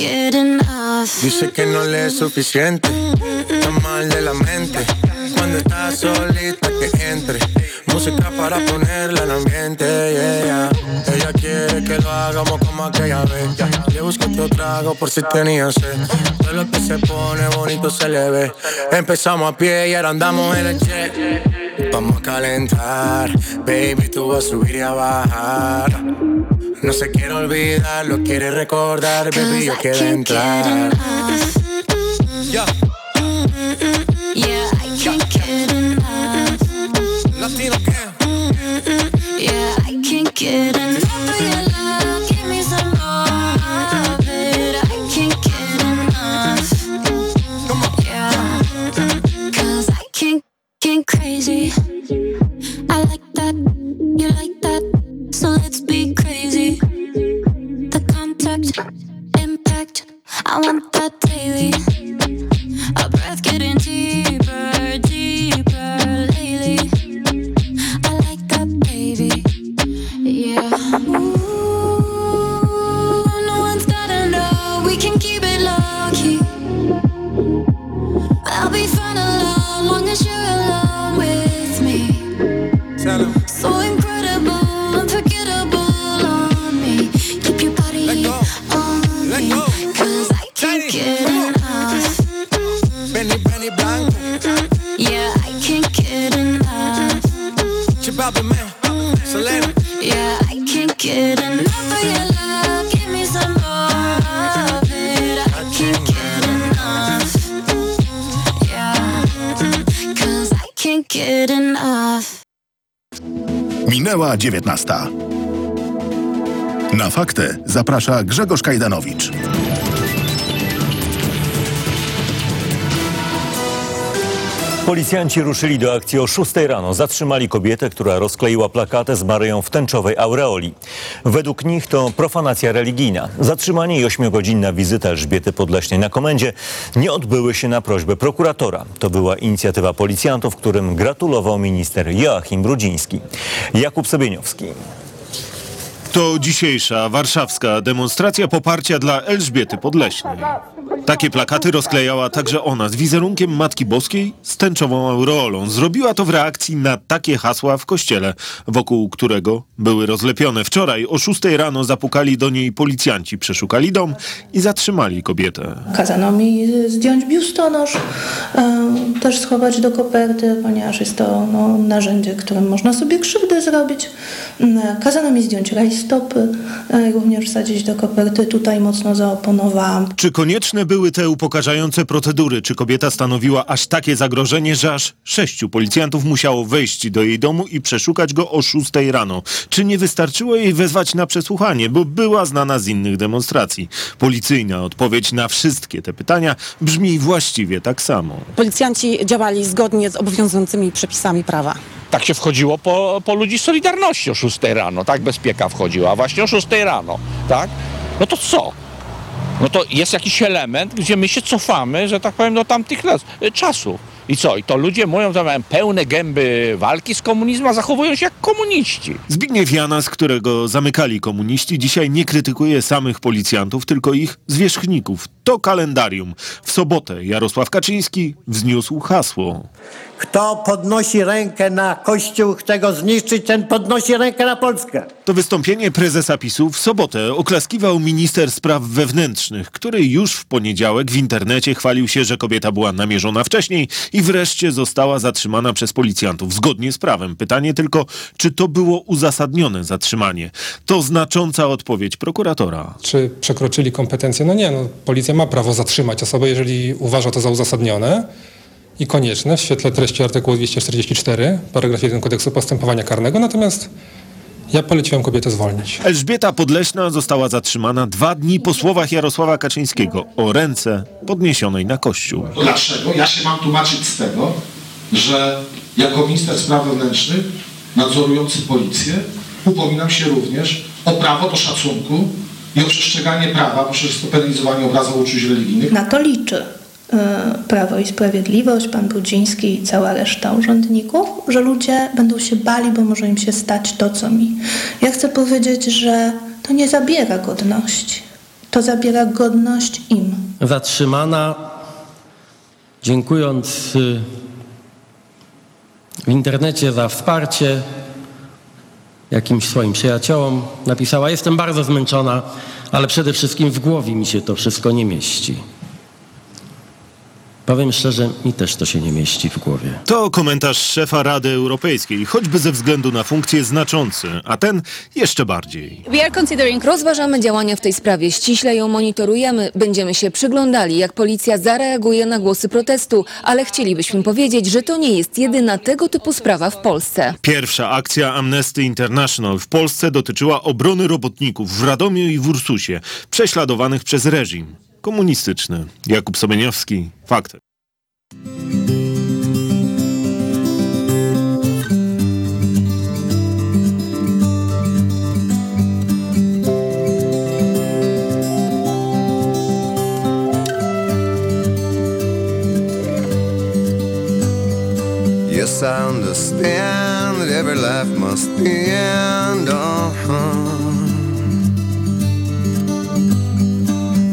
Dice que no le es suficiente, está mal de la mente. Cuando está solita que entre, música para ponerla en ambiente. yeah, yeah. Ella quiere que lo hagamos como aquella vez. Le busco otro trago por si tenía sed. Todo lo que se pone bonito se le ve. Empezamos a pie y ahora andamos en el jet. Vamos a calentar, baby, tú vas a subir y a bajar. No se quiere olvidar, lo quiere recordar, baby, yo quiero entrar. Yeah. Yeah, I can't get enough. Latino que Yeah, I can't get enough of your love. Give me some more of it. I can't get enough. Yeah, cause I can't get crazy. I like that, you like that, so I want that daily. Our breath getting deeper, deeper lately. I like that, baby. Yeah. Get enough. Minęła 19. Na faktę zaprasza Grzegorz Kajdanowicz. Policjanci ruszyli do akcji o 6 rano. Zatrzymali kobietę, która rozkleiła plakatę z Maryją w tęczowej aureoli. Według nich to profanacja religijna. Zatrzymanie i ośmiogodzinna wizyta Elżbiety Podleśnej na komendzie nie odbyły się na prośbę prokuratora. To była inicjatywa policjantów, którym gratulował minister Joachim Brudziński. Jakub Sobieniowski. To dzisiejsza warszawska demonstracja poparcia dla Elżbiety Podleśnej. Takie plakaty rozklejała także ona z wizerunkiem Matki Boskiej z tęczową aureolą. Zrobiła to w reakcji na takie hasła w kościele, wokół którego były rozlepione. Wczoraj o 6 rano zapukali do niej policjanci, przeszukali dom i zatrzymali kobietę. Kazano mi zdjąć biustonosz, e, też schować do koperty, ponieważ jest to no, narzędzie, którym można sobie krzywdę zrobić. Mm, Kazano mi zdjąć rajstopy, e, również wsadzić do koperty. Tutaj mocno zaoponowałam. Czy konieczne były te upokarzające procedury? Czy kobieta stanowiła aż takie zagrożenie, że aż sześciu policjantów musiało wejść do jej domu i przeszukać go o 6 rano? Czy nie wystarczyło jej wezwać na przesłuchanie, bo była znana z innych demonstracji? Policyjna odpowiedź na wszystkie te pytania brzmi właściwie tak samo. Policjanci działali zgodnie z obowiązującymi przepisami prawa. Tak się wchodziło po, po ludzi z Solidarności o 6 rano, tak? Bezpieka wchodziła właśnie o 6 rano, tak? No to co? No to jest jakiś element, gdzie my się cofamy, że tak powiem, do tamtych lat, czasów. I co? I to ludzie mówią, że mają pełne gęby walki z komunizmem, a zachowują się jak komuniści. Zbigniew Janas, którego zamykali komuniści, dzisiaj nie krytykuje samych policjantów, tylko ich zwierzchników. To kalendarium. W sobotę Jarosław Kaczyński wzniósł hasło. Kto podnosi rękę na Kościół, chce go zniszczyć, ten podnosi rękę na Polskę. To wystąpienie prezesa PiSu w sobotę oklaskiwał minister spraw wewnętrznych, który już w poniedziałek w internecie chwalił się, że kobieta była namierzona wcześniej i wreszcie została zatrzymana przez policjantów zgodnie z prawem. Pytanie tylko, czy to było uzasadnione zatrzymanie? To znacząca odpowiedź prokuratora. Czy przekroczyli kompetencje? No nie, no, policja ma prawo zatrzymać osobę, jeżeli uważa to za uzasadnione i konieczne w świetle treści artykułu 244, paragraf 1 kodeksu postępowania karnego, natomiast ja poleciłem kobietę zwolnić. Elżbieta Podleśna została zatrzymana dwa dni po słowach Jarosława Kaczyńskiego o ręce podniesionej na kościół. Dlaczego? Ja się mam tłumaczyć z tego, że jako minister spraw wewnętrznych, nadzorujący policję, upominam się również o prawo do szacunku i o przestrzeganie prawa poprzez penalizowanie obrazu uczuć religijnych. Na to liczy Prawo i Sprawiedliwość, pan Brudziński i cała reszta urzędników, że ludzie będą się bali, bo może im się stać to, co mi. Ja chcę powiedzieć, że to nie zabiera godności. To zabiera godność im. zatrzymana, dziękując y, w internecie za wsparcie jakimś swoim przyjaciołom, napisała: Jestem bardzo zmęczona, ale przede wszystkim w głowie mi się to wszystko nie mieści. Powiem szczerze, mi też to się nie mieści w głowie. To komentarz szefa Rady Europejskiej, choćby ze względu na funkcję znaczący, a ten jeszcze bardziej. Rozważamy działania w tej sprawie, ściśle ją monitorujemy, będziemy się przyglądali, jak policja zareaguje na głosy protestu, ale chcielibyśmy powiedzieć, że to nie jest jedyna tego typu sprawa w Polsce. Pierwsza akcja Amnesty International w Polsce dotyczyła obrony robotników w Radomiu i w Ursusie, prześladowanych przez reżim komunistyczny. Jakub Sobieniowski, fakty. I understand that every life must end. Uh-huh.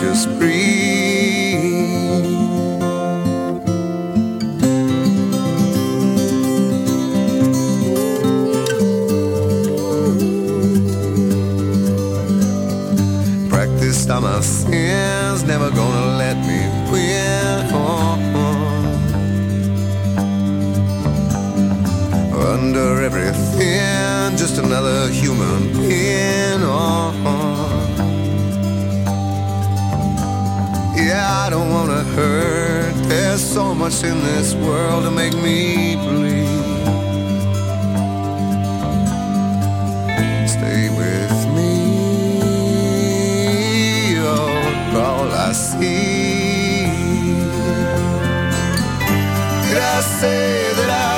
Just breathe. Practiced all my sins, never gonna let me win. Under everything, just another human I don't wanna hurt. There's so much in this world to make me bleed. Stay with me, oh, all I see. Did I say that I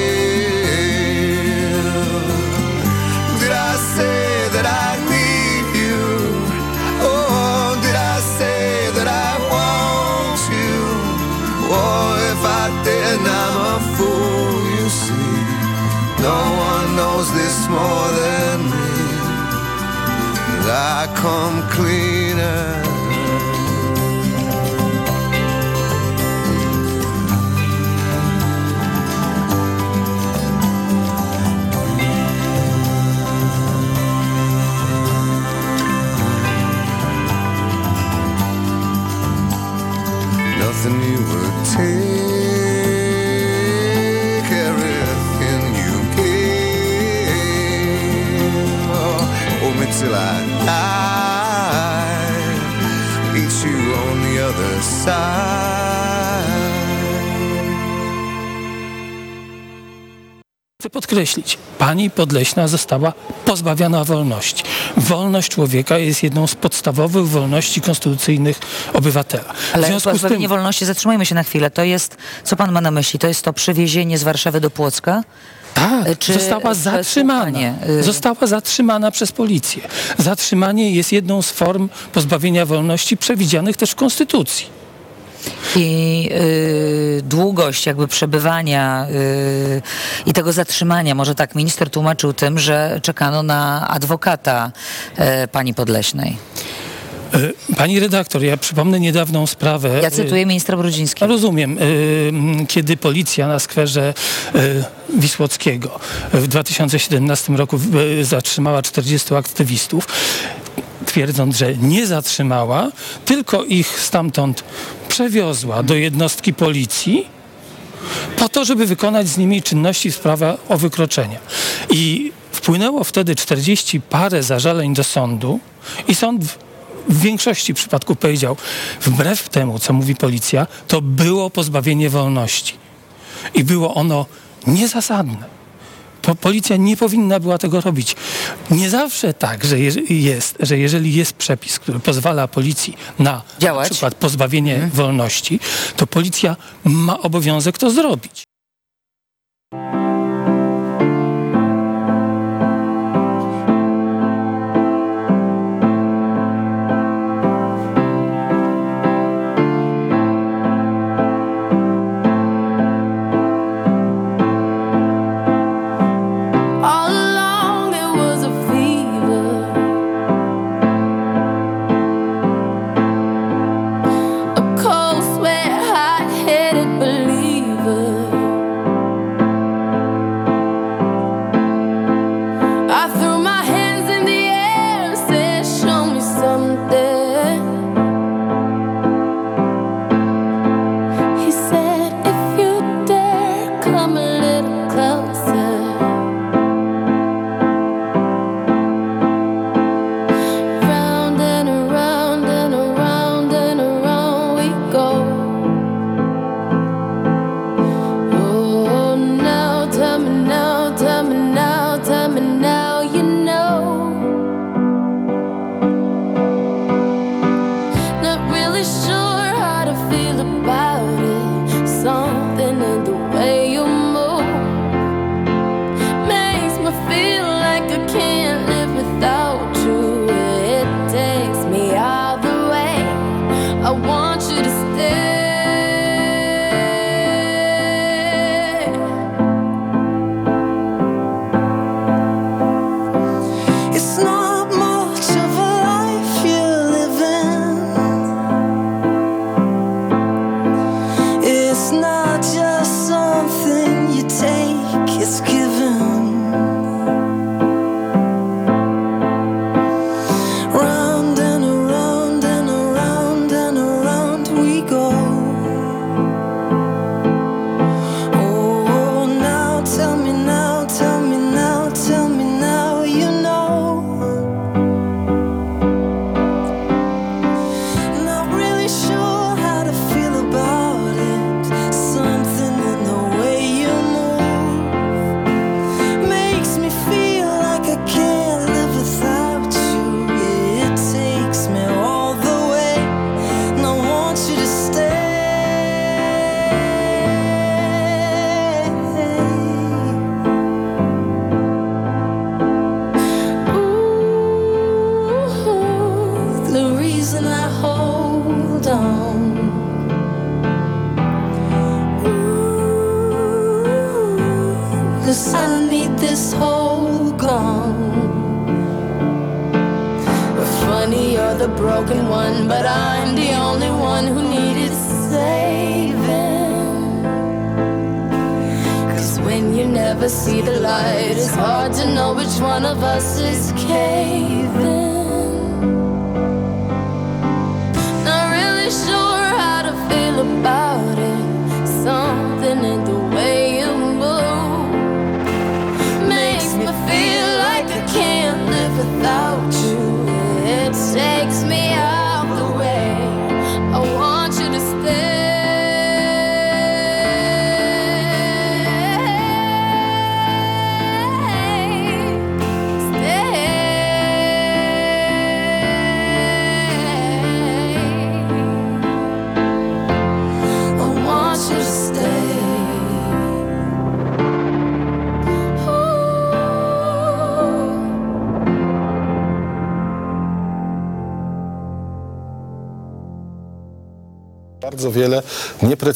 No one knows this more than me. I come cleaner. Nothing new till I die. Meet you on the other side. Chcę podkreślić, pani Podleśna została pozbawiona wolności. Wolność człowieka jest jedną z podstawowych wolności konstytucyjnych obywatela. Ale w związku z tym... wolności, zatrzymajmy się na chwilę, to jest, co pan ma na myśli, to jest to przywiezienie z Warszawy do Płocka? Tak, Czy została zatrzymana. y- Została zatrzymana przez policję. Zatrzymanie jest jedną z form pozbawienia wolności przewidzianych też w Konstytucji. I y, długość jakby przebywania y, i tego zatrzymania, może tak minister tłumaczył tym, że czekano na adwokata y, pani Podleśnej. E, Pani redaktor, ja przypomnę niedawną sprawę. Ja cytuję ministra Brudzińskiego. Rozumiem. e, Kiedy policja na skwerze e, Wisłockiego w 2017 roku e, zatrzymała 40 aktywistów, twierdząc, że nie zatrzymała, tylko ich stamtąd przewiozła do jednostki policji po to, żeby wykonać z nimi czynności w sprawie o wykroczenia. I wpłynęło wtedy 40 parę zażaleń do sądu i sąd w, większości przypadków powiedział, wbrew temu, co mówi policja, to było pozbawienie wolności. I było ono niezasadne. Po, policja nie powinna była tego robić. Nie zawsze tak, że je, jest, że jeżeli jest przepis, który pozwala policji na Działać. na przykład pozbawienie wolności, to policja ma obowiązek to zrobić.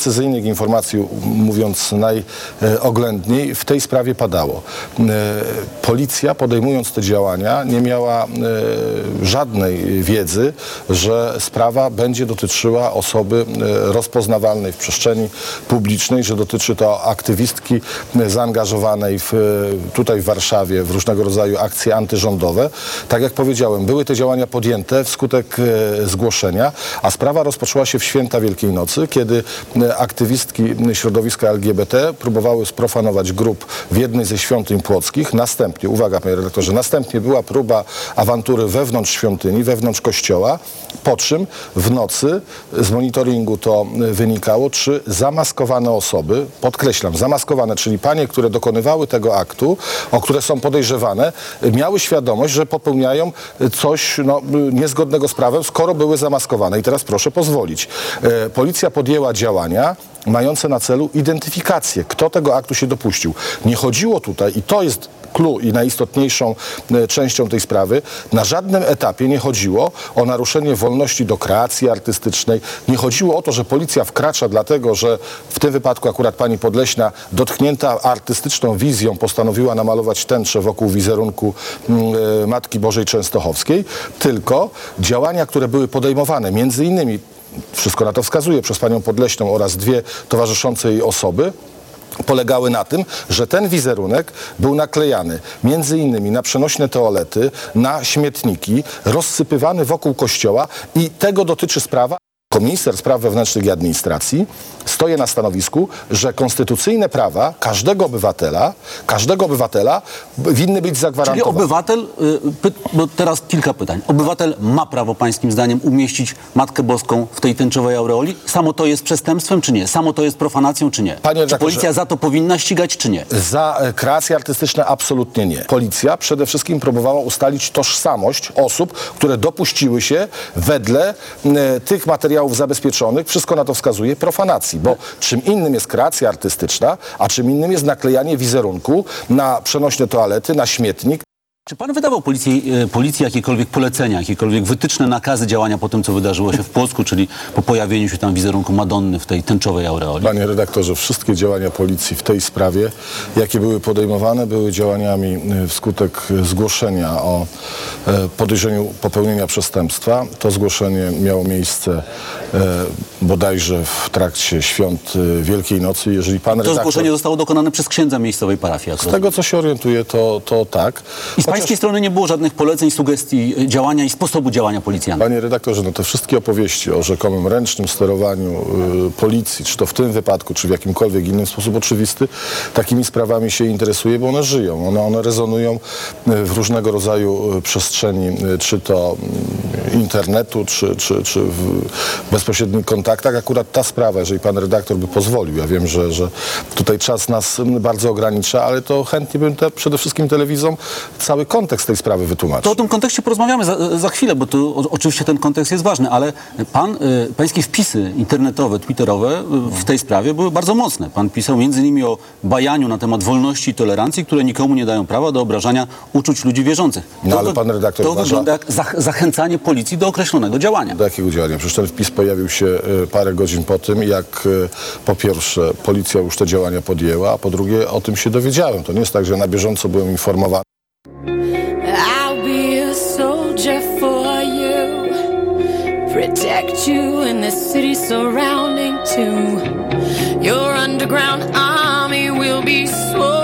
zu sehen, nieprecyzyjnych informacji, mówiąc najoględniej, w tej sprawie padało. E, Policja podejmując te działania nie miała e, żadnej wiedzy, że sprawa będzie dotyczyła osoby e, rozpoznawalnej w przestrzeni publicznej, że dotyczy to aktywistki zaangażowanej w, tutaj w Warszawie w różnego rodzaju akcje antyrządowe. Tak jak powiedziałem, były te działania podjęte wskutek zgłoszenia, a sprawa rozpoczęła się w święta Wielkiej Nocy, kiedy e, aktywistki środowiska LGBT próbowały sprofanować grób w jednej ze świątyń płockich. Następnie, uwaga panie redaktorze, następnie była próba awantury wewnątrz świątyni, wewnątrz kościoła, po czym w nocy z monitoringu to wynikało, czy zamaskowane osoby, podkreślam, zamaskowane, czyli panie, które dokonywały tego aktu, o które są podejrzewane, miały świadomość, że popełniają coś no, niezgodnego z prawem, skoro były zamaskowane. I teraz proszę pozwolić. E, Policja podjęła działania mające na celu identyfikację, kto tego aktu się dopuścił. Nie chodziło tutaj, i to jest clue i najistotniejszą e, częścią tej sprawy, na żadnym etapie nie chodziło o naruszenie wolności do kreacji artystycznej. Nie chodziło o to, że policja wkracza dlatego, że w tym wypadku akurat pani Podleśna dotknięta artystyczną wizją postanowiła namalować tęczę wokół wizerunku mm, e, Matki Bożej Częstochowskiej, tylko działania, które były podejmowane, między innymi wszystko na to wskazuje przez panią Podleśną oraz dwie towarzyszące jej osoby, polegały na tym, że ten wizerunek był naklejany między innymi na przenośne toalety, na śmietniki, rozsypywany wokół kościoła i tego dotyczy sprawa. Jako minister spraw wewnętrznych i administracji stoję na stanowisku, że konstytucyjne prawa każdego obywatela, każdego obywatela winny być Czyli zagwarantowane. obywatel, y, bo teraz kilka pytań. Obywatel ma prawo pańskim zdaniem umieścić Matkę Boską w tej tęczowej aureoli? Samo to jest przestępstwem czy nie? Samo to jest profanacją czy nie? Panie czy policja za to powinna ścigać czy nie? Za e, kreacje artystyczne absolutnie nie. Policja przede wszystkim próbowała ustalić tożsamość osób, które dopuściły się wedle e, tych materiałów zabezpieczonych, wszystko na to wskazuje, profanacji. Bo czym innym jest kreacja artystyczna, a czym innym jest naklejanie wizerunku na przenośne toalety, na śmietnik. Czy pan wydawał policji, y, policji jakiekolwiek polecenia, jakiekolwiek wytyczne nakazy działania po tym, co wydarzyło się w Płocku, czyli po pojawieniu się tam wizerunku Madonny w tej tęczowej aureoli? Panie redaktorze, wszystkie działania policji w tej sprawie, jakie były podejmowane, były działaniami e, wskutek zgłoszenia o e, podejrzeniu popełnienia przestępstwa. To zgłoszenie miało miejsce e, bodajże w trakcie świąt e, Wielkiej Nocy. Jeżeli pan To redaktor... zgłoszenie zostało dokonane przez księdza miejscowej parafii. Z rozumiem. tego, co się orientuję, to, to tak. I z pańskiej strony nie było żadnych poleceń, sugestii y, działania i sposobu działania policjantów? Panie redaktorze, no te wszystkie opowieści o rzekomym ręcznym sterowaniu y, policji, czy to w tym wypadku, czy w jakimkolwiek innym sposób oczywisty, takimi sprawami się interesuje, bo one żyją, one, one rezonują y, w różnego rodzaju y, przestrzeni, y, czy to internetu, czy, czy, czy w bezpośrednich kontaktach. Akurat ta sprawa, jeżeli pan redaktor by pozwolił, ja wiem, że, że tutaj czas nas bardzo ogranicza, ale to chętnie bym te, przede wszystkim telewizom cały kontekst tej sprawy wytłumaczył. To o tym kontekście porozmawiamy za, za chwilę, bo tu o, oczywiście ten kontekst jest ważny, ale pan, y, pańskie wpisy internetowe, twitterowe y, w tej sprawie były bardzo mocne. Pan pisał między innymi o bajaniu na temat wolności i tolerancji, które nikomu nie dają prawa do obrażania uczuć ludzi wierzących. No, To ale wy- pan redaktor To uważa- wygląda jak zach zachęcanie policji do określonego działania. Do jakiego działania? Przecież ten wpis pojawił się e, parę godzin po tym, jak e, po pierwsze policja już te działania podjęła, a po drugie o tym się dowiedziałem. To nie jest tak, że na bieżąco byłem informowany. For you, protect you in the city surrounding too. Your underground army will be swarming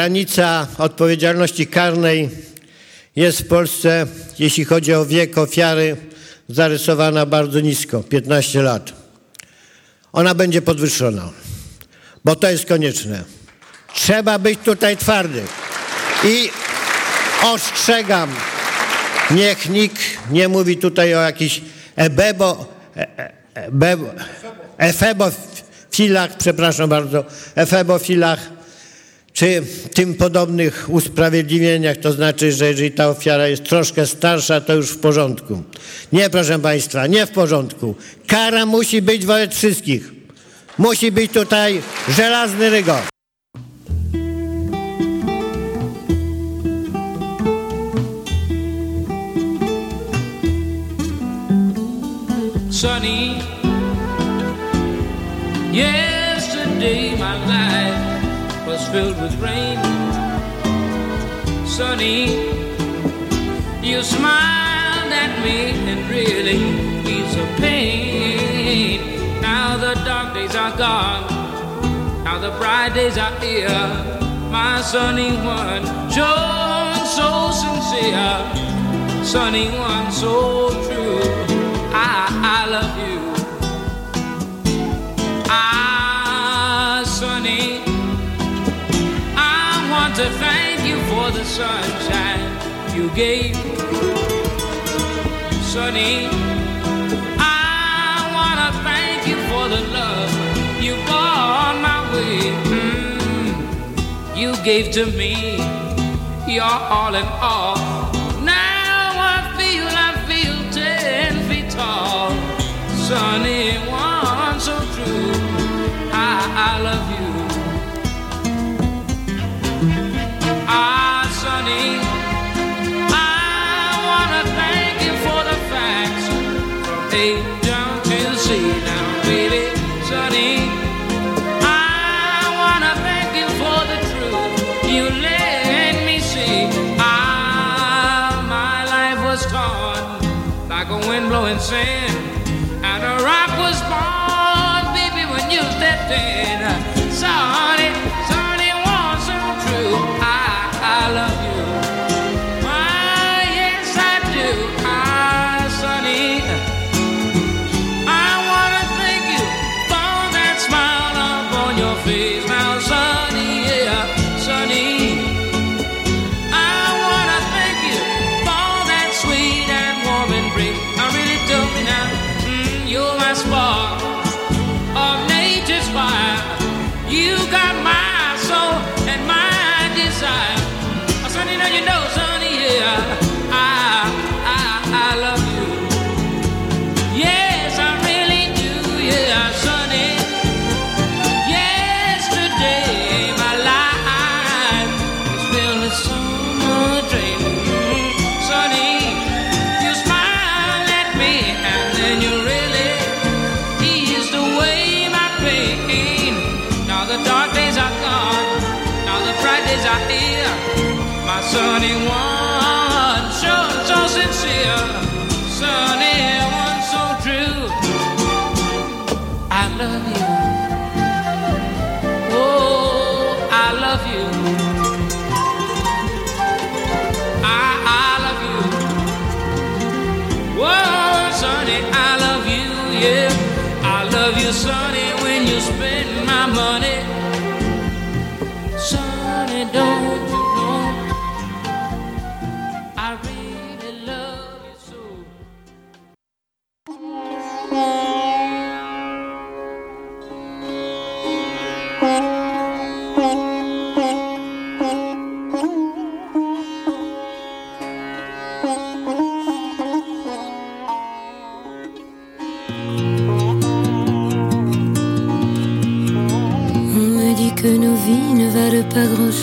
Granica odpowiedzialności karnej jest w Polsce, jeśli chodzi o wiek ofiary, zarysowana bardzo nisko 15 lat. Ona będzie podwyższona, bo to jest konieczne. Trzeba być tutaj twardy. I ostrzegam, niech nikt nie mówi tutaj o jakichś ebebo, e- e- ebebo, efebofilach, przepraszam bardzo, efebofilach, czy tym podobnych usprawiedliwieniach, to znaczy, że jeżeli ta ofiara jest troszkę starsza, to już w porządku. Nie, proszę Państwa, nie w porządku. Kara musi być wobec wszystkich. Musi być tutaj żelazny rygor. sunny. Was filled with rain. Sunny, you smiled at me and really eased the pain. Now the dark days are gone. Now the bright days are here. My sunny one, showing so sincere. Sunny one, so true. I, I love you. Sunshine you gave. Sonny, I want to thank you for the love you brought my way. Mm, you gave to me your all in all. Now I feel, I feel ten feet tall. Sunny sunny. I wanna thank you for the truth you let me see. Ah, my life was torn like a wind blowing sand, and a rock was born, baby, when you stepped in.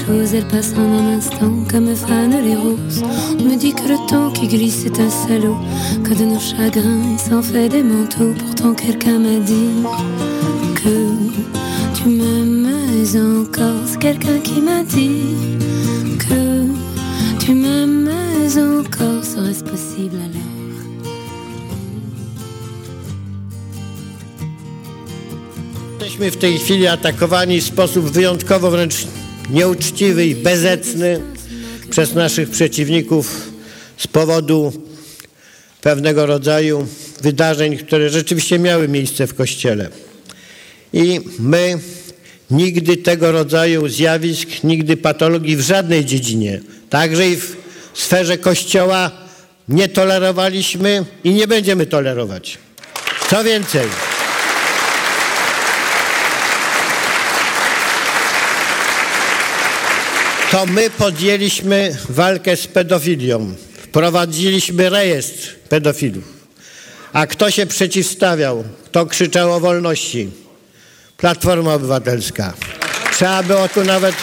Grand-chose, elles passent en un instant comme fanent les roses. On me dit que le temps qui glisse est un salaud, que de nos chagrins il s'en fait des manteaux. Pourtant quelqu'un m'a dit que tu m'aimes encore. C'est quelqu'un qui m'a dit que tu m'aimes encore. Serait-ce possible alors? Jesteśmy w tej chwili atakowani w sposób wyjątkowo wręcz nieuczciwy i bezecny przez naszych przeciwników z powodu pewnego rodzaju wydarzeń, które rzeczywiście miały miejsce w Kościele. I my nigdy tego rodzaju zjawisk, nigdy patologii w żadnej dziedzinie, także i w sferze Kościoła nie tolerowaliśmy i nie będziemy tolerować. Co więcej, to my podjęliśmy walkę z pedofilią. Wprowadziliśmy rejestr pedofilów. A kto się przeciwstawiał? Kto krzyczał o wolności? Platforma Obywatelska. Trzeba było tu nawet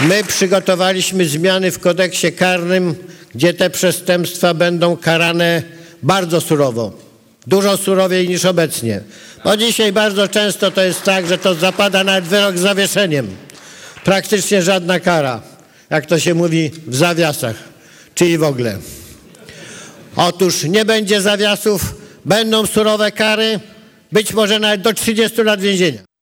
My przygotowaliśmy zmiany w kodeksie karnym, gdzie te przestępstwa będą karane bardzo surowo. Dużo surowiej niż obecnie. Bo dzisiaj bardzo często to jest tak, że to zapada nawet wyrok z zawieszeniem. Praktycznie żadna kara, jak to się mówi w zawiasach, czyli w ogóle. Otóż nie będzie zawiasów, będą surowe kary, być może nawet do 30 lat więzienia.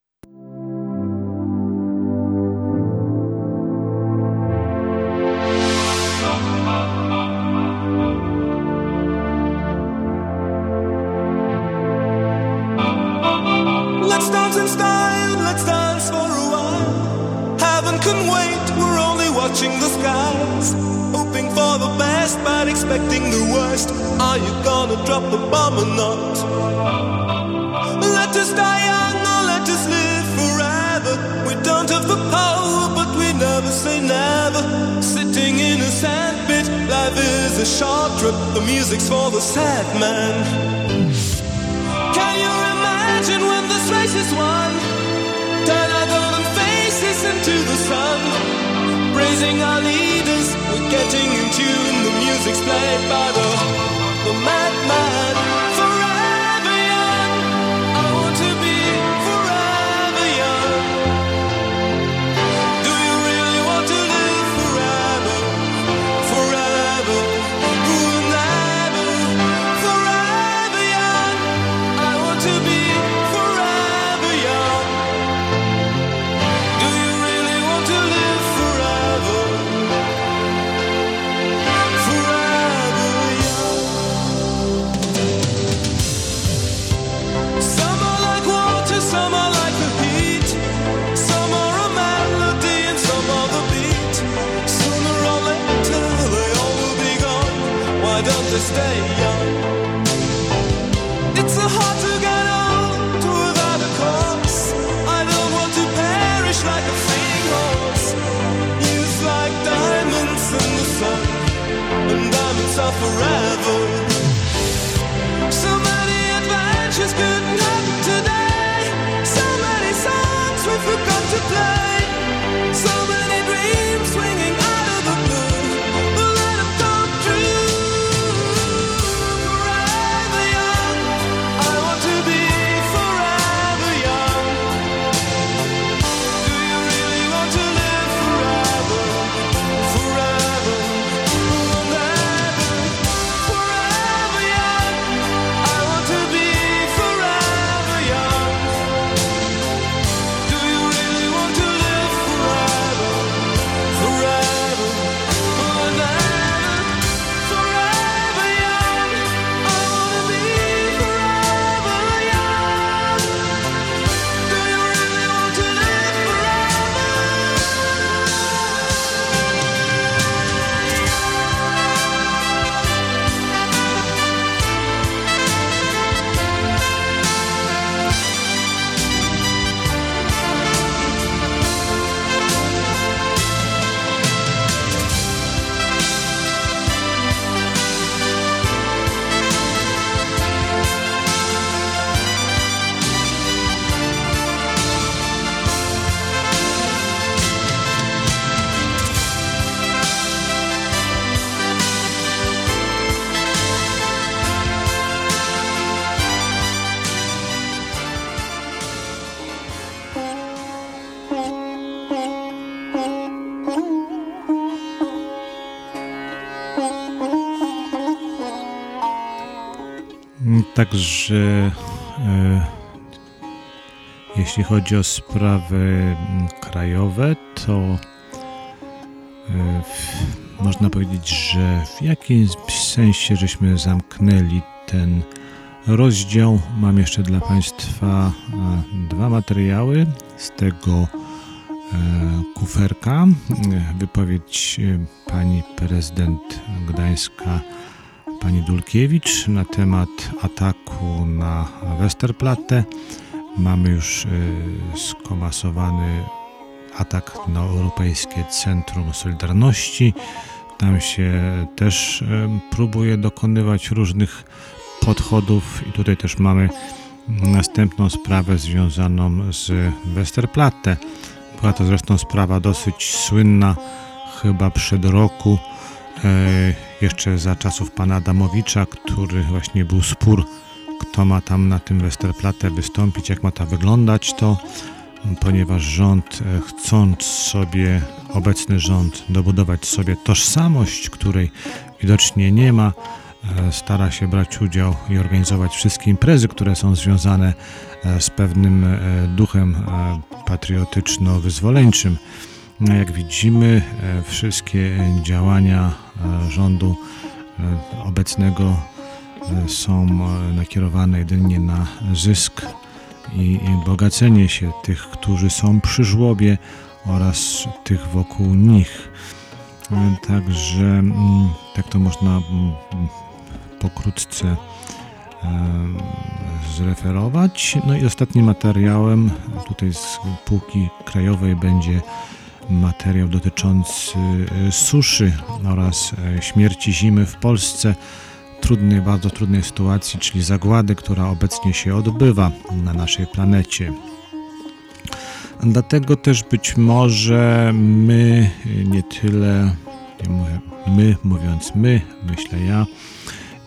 Także e, jeśli chodzi o sprawy mm, krajowe, to e, można powiedzieć, że w jakimś sensie żeśmy zamknęli ten rozdział. Mam jeszcze dla Państwa e, dwa materiały z tego kuferka. Wypowiedź pani prezydent Gdańska pani Dulkiewicz na temat ataku na Westerplatte. Mamy już e, skomasowany atak na Europejskie Centrum Solidarności. Tam się też próbuje dokonywać różnych podchodów i tutaj też mamy następną sprawę związaną z Westerplatte. Była to zresztą sprawa dosyć słynna, chyba przed roku, jeszcze za czasów pana Adamowicza, który właśnie był spór, kto ma tam na tym Westerplatte wystąpić, jak ma to wyglądać, to ponieważ rząd, e, chcąc sobie, obecny rząd, dobudować sobie tożsamość, której widocznie nie ma, e, stara się brać udział i organizować wszystkie imprezy, które są związane e, z pewnym e, duchem e, patriotyczno-wyzwoleńczym. No, Jak widzimy, e, wszystkie działania e, rządu e, obecnego są nakierowane jedynie na zysk i, bogacenie się tych, którzy są przy żłobie oraz tych wokół nich. Także mm, tak to można mm, pokrótce zreferować. No i ostatnim materiałem tutaj z półki krajowej będzie materiał dotyczący e, suszy oraz e, śmierci zimy w Polsce. Trudnej, bardzo trudnej sytuacji, czyli zagłady, która obecnie się odbywa na naszej planecie. Dlatego też być może my nie tyle, nie mówię my, mówiąc my, myślę ja,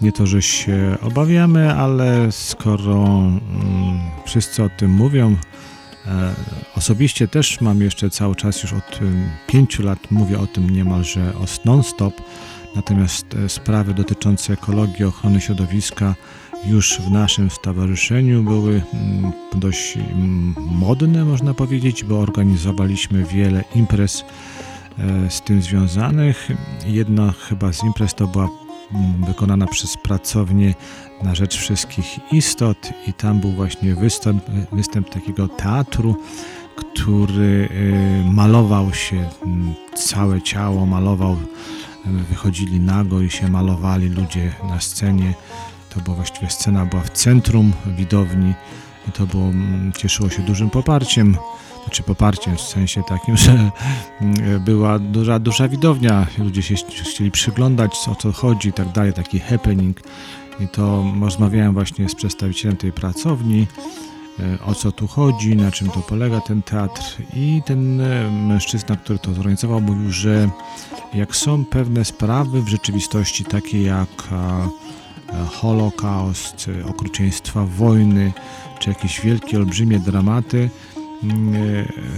nie to, że się obawiamy, ale skoro mm, wszyscy o tym mówią, e, osobiście też mam jeszcze cały czas, już od pięciu lat mówię o tym niemalże non-stop, natomiast e, sprawy dotyczące ekologii, ochrony środowiska już w naszym stowarzyszeniu były dość modne, można powiedzieć, bo organizowaliśmy wiele imprez e, z tym związanych. Jedna chyba z imprez to była wykonana przez pracownię na rzecz wszystkich istot i tam był właśnie występ, występ takiego teatru, który y, malował się, mm, całe ciało malował wychodzili nago i się malowali ludzie na scenie. To była właściwie scena była w centrum widowni i to było, mm, cieszyło się dużym poparciem. Znaczy poparciem w sensie takim, że mm, była duża, duża widownia, ludzie się chcieli przyglądać, o co chodzi i tak dalej, taki happening. I to rozmawiałem właśnie z przedstawicielem tej pracowni, e, o co tu chodzi, na czym to polega ten teatr. I ten e, mężczyzna, który to zorganizował, mówił, że jak są pewne sprawy w rzeczywistości, takie jak e, Holokaust, okrucieństwa wojny, czy jakieś wielkie, olbrzymie dramaty, mm,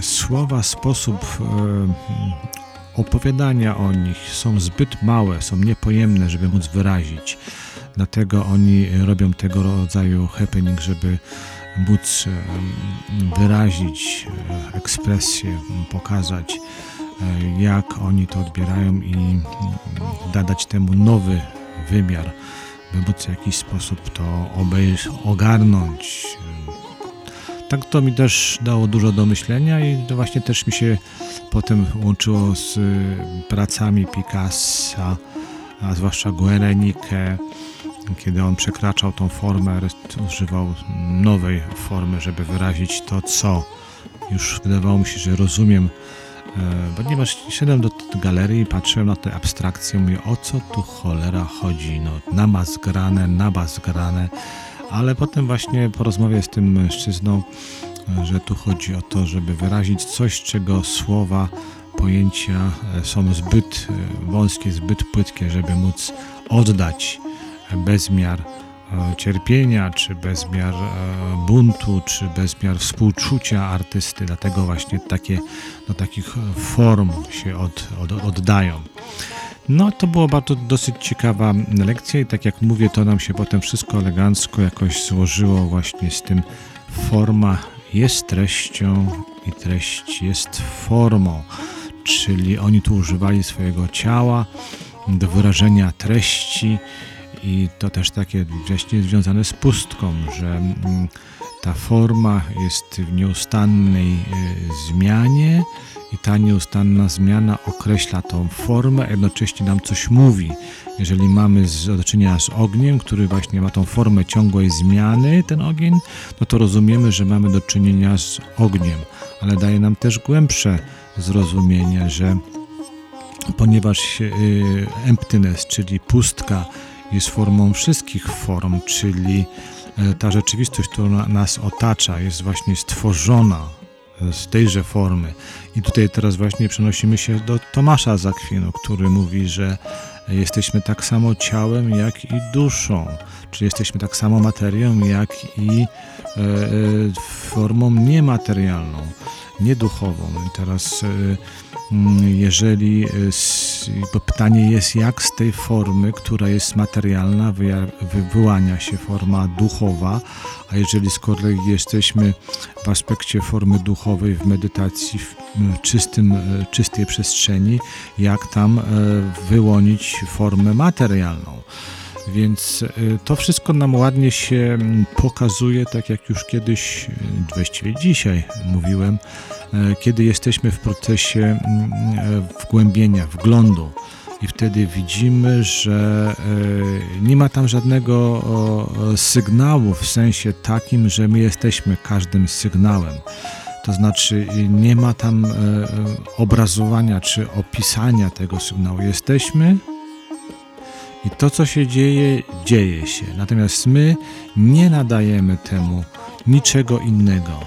słowa, sposób mm, opowiadania o nich są zbyt małe, są niepojemne, żeby móc wyrazić. Dlatego oni robią tego rodzaju happening, żeby móc e, wyrazić e, ekspresję, pokazać, e, jak oni to odbierają i mm, dadać temu nowy wymiar, by móc w jakiś sposób to ogarnąć. Tak to mi też dało dużo do myślenia i to właśnie też mi się potem łączyło z y, pracami Picassa, a zwłaszcza Guerenikę, kiedy on przekraczał tą formę, używał nowej formy, żeby wyrazić to, co już wydawało mi się, że rozumiem, e, ponieważ szedłem do galerii patrzyłem na te abstrakcje, mówię, o co tu cholera chodzi, no na bas grane, na bas grane, ale potem właśnie po rozmowie z tym mężczyzną, że tu chodzi o to, żeby wyrazić coś, czego słowa, pojęcia e, są zbyt e, wąskie, zbyt płytkie, żeby móc oddać bezmiar e, cierpienia, czy bezmiar e, buntu, czy bezmiar współczucia artysty. Dlatego właśnie takie, do takich form się od, od, oddają. No, to było bardzo dosyć ciekawa lekcja i tak jak mówię, to nam się potem wszystko elegancko jakoś złożyło właśnie z tym forma jest treścią i treść jest formą, czyli oni tu używali swojego ciała do wyrażenia treści i to też takie właśnie związane z pustką, że mm, ta forma jest w nieustannej y, zmianie i ta nieustanna zmiana określa tą formę, a jednocześnie nam coś mówi. Jeżeli mamy do czynienia z ogniem, który właśnie ma tą formę ciągłej zmiany, ten ogień, no to rozumiemy, że mamy do czynienia z ogniem, ale daje nam też głębsze zrozumienie, że ponieważ y, emptiness, czyli pustka, jest formą wszystkich form, czyli e, ta rzeczywistość, która nas otacza, jest właśnie stworzona e, z tejże formy. I tutaj teraz właśnie przenosimy się do Tomasza z Akwinu, który mówi, że jesteśmy tak samo ciałem, jak i duszą, czyli jesteśmy tak samo materią, jak i e, formą niematerialną, nieduchową. I teraz jeżeli e, bo pytanie jest, jak z tej formy, która jest materialna, wyłania się forma duchowa, a jeżeli z kolei jesteśmy w aspekcie formy duchowej w medytacji, w czystym, e, czystej przestrzeni, jak tam e, wyłonić formę materialną. Więc to wszystko nam ładnie się mm, pokazuje, tak jak już kiedyś, właściwie dzisiaj mówiłem, kiedy jesteśmy w procesie mm, e, wgłębienia, wglądu. I wtedy widzimy, że e, nie ma tam żadnego sygnału w sensie takim, że my jesteśmy każdym sygnałem. To znaczy nie ma tam e, e, obrazowania czy opisania tego sygnału. Jesteśmy i to, co się dzieje, dzieje się. Natomiast my nie nadajemy temu niczego innego.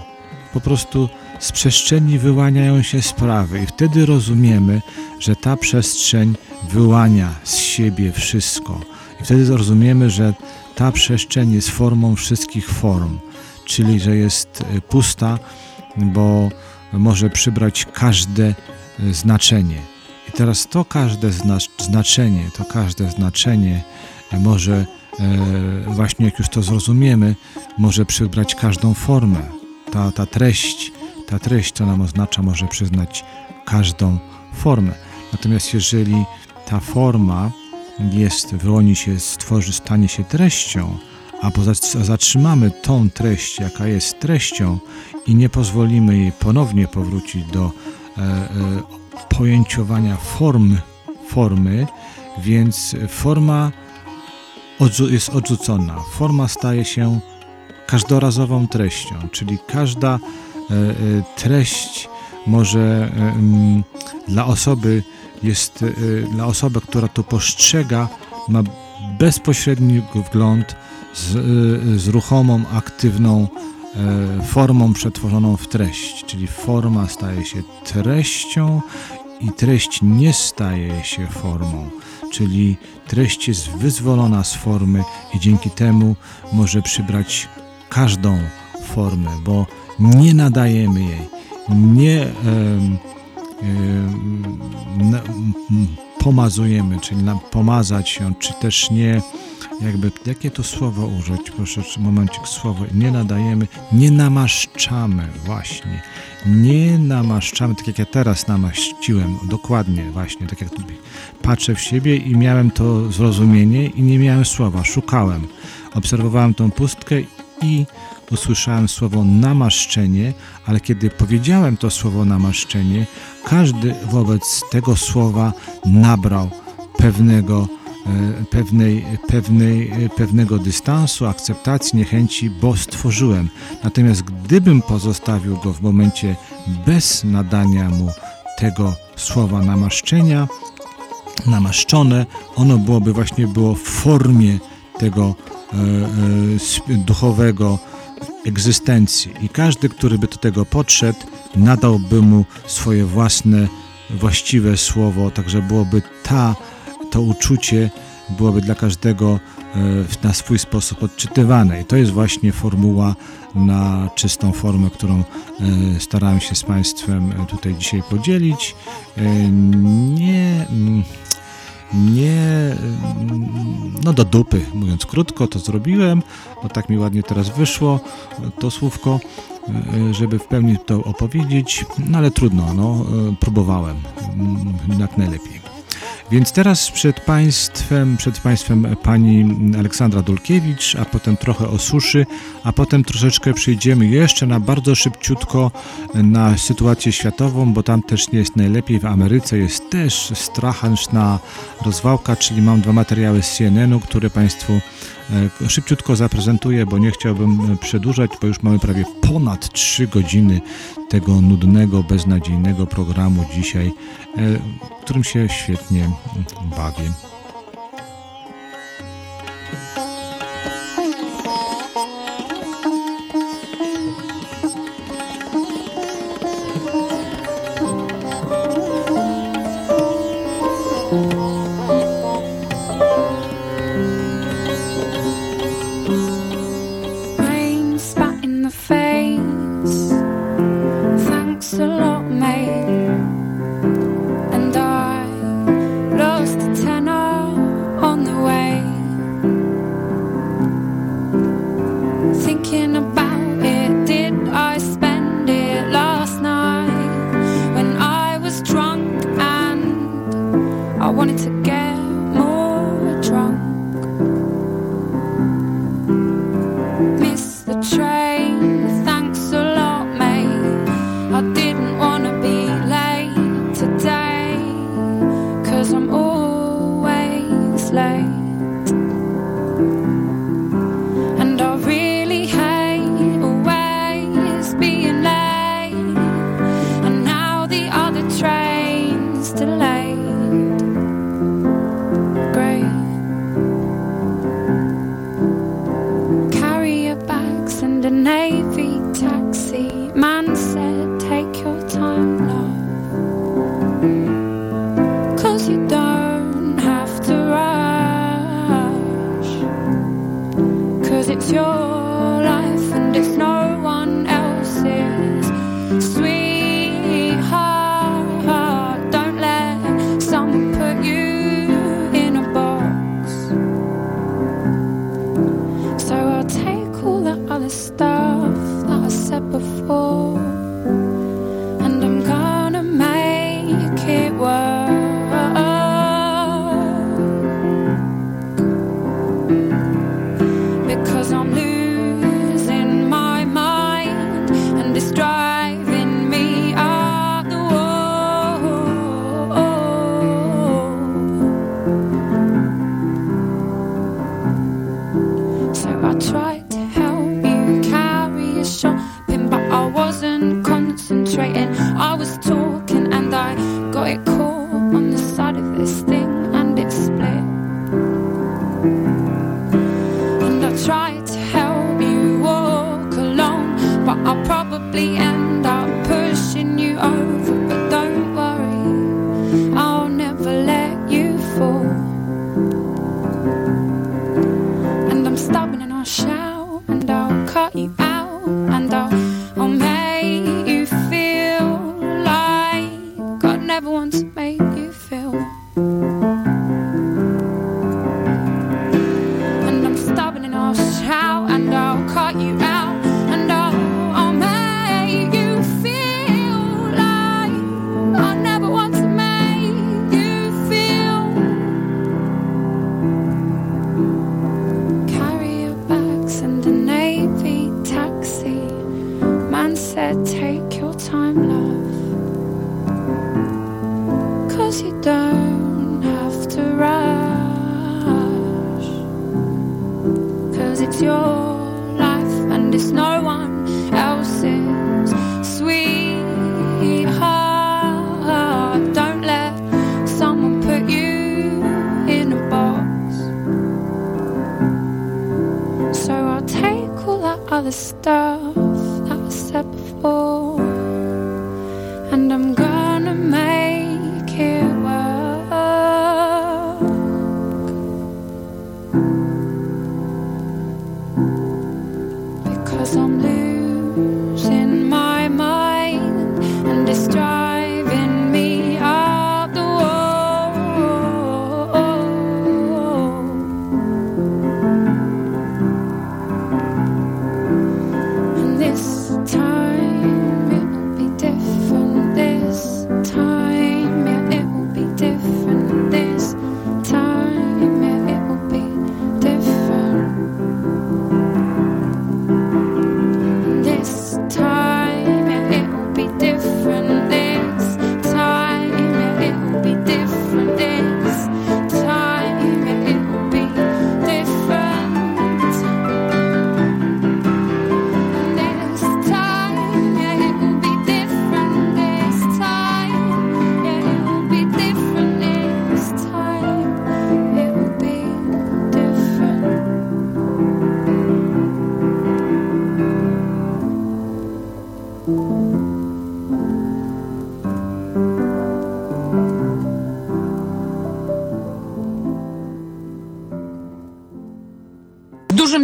Po prostu z przestrzeni wyłaniają się sprawy, i wtedy rozumiemy, że ta przestrzeń wyłania z siebie wszystko. I wtedy zrozumiemy, że ta przestrzeń jest formą wszystkich form, czyli że jest y, pusta, bo może przybrać każde y, znaczenie. I teraz to każde zna- znaczenie, to każde znaczenie e, może właśnie jak już to zrozumiemy, może przybrać każdą formę. Ta, ta treść, ta treść, co nam oznacza, może przyznać każdą formę. Natomiast jeżeli ta forma jest, wyłoni się, stworzy, stanie się treścią, a poza, zatrzymamy tą treść, jaka jest treścią i nie pozwolimy jej ponownie powrócić do e, e, pojęciowania formy formy, więc forma odrzu- jest odrzucona. Forma staje się każdorazową treścią, czyli każda treść może e, dla osoby jest e, dla osoby, która to postrzega, ma bezpośredni wgląd z, e, z ruchomą, aktywną e, formą przetworzoną w treść, czyli forma staje się treścią i treść nie staje się formą, czyli treść jest wyzwolona z formy i dzięki temu może przybrać każdą formę, bo nie nadajemy jej, nie na- m- pomazujemy, czyli pomazać się, czy też nie, jakby, jakie to słowo użyć, proszę, momencik, słowo, nie nadajemy, nie namaszczamy, właśnie, nie namaszczamy, tak jak ja teraz namaściłem, dokładnie, właśnie, tak jak patrzę w siebie i miałem to zrozumienie i nie miałem słowa, szukałem, obserwowałem tą pustkę i usłyszałem słowo namaszczenie, ale kiedy powiedziałem to słowo namaszczenie, każdy wobec tego słowa nabrał pewnego, e, pewnej, pewnej, e, pewnego dystansu, akceptacji, niechęci, bo stworzyłem. Natomiast gdybym pozostawił go w momencie bez nadania mu tego słowa namaszczenia, namaszczone, ono byłoby właśnie było w formie tego e, e, duchowego egzystencji. I każdy, który by do tego podszedł, nadałby mu swoje własne, właściwe słowo, także byłoby ta, to uczucie byłoby dla każdego e, na swój sposób odczytywane. I to jest właśnie formuła na czystą formę, którą e, starałem się z Państwem e, tutaj dzisiaj podzielić. Nie... nie, no do dupy, mówiąc krótko, to zrobiłem, bo tak mi ładnie teraz wyszło to słówko, żeby w pełni to opowiedzieć, no ale trudno, no, próbowałem. Mm, jak najlepiej. Więc teraz przed Państwem, przed Państwem pani Aleksandra Dulkiewicz, a potem trochę o suszy, a potem troszeczkę przejdziemy jeszcze na bardzo szybciutko na sytuację światową, bo tam też nie jest najlepiej. W Ameryce jest też straszna rozwałka, czyli mam dwa materiały z CNN-u, które Państwu szybciutko zaprezentuję, bo nie chciałbym e, przedłużać, bo już mamy prawie ponad 3 godziny tego nudnego, beznadziejnego programu dzisiaj, e, którym się świetnie bawię. Thanks a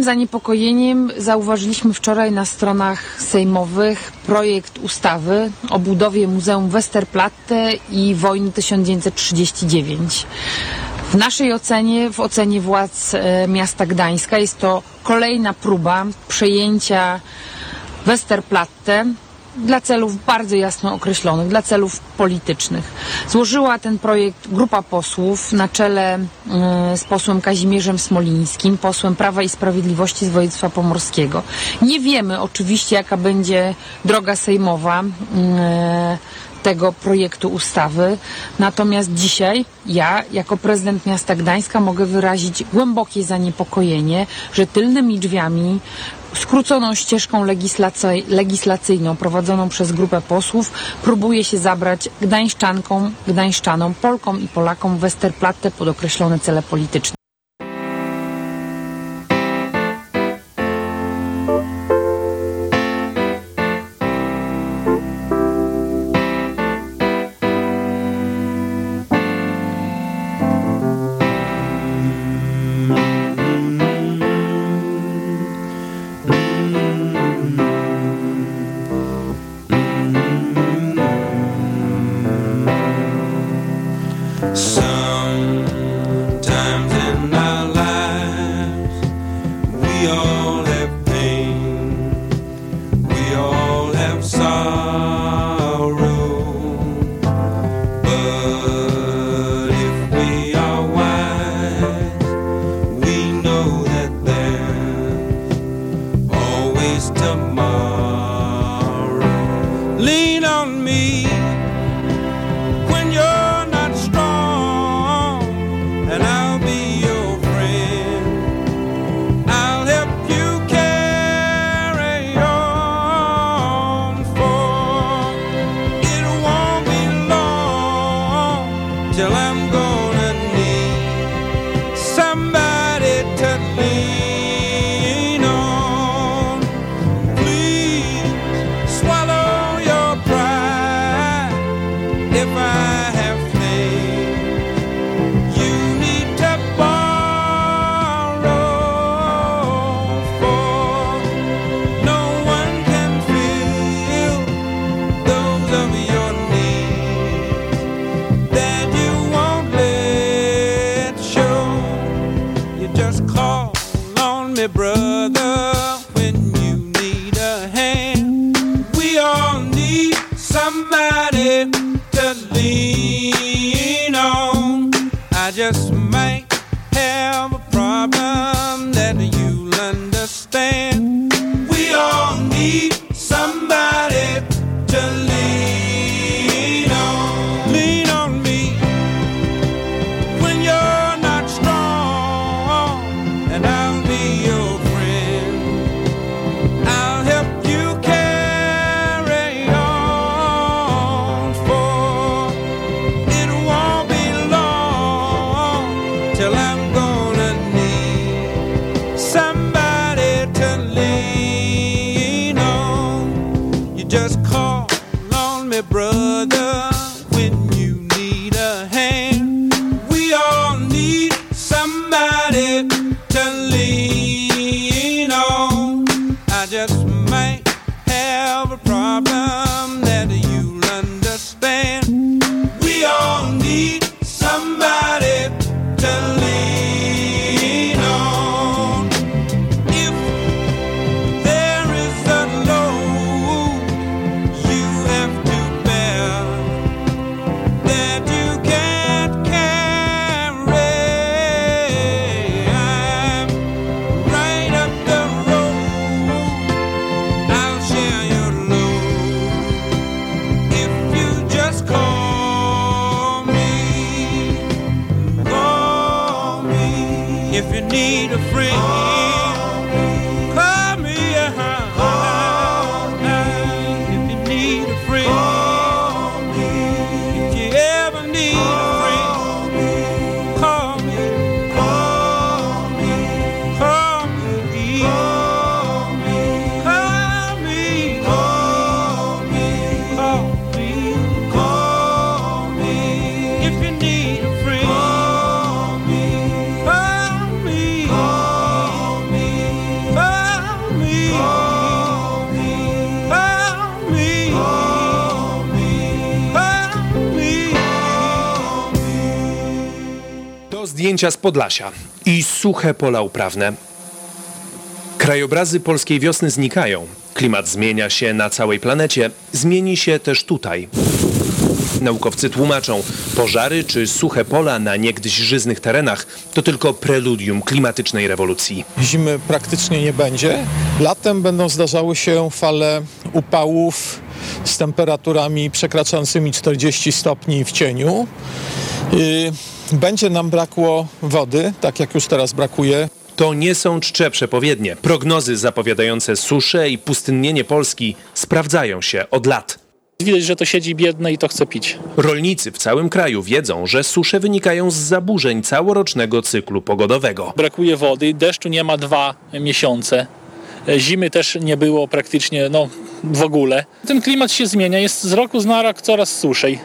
zaniepokojeniem zauważyliśmy wczoraj na stronach sejmowych projekt ustawy o budowie Muzeum Westerplatte i wojny 1939. W naszej ocenie, w ocenie władz e, miasta Gdańska jest to kolejna próba przejęcia Westerplatte dla celów bardzo jasno określonych, dla celów politycznych. Złożyła ten projekt grupa posłów na czele mm, z posłem Kazimierzem Smolińskim, posłem Prawa i Sprawiedliwości z województwa pomorskiego. Nie wiemy oczywiście, jaka będzie droga sejmowa mm, tego projektu ustawy. Natomiast dzisiaj ja, jako prezydent miasta Gdańska, mogę wyrazić głębokie zaniepokojenie, że tylnymi drzwiami skróconą ścieżką legislacyjną prowadzoną przez grupę posłów próbuje się zabrać gdańszczankom, gdańszczanom, Polkom i Polakom Westerplatte pod określone cele polityczne. Podlasia i suche pola uprawne. Krajobrazy polskiej wiosny znikają. Klimat zmienia się na całej planecie, zmieni się też tutaj. Naukowcy tłumaczą, pożary czy suche pola na niegdyś żyznych terenach to tylko preludium klimatycznej rewolucji. Zimy praktycznie nie będzie. Latem będą zdarzały się fale upałów z temperaturami przekraczającymi 40 stopni w cieniu. Yy, Będzie nam brakło wody, tak jak już teraz brakuje. To nie są czcze przepowiednie. Prognozy zapowiadające suszę i pustynnienie Polski sprawdzają się od lat. Widać, że to siedzi biedne i to chce pić. Rolnicy w całym kraju wiedzą, że susze wynikają z zaburzeń całorocznego cyklu pogodowego. Brakuje wody, deszczu nie ma dwa miesiące. Zimy też nie było praktycznie, no w ogóle. Ten klimat się zmienia, jest z roku na rok coraz suszej.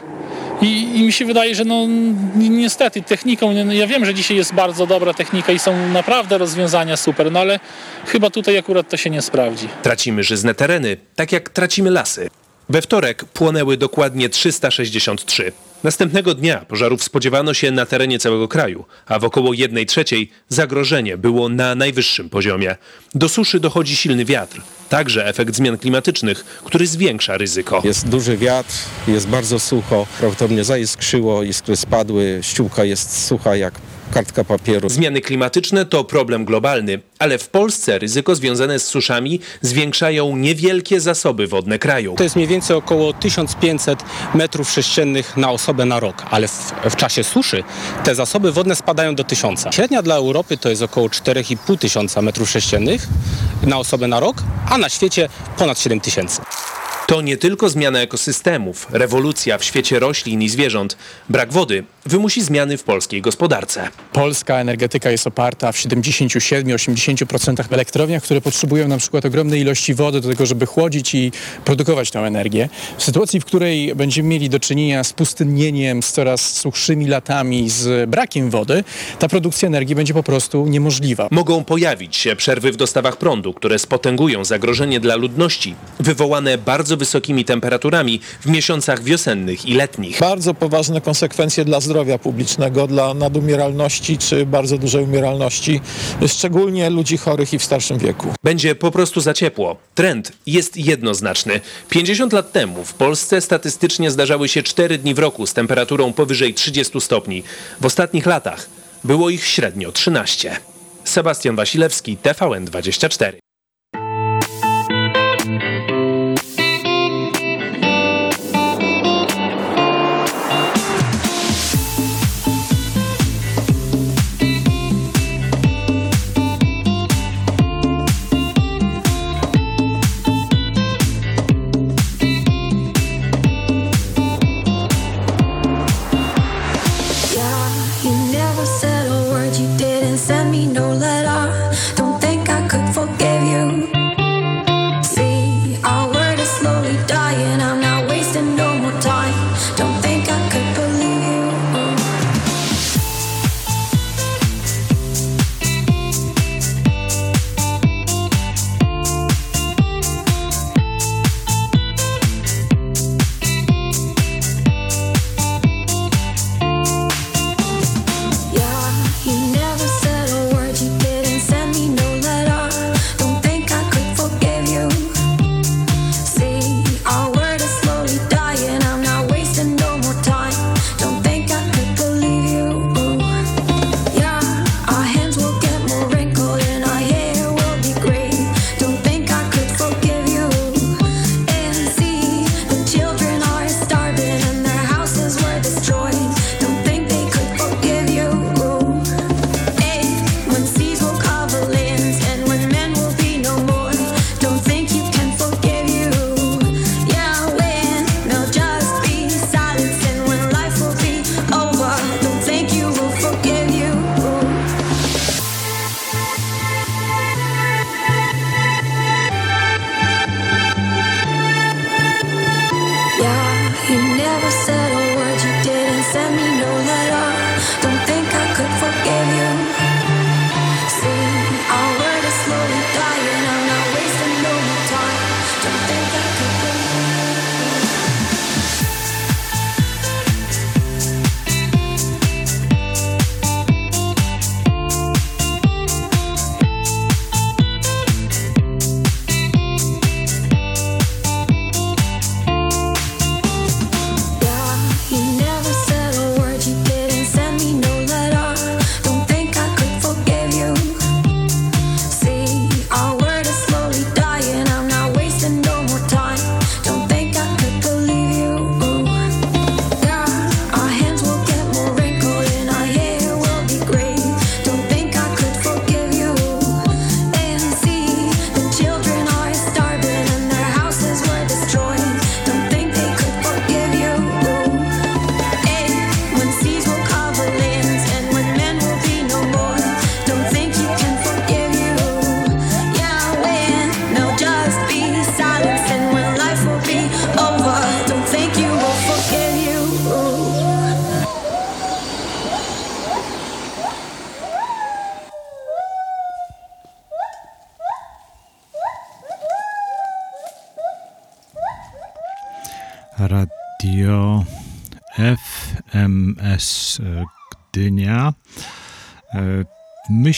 I, I mi się wydaje, że no ni- niestety techniką, no, ja wiem, że dzisiaj jest bardzo dobra technika i są naprawdę rozwiązania super, no ale chyba tutaj akurat to się nie sprawdzi. Tracimy żyzne tereny, tak jak tracimy lasy. We wtorek płonęły dokładnie 363. Następnego dnia pożarów spodziewano się na terenie całego kraju, a w około 1 trzeciej zagrożenie było na najwyższym poziomie. Do suszy dochodzi silny wiatr, także efekt zmian klimatycznych, który zwiększa ryzyko. Jest duży wiatr, jest bardzo sucho, prawdopodobnie zaiskrzyło, iskry spadły, ściółka jest sucha jak kartka papieru. Zmiany klimatyczne to problem globalny, ale w Polsce ryzyko związane z suszami zwiększają niewielkie zasoby wodne kraju. To jest mniej więcej około 1500 metrów sześciennych na osobę na rok, ale w, w czasie suszy te zasoby wodne spadają do 1000. Średnia dla Europy to jest około 4,5 tysiąca metrów sześciennych na osobę na rok, a na świecie ponad 7000. To nie tylko zmiana ekosystemów, rewolucja w świecie roślin i zwierząt. Brak wody wymusi zmiany w polskiej gospodarce. Polska energetyka jest oparta w 77-80% w elektrowniach, które potrzebują na przykład ogromnej ilości wody do tego, żeby chłodzić i produkować tę energię. W sytuacji, w której będziemy mieli do czynienia z pustynnieniem, z coraz suchszymi latami, z brakiem wody, ta produkcja energii będzie po prostu niemożliwa. Mogą pojawić się przerwy w dostawach prądu, które spotęgują zagrożenie dla ludności, wywołane bardzo wysokimi temperaturami w miesiącach wiosennych i letnich. Bardzo poważne konsekwencje dla zdrowia zdrowia publicznego, dla nadumieralności czy bardzo dużej umieralności, szczególnie ludzi chorych i w starszym wieku. Będzie po prostu za ciepło. Trend jest jednoznaczny. 50 lat temu w Polsce statystycznie zdarzały się 4 dni w roku z temperaturą powyżej 30 stopni. W ostatnich latach było ich średnio 13. Sebastian Wasilewski, TVN24.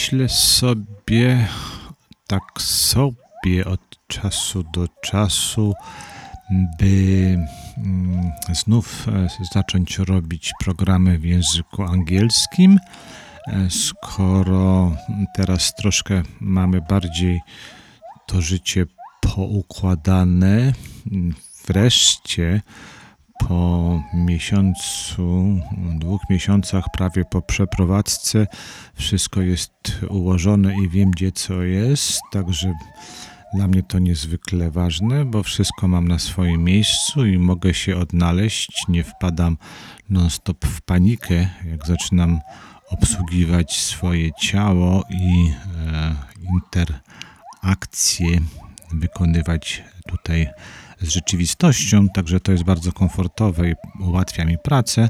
myślę sobie, tak sobie od czasu do czasu, by mm, znów e, zacząć robić programy w języku angielskim, e, skoro teraz troszkę mamy bardziej to życie poukładane. Mm, wreszcie, po miesiącu, dwóch miesiącach prawie po przeprowadzce wszystko jest ułożone i wiem gdzie co jest, także dla mnie to niezwykle ważne, bo wszystko mam na swoim miejscu i mogę się odnaleźć, nie wpadam non-stop w panikę, jak zaczynam obsługiwać swoje ciało i e, interakcje wykonywać tutaj z rzeczywistością, także to jest bardzo komfortowe i ułatwia mi pracę.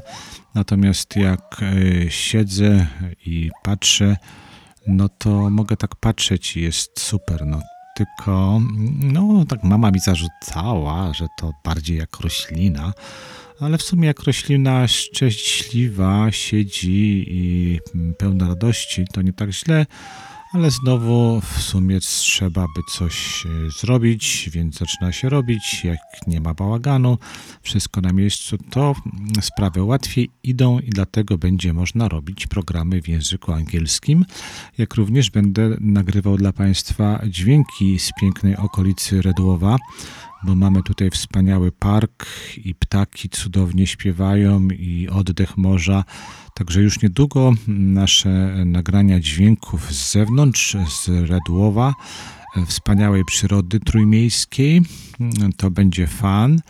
Natomiast jak e, siedzę i patrzę, no to mogę tak patrzeć i jest super. No. Tylko, no tak mama mi zarzucała, że to bardziej jak roślina, ale w sumie jak roślina szczęśliwa siedzi i mm, pełna radości, to nie tak źle ale znowu w sumie trzeba by coś e, zrobić, więc zaczyna się robić. Jak nie ma bałaganu, wszystko na miejscu, to mm, sprawy łatwiej idą i dlatego będzie można robić programy w języku angielskim. Jak również będę nagrywał dla Państwa dźwięki z pięknej okolicy Redłowa bo mamy tutaj wspaniały park i ptaki cudownie śpiewają i oddech morza. Także już niedługo nasze nagrania dźwięków z zewnątrz, z Redłowa, e, wspaniałej przyrody trójmiejskiej. To będzie fan.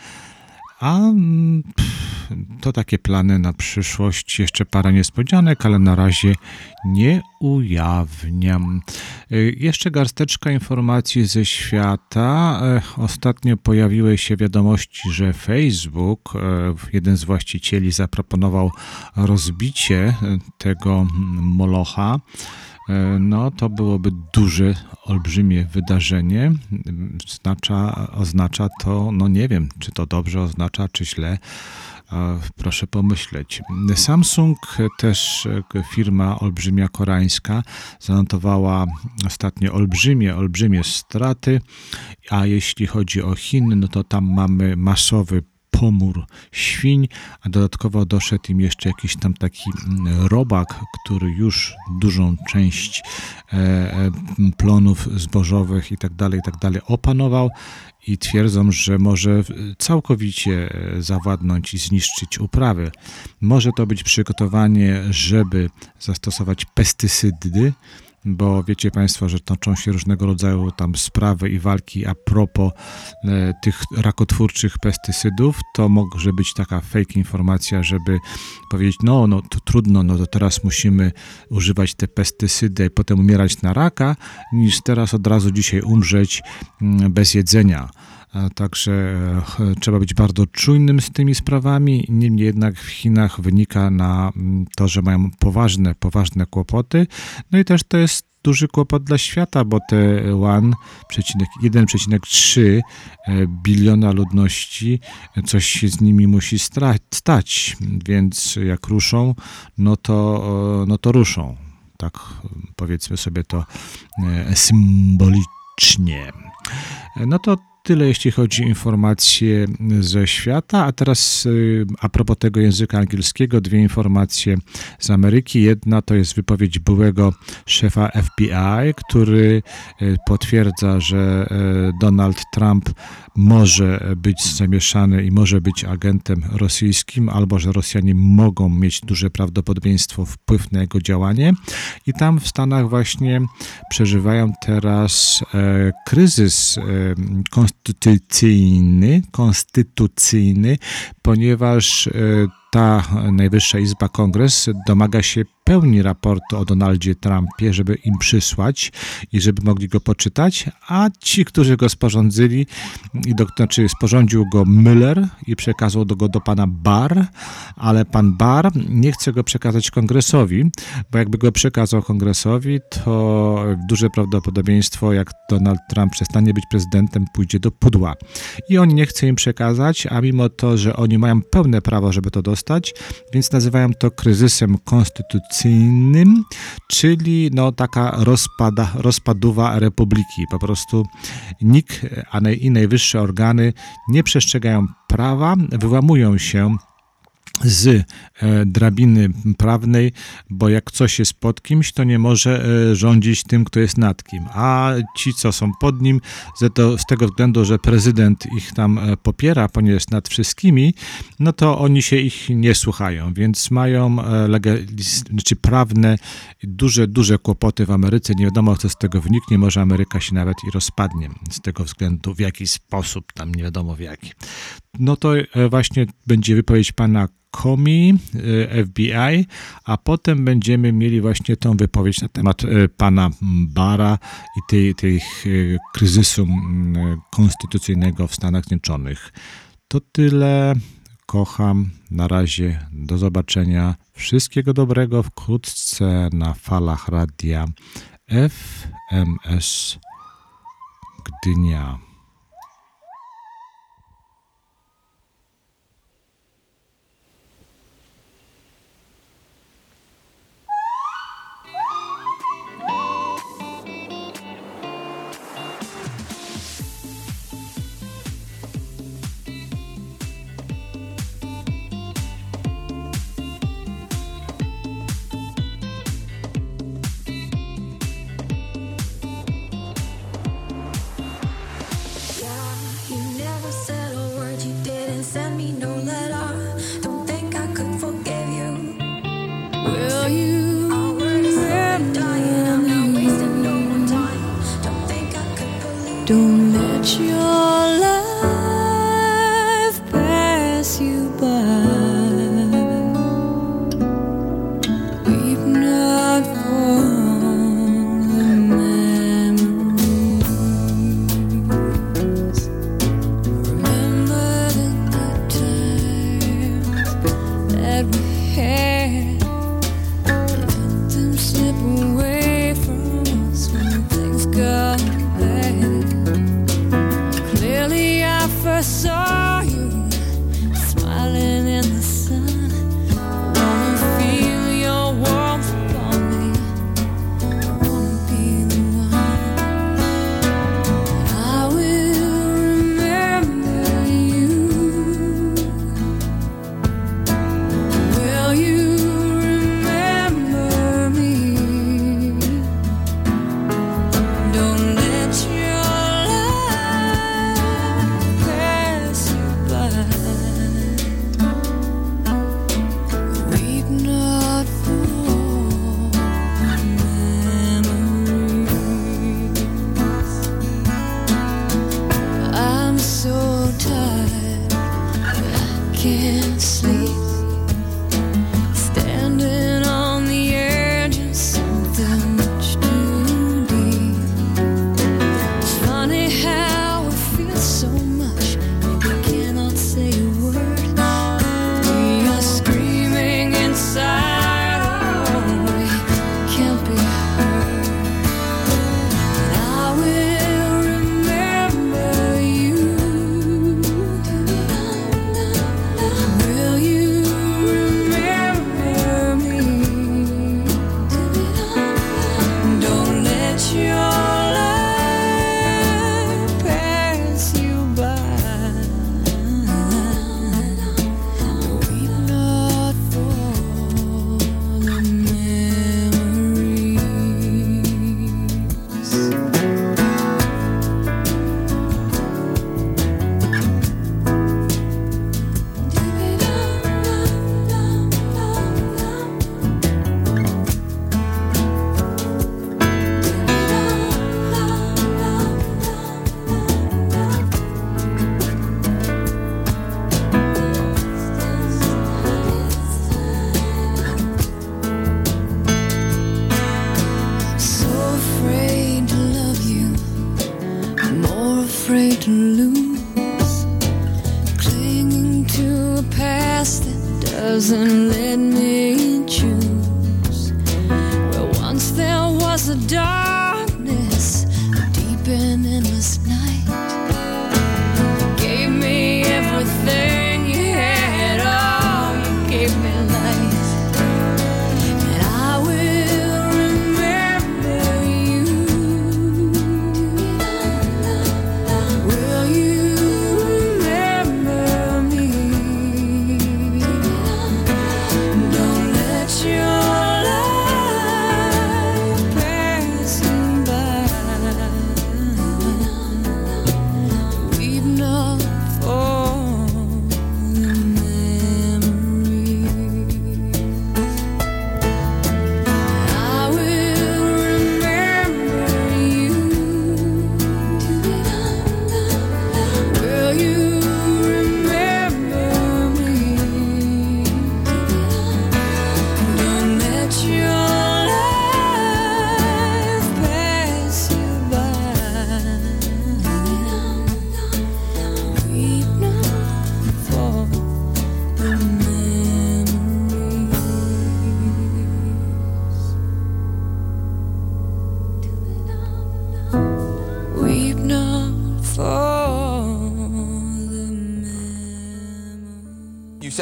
A mm, pff, to takie plany na przyszłość, jeszcze parę niespodzianek, ale na razie nie ujawniam. Y, Jeszcze garsteczka informacji ze świata. E, Ostatnio pojawiły się wiadomości, że Facebook, e, jeden z właścicieli, zaproponował rozbicie tego mm, molocha. E, No, to byłoby duże, olbrzymie wydarzenie. Znacza, oznacza to, no nie wiem, czy to dobrze oznacza, czy źle. Proszę pomyśleć. Samsung, też e, firma olbrzymia koreańska, zanotowała ostatnio olbrzymie, olbrzymie straty, a jeśli chodzi o Chiny, no to tam mamy masowy pomór świń, a dodatkowo doszedł im jeszcze jakiś tam taki mm, robak, który już dużą część e, e, plonów zbożowych i tak dalej, i tak dalej opanował i twierdzą, że może całkowicie e, zawładnąć i zniszczyć uprawy. Może to być przygotowanie, żeby zastosować pestycydy, bo wiecie Państwo, że toczą się różnego rodzaju tam sprawy i walki a propos e, tych rakotwórczych pestycydów, to może być taka fake informacja, żeby powiedzieć, no, no to trudno, no to teraz musimy używać te pestycydy i potem umierać na raka, niż teraz od razu dzisiaj umrzeć mm, bez jedzenia. Także e, trzeba być bardzo czujnym z tymi sprawami. Niemniej jednak w Chinach wynika na mm, to, że mają poważne, poważne kłopoty. No i też to jest duży kłopot dla świata, bo te 1,3 e, biliona ludności, e, coś się z nimi musi stać. Więc jak ruszą, no to, no to ruszą. Tak powiedzmy sobie to symbolicznie. No to tyle, jeśli chodzi o informacje ze świata. A teraz y, a propos tego języka angielskiego, dwie informacje z Ameryki. Jedna to jest wypowiedź byłego szefa FBI, który y, potwierdza, że y, Donald Trump może być zamieszany i może być agentem rosyjskim, albo że Rosjanie mogą mieć duże prawdopodobieństwo wpływ na jego działanie. I tam w Stanach właśnie przeżywają teraz e, kryzys e, konstytucyjny, konstytucyjny, ponieważ e, ta Najwyższa Izba Kongres domaga się pełni raportu o Donaldzie Trumpie, żeby im przysłać i żeby mogli go poczytać, a ci, którzy go sporządzili, do, znaczy sporządził go Müller i przekazał go do pana Barr, ale pan Barr nie chce go przekazać kongresowi, bo jakby go przekazał kongresowi, to duże prawdopodobieństwo, jak Donald Trump przestanie być prezydentem, pójdzie do pudła. I on nie chce im przekazać, a mimo to, że oni mają pełne prawo, żeby to dostać, więc nazywają to kryzysem konstytucyjnym, czyli no taka rozpada, rozpadowa republiki. Po prostu nikt a i najwyższe organy nie przestrzegają prawa, wyłamują się z e, drabiny prawnej, bo jak coś jest pod kimś, to nie może e, rządzić tym, kto jest nad kim. A ci, co są pod nim, z, tego względu, że prezydent ich tam e, popiera, ponieważ jest nad wszystkimi, no to oni się ich nie słuchają, więc mają znaczy prawne duże, duże kłopoty w Ameryce. Nie wiadomo, co z tego wyniknie. Może Ameryka się nawet i rozpadnie z tego względu, w jaki sposób, tam nie wiadomo w jaki. No to właśnie będzie wypowiedź pana Comey, FBI, a potem będziemy mieli właśnie tą wypowiedź na temat e, pana Bara i tej, tej e, kryzysu konstytucyjnego w Stanach Zjednoczonych. To tyle. Kocham. Na razie. Do zobaczenia. Wszystkiego dobrego wkrótce na falach radia FMS Gdynia.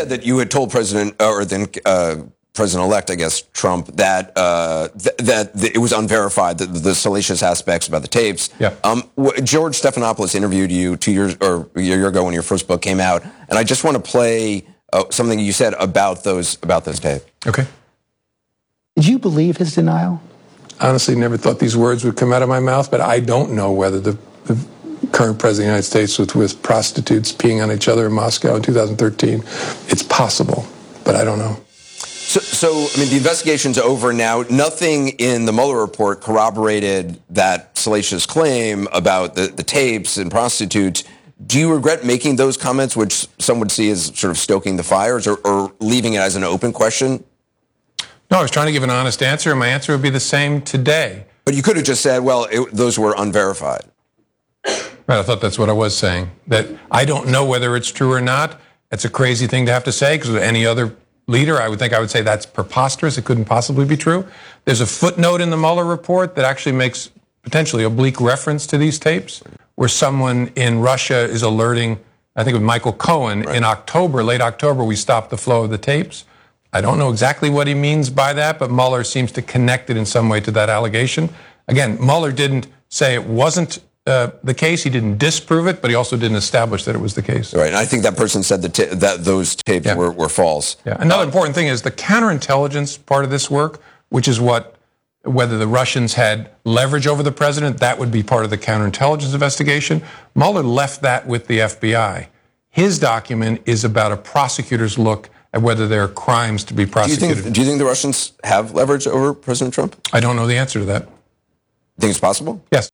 Said that you had told President, uh, or then uh, President-elect, I guess, Trump, that uh, th- that th- it was unverified, that the salacious aspects about the tapes. Yeah. Um, w- George Stephanopoulos interviewed you two years or a year ago when your first book came out, and I just want to play uh, something you said about those about those tapes. Okay. Did you believe his denial? Honestly, never thought these words would come out of my mouth, but I don't know whether the, the current president of the United States was with prostitutes peeing on each other in Moscow in 2013. It's possible, but I don't know. So, so I mean, the investigation's over now. Nothing in the Mueller report corroborated that salacious claim about the, the tapes and prostitutes. Do you regret making those comments, which some would see as sort of stoking the fires, or, or leaving it as an open question? No, I was trying to give an honest answer, and my answer would be the same today. But you could have just said, well, it, those were unverified. Right, I thought that's what I was saying. That I don't know whether it's true or not. It's a crazy thing to have to say because with any other leader, I would think I would say that's preposterous. It couldn't possibly be true. There's a footnote in the Mueller report that actually makes potentially oblique reference to these tapes, where someone in Russia is alerting, I think with Michael Cohen, in October, late October, we stopped the flow of the tapes. I don't know exactly what he means by that, but Mueller seems to connect it in some way to that allegation. Again, Mueller didn't say it wasn't uh, the case. He didn't disprove it, but he also didn't establish that it was the case. Right, and I think that person said that, that those tapes were, were false. Yeah. Another important thing is the counterintelligence part of this work, which is what whether the Russians had leverage over the president, that would be part of the counterintelligence investigation. Mueller left that with the FBI. His document is about a prosecutor's look at whether there are crimes to be Do you, prosecuted. think, do you think the Russians have leverage over President Trump? I don't know the answer to that. Think it's possible? Yes.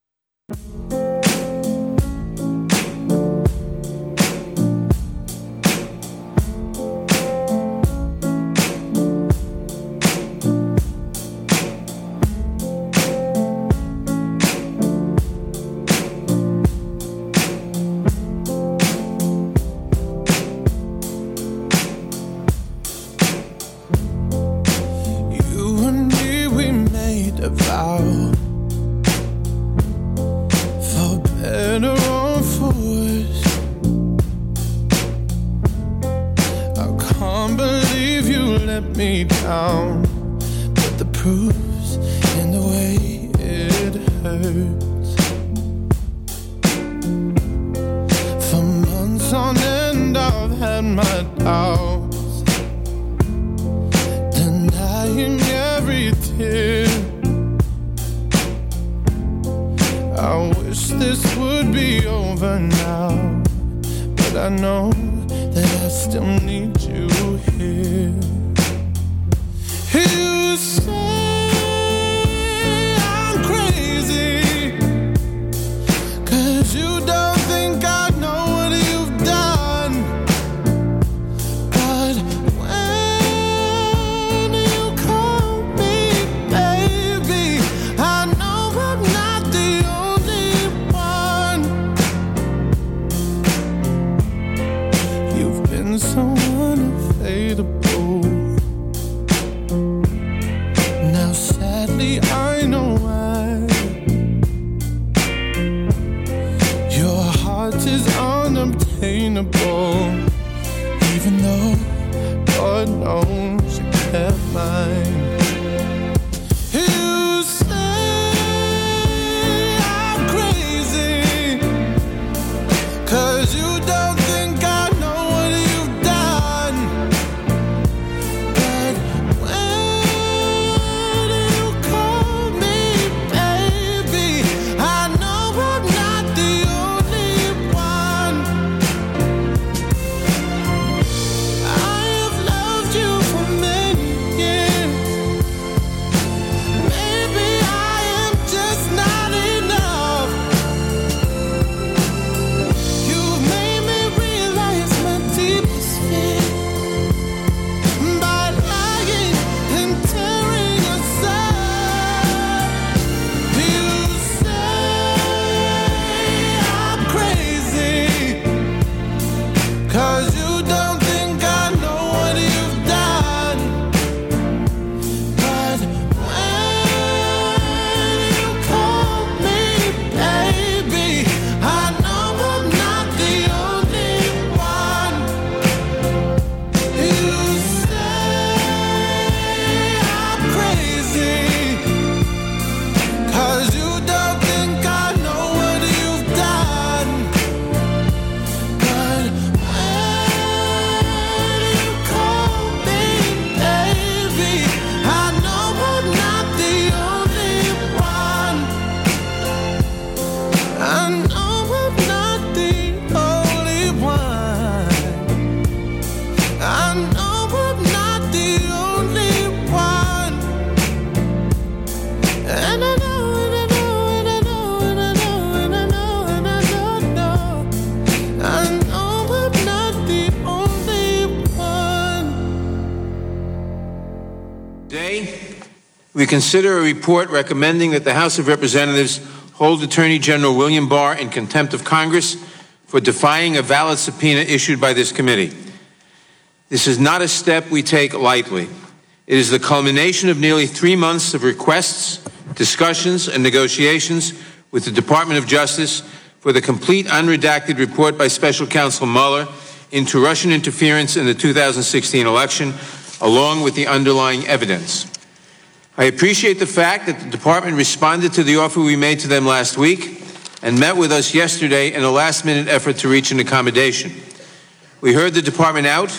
Consider a report recommending that the House of Representatives hold Attorney General William Barr in contempt of Congress for defying a valid subpoena issued by this committee. This is not a step we take lightly. It is the culmination of nearly three months of requests, discussions, and negotiations with the Department of Justice for the complete unredacted report by Special Counsel Mueller into Russian interference in the 2016 election, along with the underlying evidence. I appreciate the fact that the department responded to the offer we made to them last week and met with us yesterday in a last minute effort to reach an accommodation. We heard the department out,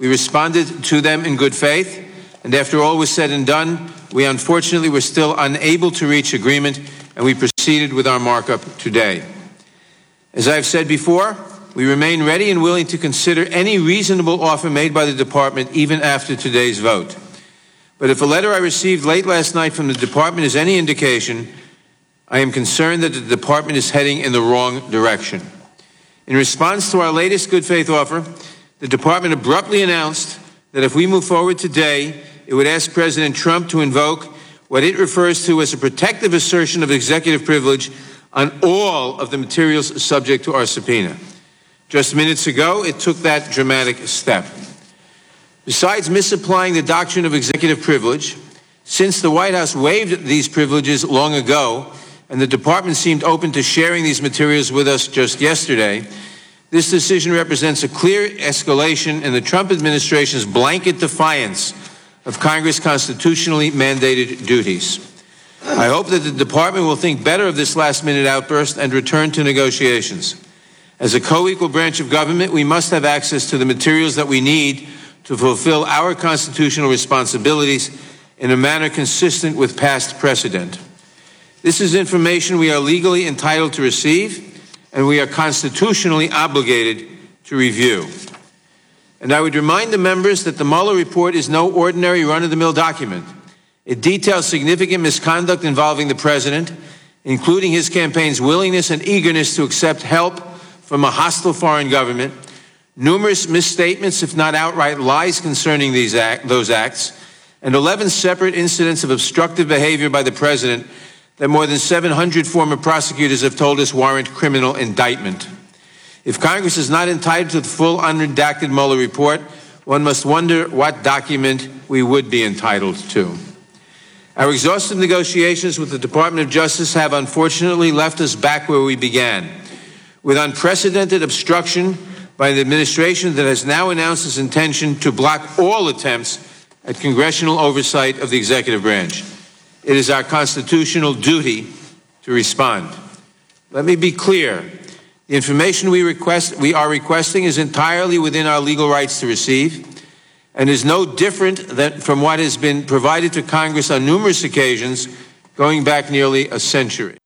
we responded to them in good faith, and after all was said and done, we unfortunately were still unable to reach agreement and we proceeded with our markup today. As I've said before, we remain ready and willing to consider any reasonable offer made by the department even after today's vote. But if a letter I received late last night from the department is any indication, I am concerned that the department is heading in the wrong direction. In response to our latest good faith offer, the department abruptly announced that if we move forward today, it would ask President Trump to invoke what it refers to as a protective assertion of executive privilege on all of the materials subject to our subpoena. Just minutes ago, it took that dramatic step. Besides misapplying the doctrine of executive privilege, since the White House waived these privileges long ago, and the department seemed open to sharing these materials with us just yesterday, this decision represents a clear escalation in the Trump administration's blanket defiance of Congress' constitutionally mandated duties. I hope that the department will think better of this last minute outburst and return to negotiations. As a co equal branch of government, we must have access to the materials that we need to fulfill our constitutional responsibilities in a manner consistent with past precedent. This is information we are legally entitled to receive and we are constitutionally obligated to review. And I would remind the members that the Mueller report is no ordinary run of the mill document. It details significant misconduct involving the president, including his campaign's willingness and eagerness to accept help from a hostile foreign government, numerous misstatements, if not outright lies, concerning these act, those acts, and 11 separate incidents of obstructive behavior by the president that more than 700 former prosecutors have told us warrant criminal indictment. If Congress is not entitled to the full unredacted Mueller report, one must wonder what document we would be entitled to. Our exhaustive negotiations with the Department of Justice have unfortunately left us back where we began, with unprecedented obstruction by an administration that has now announced its intention to block all attempts at congressional oversight of the executive branch. It is our constitutional duty to respond. Let me be clear. The information we request we are requesting is entirely within our legal rights to receive and is no different than from what has been provided to Congress on numerous occasions going back nearly a century.